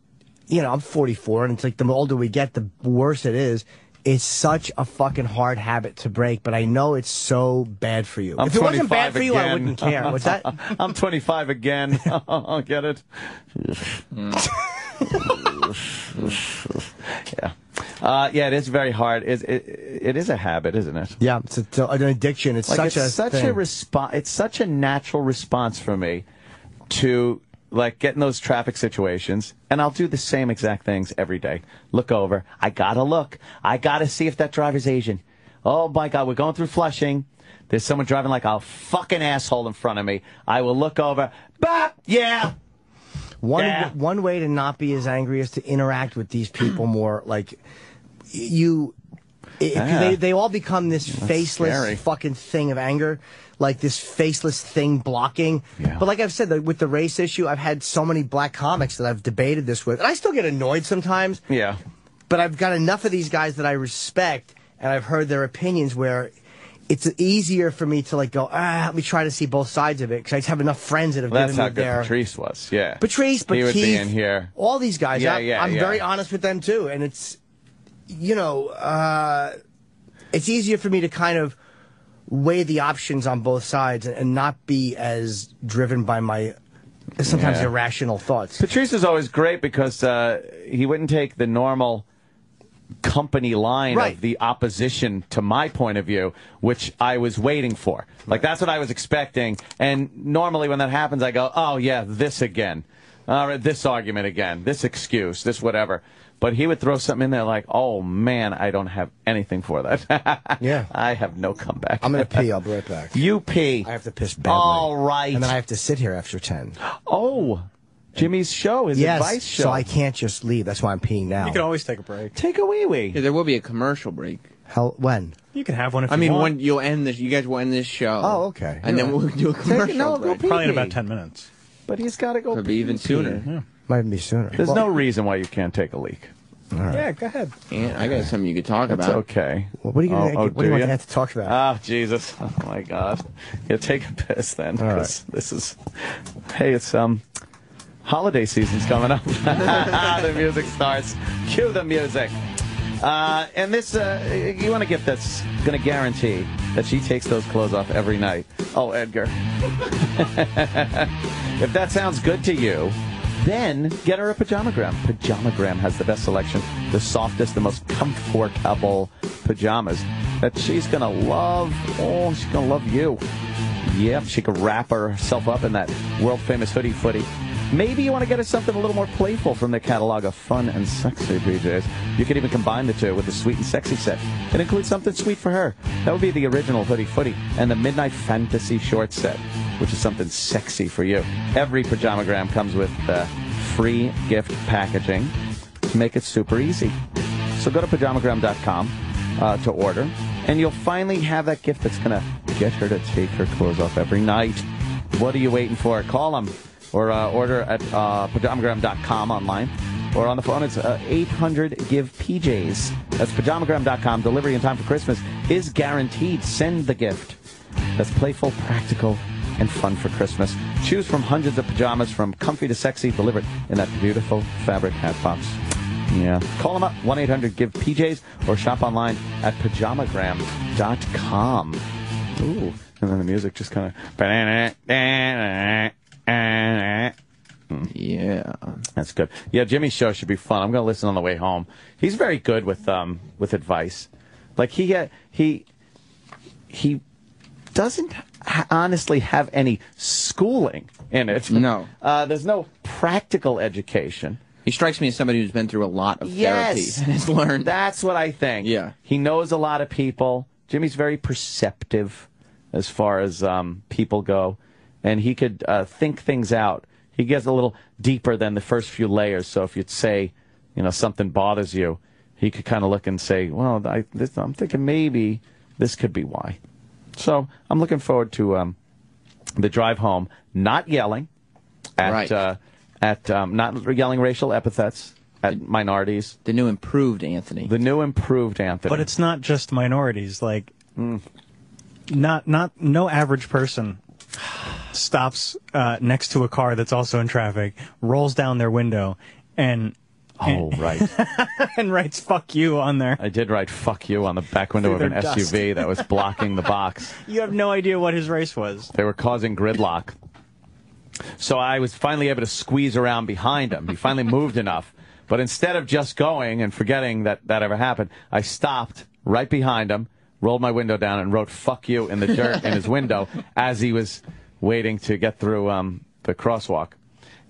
you know, I'm 44, and it's like the older we get, the worse it is. It's such a fucking hard habit to break, but I know it's so bad for you.
I'm
if it wasn't bad for you, I wouldn't care. What's that?
I'm 25 again. I'll get it. yeah. Uh, yeah, it is very hard. It, it, it is a habit, isn't it?
Yeah, it's a, an addiction. It's
like
such
it's
a
such
thing.
a response. It's such a natural response for me to like get in those traffic situations, and I'll do the same exact things every day. Look over. I gotta look. I gotta see if that driver's Asian. Oh my God, we're going through Flushing. There's someone driving like a fucking asshole in front of me. I will look over. Bah, yeah.
One
Yeah.
one way to not be as angry is to interact with these people more. Like you, it,
Yeah.
they they all become this faceless
scary.
fucking thing of anger, like this faceless thing blocking.
Yeah.
But like I've said, the, with the race issue, I've had so many black comics that I've debated this with, and I still get annoyed sometimes.
Yeah.
But I've got enough of these guys that I respect, and I've heard their opinions where. It's easier for me to like go. Ah, let me try to see both sides of it because I just have enough friends that have
Well, that's
given
how
me
good
their
Patrice was. Yeah.
Patrice, but
he would be
Keith,
in here.
all these guys.
Yeah,
I,
yeah,
I'm
yeah.
very honest with them too, and it's, you know, uh, it's easier for me to kind of weigh the options on both sides and, not be as driven by my sometimes
Yeah.
irrational thoughts.
Patrice is always great because uh, he wouldn't take the normal company line
Right.
of the opposition to my point of view, which I was waiting for. Like that's what I was expecting. And normally when that happens, I go, "Oh yeah, this again." All right, this argument again, this excuse, this whatever. But he would throw something in there like, "Oh man, I don't have anything for that.
Yeah.
I have no comeback.
I'm gonna pee. I'll be right back.
You pee.
I have to piss badly.
All right.
And then I have to sit here after ten.
Oh, Jimmy's show, his
yes,
advice show.
so I can't just leave. That's why I'm peeing now.
You can always take a break.
Take a wee wee.
Yeah, there will be a commercial break.
Hell, when?
You can have one if
I
you
mean,
want.
when you'll end this, you guys will end this show.
Oh, okay.
And then we'll do a commercial
no,
break.
pee.
Probably in about 10 minutes.
But he's got to go.
Could be even
pee.
sooner.
Might be sooner.
There's
Well,
no reason why you can't take a leak.
All right.
Yeah, go ahead.
And I got something you could talk
It's
about.
okay.
Well, what are you gonna?
Oh, oh,
what do you want to have to talk about?
Ah, Jesus! Oh my God! Yeah, take a piss then,
All right.
'cause this is. Hey, it's um, holiday season's coming up. the music starts. Cue the music. Uh, and this, uh, you want to get that's going to guarantee that she takes those clothes off every night. Oh, Edgar. if that sounds good to you, then get her a pajamagram. Pajamagram has the best selection, the softest, the most comfortable pajamas that she's gonna love. Oh, she's gonna love you. Yep, she could wrap herself up in that world famous hoodie footy. Maybe you want to get her something a little more playful from the catalog of fun and sexy PJs. You could even combine the two with the sweet and sexy set. It includes something sweet for her. That would be the original hoodie footy and the midnight fantasy short set, which is something sexy for you. Every pajamagram comes with uh, free gift packaging to make it super easy. So go to pajamagram.com uh, to order, and you'll finally have that gift that's going to get her to take her clothes off every night. What are you waiting for? Call them or uh, order at uh, pajamagram.com online. Or on the phone, it's uh, 800 give PJs. That's pajamagram.com. Delivery in time for Christmas is guaranteed. Send the gift. That's playful, practical, and fun for Christmas. Choose from hundreds of pajamas from comfy to sexy, delivered in that beautiful fabric hat box. Yeah. Call them up, 1 800 give PJs, or shop online at pajamagram.com. Ooh. And then the music just kind of.
Yeah.
That's good. Yeah, Jimmy's show should be fun. I'm going to listen on the way home. He's very good with um with advice. Like he uh, he he doesn't ha- honestly have any schooling in it.
No.
Uh, there's no practical education.
He strikes me as somebody who's been through a lot of
Yes.
therapy and has learned.
That's what I think.
Yeah.
He knows a lot of people. Jimmy's very perceptive as far as um, people go, and he could uh, think things out. He gets a little deeper than the first few layers. So if you'd say, you know, something bothers you, he could kind of look and say, well, I, this, I'm thinking maybe this could be why. So I'm looking forward to um, the drive home, not yelling at
Right.
uh, at um, not yelling racial epithets at minorities.
The new improved Anthony.
The new improved Anthony.
But it's not just minorities. Like, not not no average person stops uh, next to a car that's also in traffic, rolls down their window, and
Oh, right.
and writes "fuck you" on there.
I did write "fuck you" on the back window of an
dust.
SUV that was blocking the box.
You have no idea what his race was.
They were causing gridlock. So I was finally able to squeeze around behind him. He finally moved enough. But instead of just going and forgetting that that ever happened, I stopped right behind him, rolled my window down, and wrote "fuck you" in the dirt in his window as he was waiting to get through um, the crosswalk.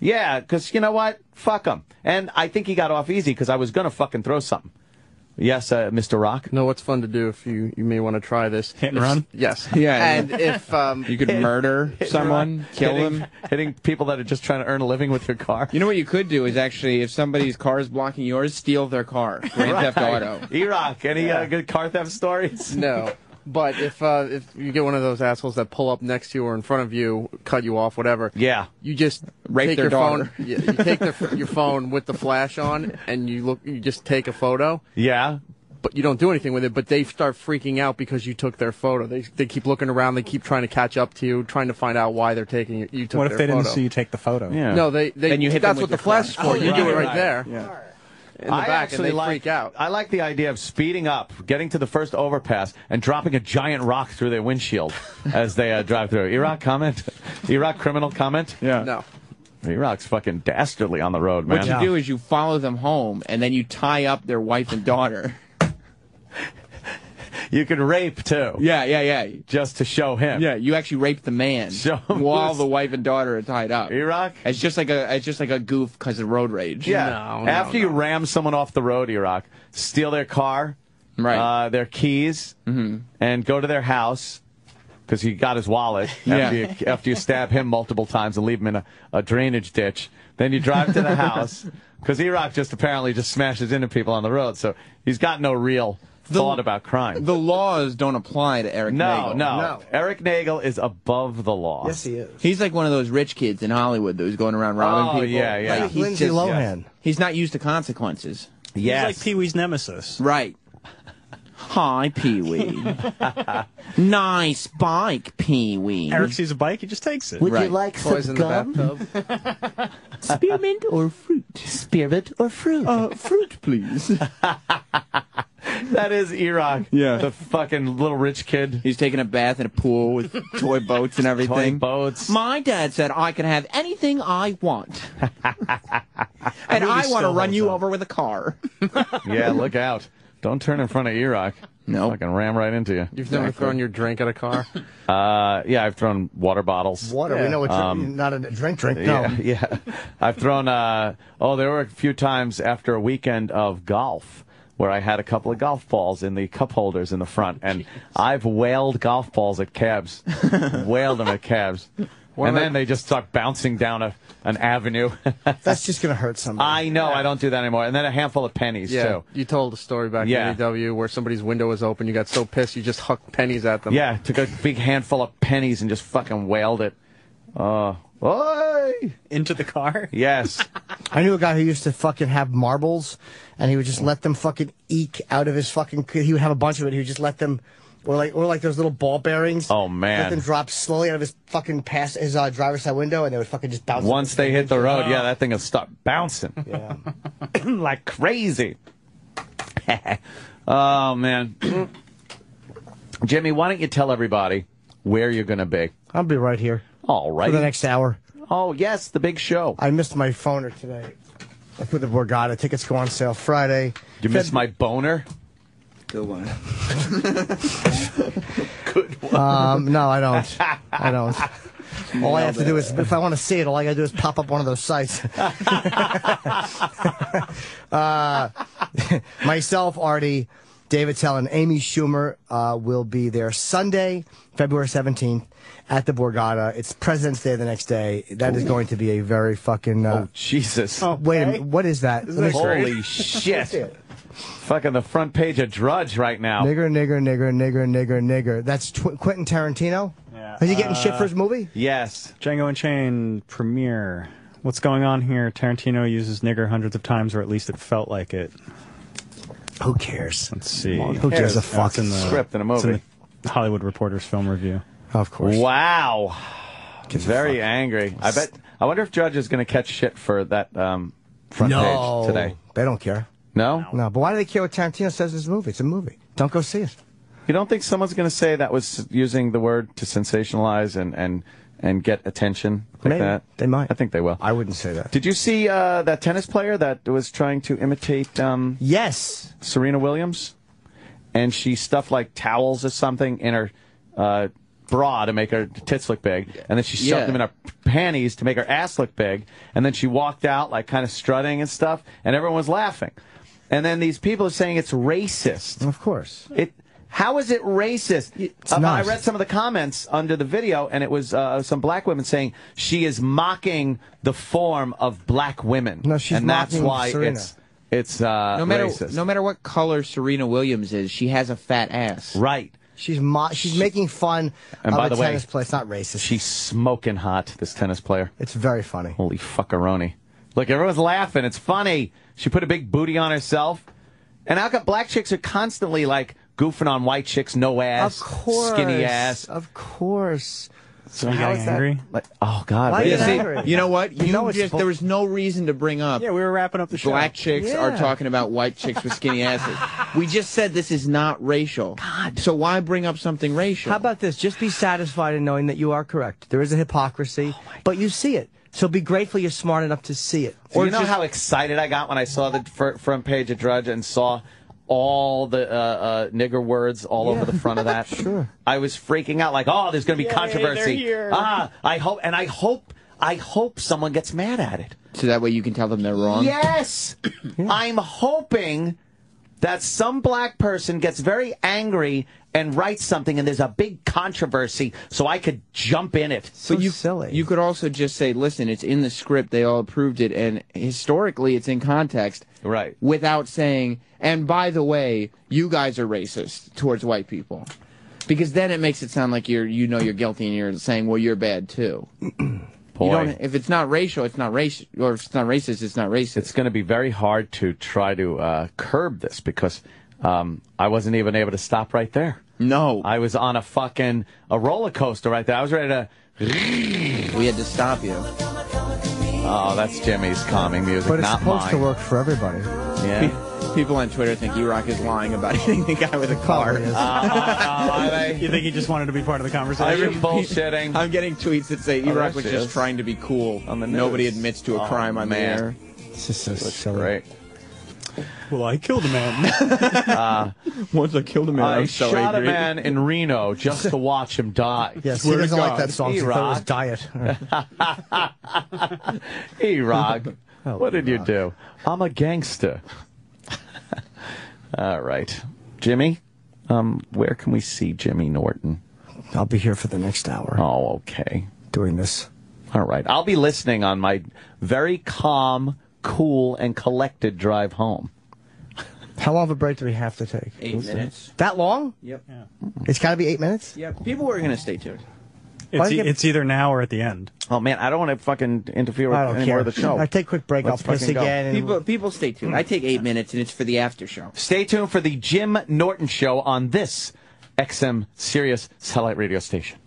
Yeah, because you know what? Fuck him. And I think he got off easy because I was going to fucking throw something. Yes, uh, Mr. Rock?
No, what's fun to do if you you may want to try this.
Hit and
If-
run?
Yes.
Yeah.
And if um,
You could murder
Hit
someone, kill
hitting,
them.
Hitting people that are just trying to earn a living with your car.
You know what you could do is actually, if somebody's car is blocking yours, steal their car. Grand Theft Auto.
E-Rock, any uh, good car theft stories?
no. But if uh, if you get one of those assholes that pull up next to you or in front of you, cut you off, whatever.
Yeah.
You just
Rape
take
their
your
daughter.
phone. Yeah, you take the, your phone with the flash on, and you look. You just take a photo.
Yeah.
But you don't do anything with it. But they start freaking out because you took their photo. They they keep looking around. They keep trying to catch up to you, trying to find out why they're taking it. You took
What if
their
they didn't see you take the photo?
Yeah.
No, they they.
Then you hit them
that's
with
what the flash is for.
Oh,
you
right,
do it right,
right.
there.
Yeah.
In the
I
back,
actually
and they
like,
freak out.
I like the idea of speeding up, getting to the first overpass, and dropping a giant rock through their windshield as they uh, drive through. E-Rock comment? E-Rock criminal comment?
Yeah.
No.
E-Rock's fucking dastardly on the road, man.
What you do is you follow them home, and then you tie up their wife and daughter.
You could rape too.
Yeah, yeah, yeah.
Just to show him.
Yeah, you actually raped the man
Show
while
who's-
the wife and daughter are tied up.
E-Rock.
It's just like a it's just like a goof because of road rage.
Yeah.
No, no,
After you ram someone off the road, E-Rock, steal their car,
right,
uh, their keys,
Mm-hmm.
and go to their house because he got his wallet.
Yeah.
After, you, after you stab him multiple times and leave him in a, a drainage ditch, then you drive to the house because E-Rock just apparently just smashes into people on the road. So he's got no real thought about crime.
The laws don't apply to Eric
no,
Nagel.
no, no. Eric Nagel is above the law.
Yes, he is.
He's like one of those rich kids in Hollywood who's going around robbing
Oh,
people.
yeah, yeah.
Like, he's
Lindsay
just-
Lohan.
He's not used to consequences.
He's like Pee Wee's nemesis.
Right. Hi, Pee Wee. nice bike, Pee Wee.
Eric sees a bike, he just takes it.
Would you Right.
like
Toys in the bathtub.
Spearmint or fruit?
Spearmint or fruit?
Uh, fruit, please.
That is E-Rock.
Yeah.
The fucking little rich kid.
He's taking a bath in a pool with toy boats and everything.
Toy boats.
My dad said I can have anything I want. and
movie
I want to run you
up.
over with a car.
yeah, look out. Don't turn in front of E-Rock.
No.
I can ram right into you.
You've never thrown your drink at a car?
Uh, yeah, I've thrown water bottles.
Water. We know what
Um,
not a drink. Drink. No.
Yeah, yeah. I've thrown. Uh, oh, there were a few times after a weekend of golf where I had a couple of golf balls in the cup holders in the front, and I've whaled golf balls at cabs, whaled them at cabs, and then they just start bouncing down a, an avenue.
That's just gonna hurt somebody.
I know. I don't do that anymore. And then a handful of pennies
Yeah,
too.
you told a story back
Yeah.
in AW where somebody's window was open. You got so pissed you just hucked pennies at them.
Yeah, took a big handful of pennies and just fucking whaled it. Uh, oi!
Into the car?
Yes.
I knew a guy who used to fucking have marbles, and he would just let them fucking eke out of his fucking. He would have a bunch of it. He would just let them, or like, or like those little ball bearings.
Oh, man!
Let
man.
them drop slowly out of his fucking pass his uh, driver's side window, and they would fucking just bounce.
Once they hit the road, yeah, that thing will start bouncing.
Yeah.
like crazy. oh, man. Jimmy, why don't you tell everybody where you're going to be?
I'll be right here
All right.
for the next hour.
Oh, yes, the big show.
I missed my phoner today. I put the Borgata tickets go on sale Friday.
You missed my boner?
Good one. Good one.
Um, no, I don't. I don't. All I have to do is, if I want to see it, all I got to do is pop up one of those sites. uh, myself, Artie, Dave Attell, and Amy Schumer uh, will be there Sunday, February 17th at the Borgata. It's President's Day the next day. That is going to be a very fucking. Uh,
Oh, Jesus.
Wait a minute. What is that? Let me see.
Holy shit. Fucking the front page of Drudge right now.
Nigger, nigger, nigger, nigger, nigger, nigger. That's tw- Quentin Tarantino?
Yeah.
Is he getting shit for his movie?
Yes.
Django Unchained premiere. What's going on here? Tarantino uses nigger hundreds of times, or at least it felt like it.
Who cares?
Let's see.
Who gives a fuck?
in the
Script in a
it's in
movie.
the Hollywood Reporter's film review.
Of course.
Wow. Very angry. I bet. I wonder if Drudge is going to catch shit for that um, front
no.
page today.
They don't care.
No?
No, but why do they care what Tarantino says in his movie? It's a movie. Don't go see it.
You don't think someone's going to say that was using the word to sensationalize and and and get attention like
Maybe.
that?
They might.
I think they will.
I wouldn't say that.
Did you see uh, that tennis player that was trying to imitate um,
Yes.
Serena Williams? And she stuffed like towels or something in her uh, bra to make her tits look big, and then she shoved
Yeah.
them in her panties to make her ass look big, and then she walked out like kind of strutting and stuff, and everyone was laughing. And then these people are saying it's racist.
Of course.
It. How is it racist? Uh,
not.
I read some of the comments under the video, and it was uh, some black women saying she is mocking the form of black women.
No, she's
and that's
mocking
why
Serena.
it's it's uh,
No matter
racist.
no matter what color Serena Williams is, she has a fat ass.
right.
She's mo- she's making fun
And
of
by
a
the way,
tennis player. It's not racist.
She's smoking hot. This tennis player.
it's very funny.
Holy fuckaroni! Look, everyone's laughing. It's funny. She put a big booty on herself, and how come black chicks are constantly like goofing on white chicks, no ass,
Of course.
skinny ass.
Of course.
So
Are you
how
getting
is that?
angry?
Like, oh God!
Why you
see,
angry?
you know what?
You
You,
know it's
just there was no reason to bring up.
Yeah, we were wrapping up the show.
Black chicks are talking about white chicks with skinny asses. We just said this is not racial. God. So why bring up something racial?
How about this? Just be satisfied in knowing that you are correct. There is a hypocrisy, oh, but you see it. So be grateful you're smart enough to see it.
Do you know how excited I got when I saw the fir- front page of Drudge and saw all the uh, uh, nigger words all over the front of that. sure. I was freaking out like, oh, there's going to be
Yay,
controversy.
here.
Ah, I hope, and I hope, I hope someone gets mad at it.
So that way you can tell them they're wrong.
Yes. I'm hoping that some black person gets very angry and writes something and there's a big controversy so I could jump in it.
but you, You could also just say, listen, it's in the script. They all approved it, and historically, it's in context.
Right.
Without saying, and by the way, you guys are racist towards white people, because then it makes it sound like you're, you know, you're guilty, and you're saying, well, you're bad too. You don't, if it's not racial, it's not race, or if it's not racist, it's not racist.
It's going to be very hard to try to uh, curb this because um, I wasn't even able to stop right there.
No.
I was on a fucking a roller coaster right there. I was ready to.
We had to stop you.
Oh, that's Jimmy's calming music,
But it's
not
supposed
mine.
to work for everybody.
Yeah.
People on Twitter think E-Rock is lying about hitting the guy with a car.
you think he just wanted to be part of the conversation?
Are you bullshitting?
I'm getting tweets that say
Oh,
E-Rock
there
was just
is.
trying to be cool.
On the
Nobody admits to a
Oh,
crime on
man.
the air.
It's just so
Looks
silly.
great.
Well, I killed a man.
Uh,
Once I killed a man,
I
I'm so
shot
angry.
a man in Reno just to watch him die.
Yes, he
Swear to
doesn't like that song. He thought it was
E-Rock.
diet.
E-Rock,
Oh,
what did you do? I'm a gangster. All right. Jimmy, um, where can we see Jimmy Norton?
I'll be here for the next hour
Oh, okay.
doing this.
All right. I'll be listening on my very calm, cool, and collected drive home.
How long of a break do we have to take?
Eight minutes.
That long?
Yep.
It's got to be eight minutes.
Yeah. People are going to stay tuned.
It's, e- it's either now or at the end.
Oh, man, I don't want to fucking interfere with
I don't
any
care.
more of the show.
I take a quick break.
Let's
I'll piss
fucking go.
again. And
People, people stay tuned. I take eight minutes, and it's for the after show.
Stay tuned for the Jim Norton Show on this XM Sirius satellite radio station.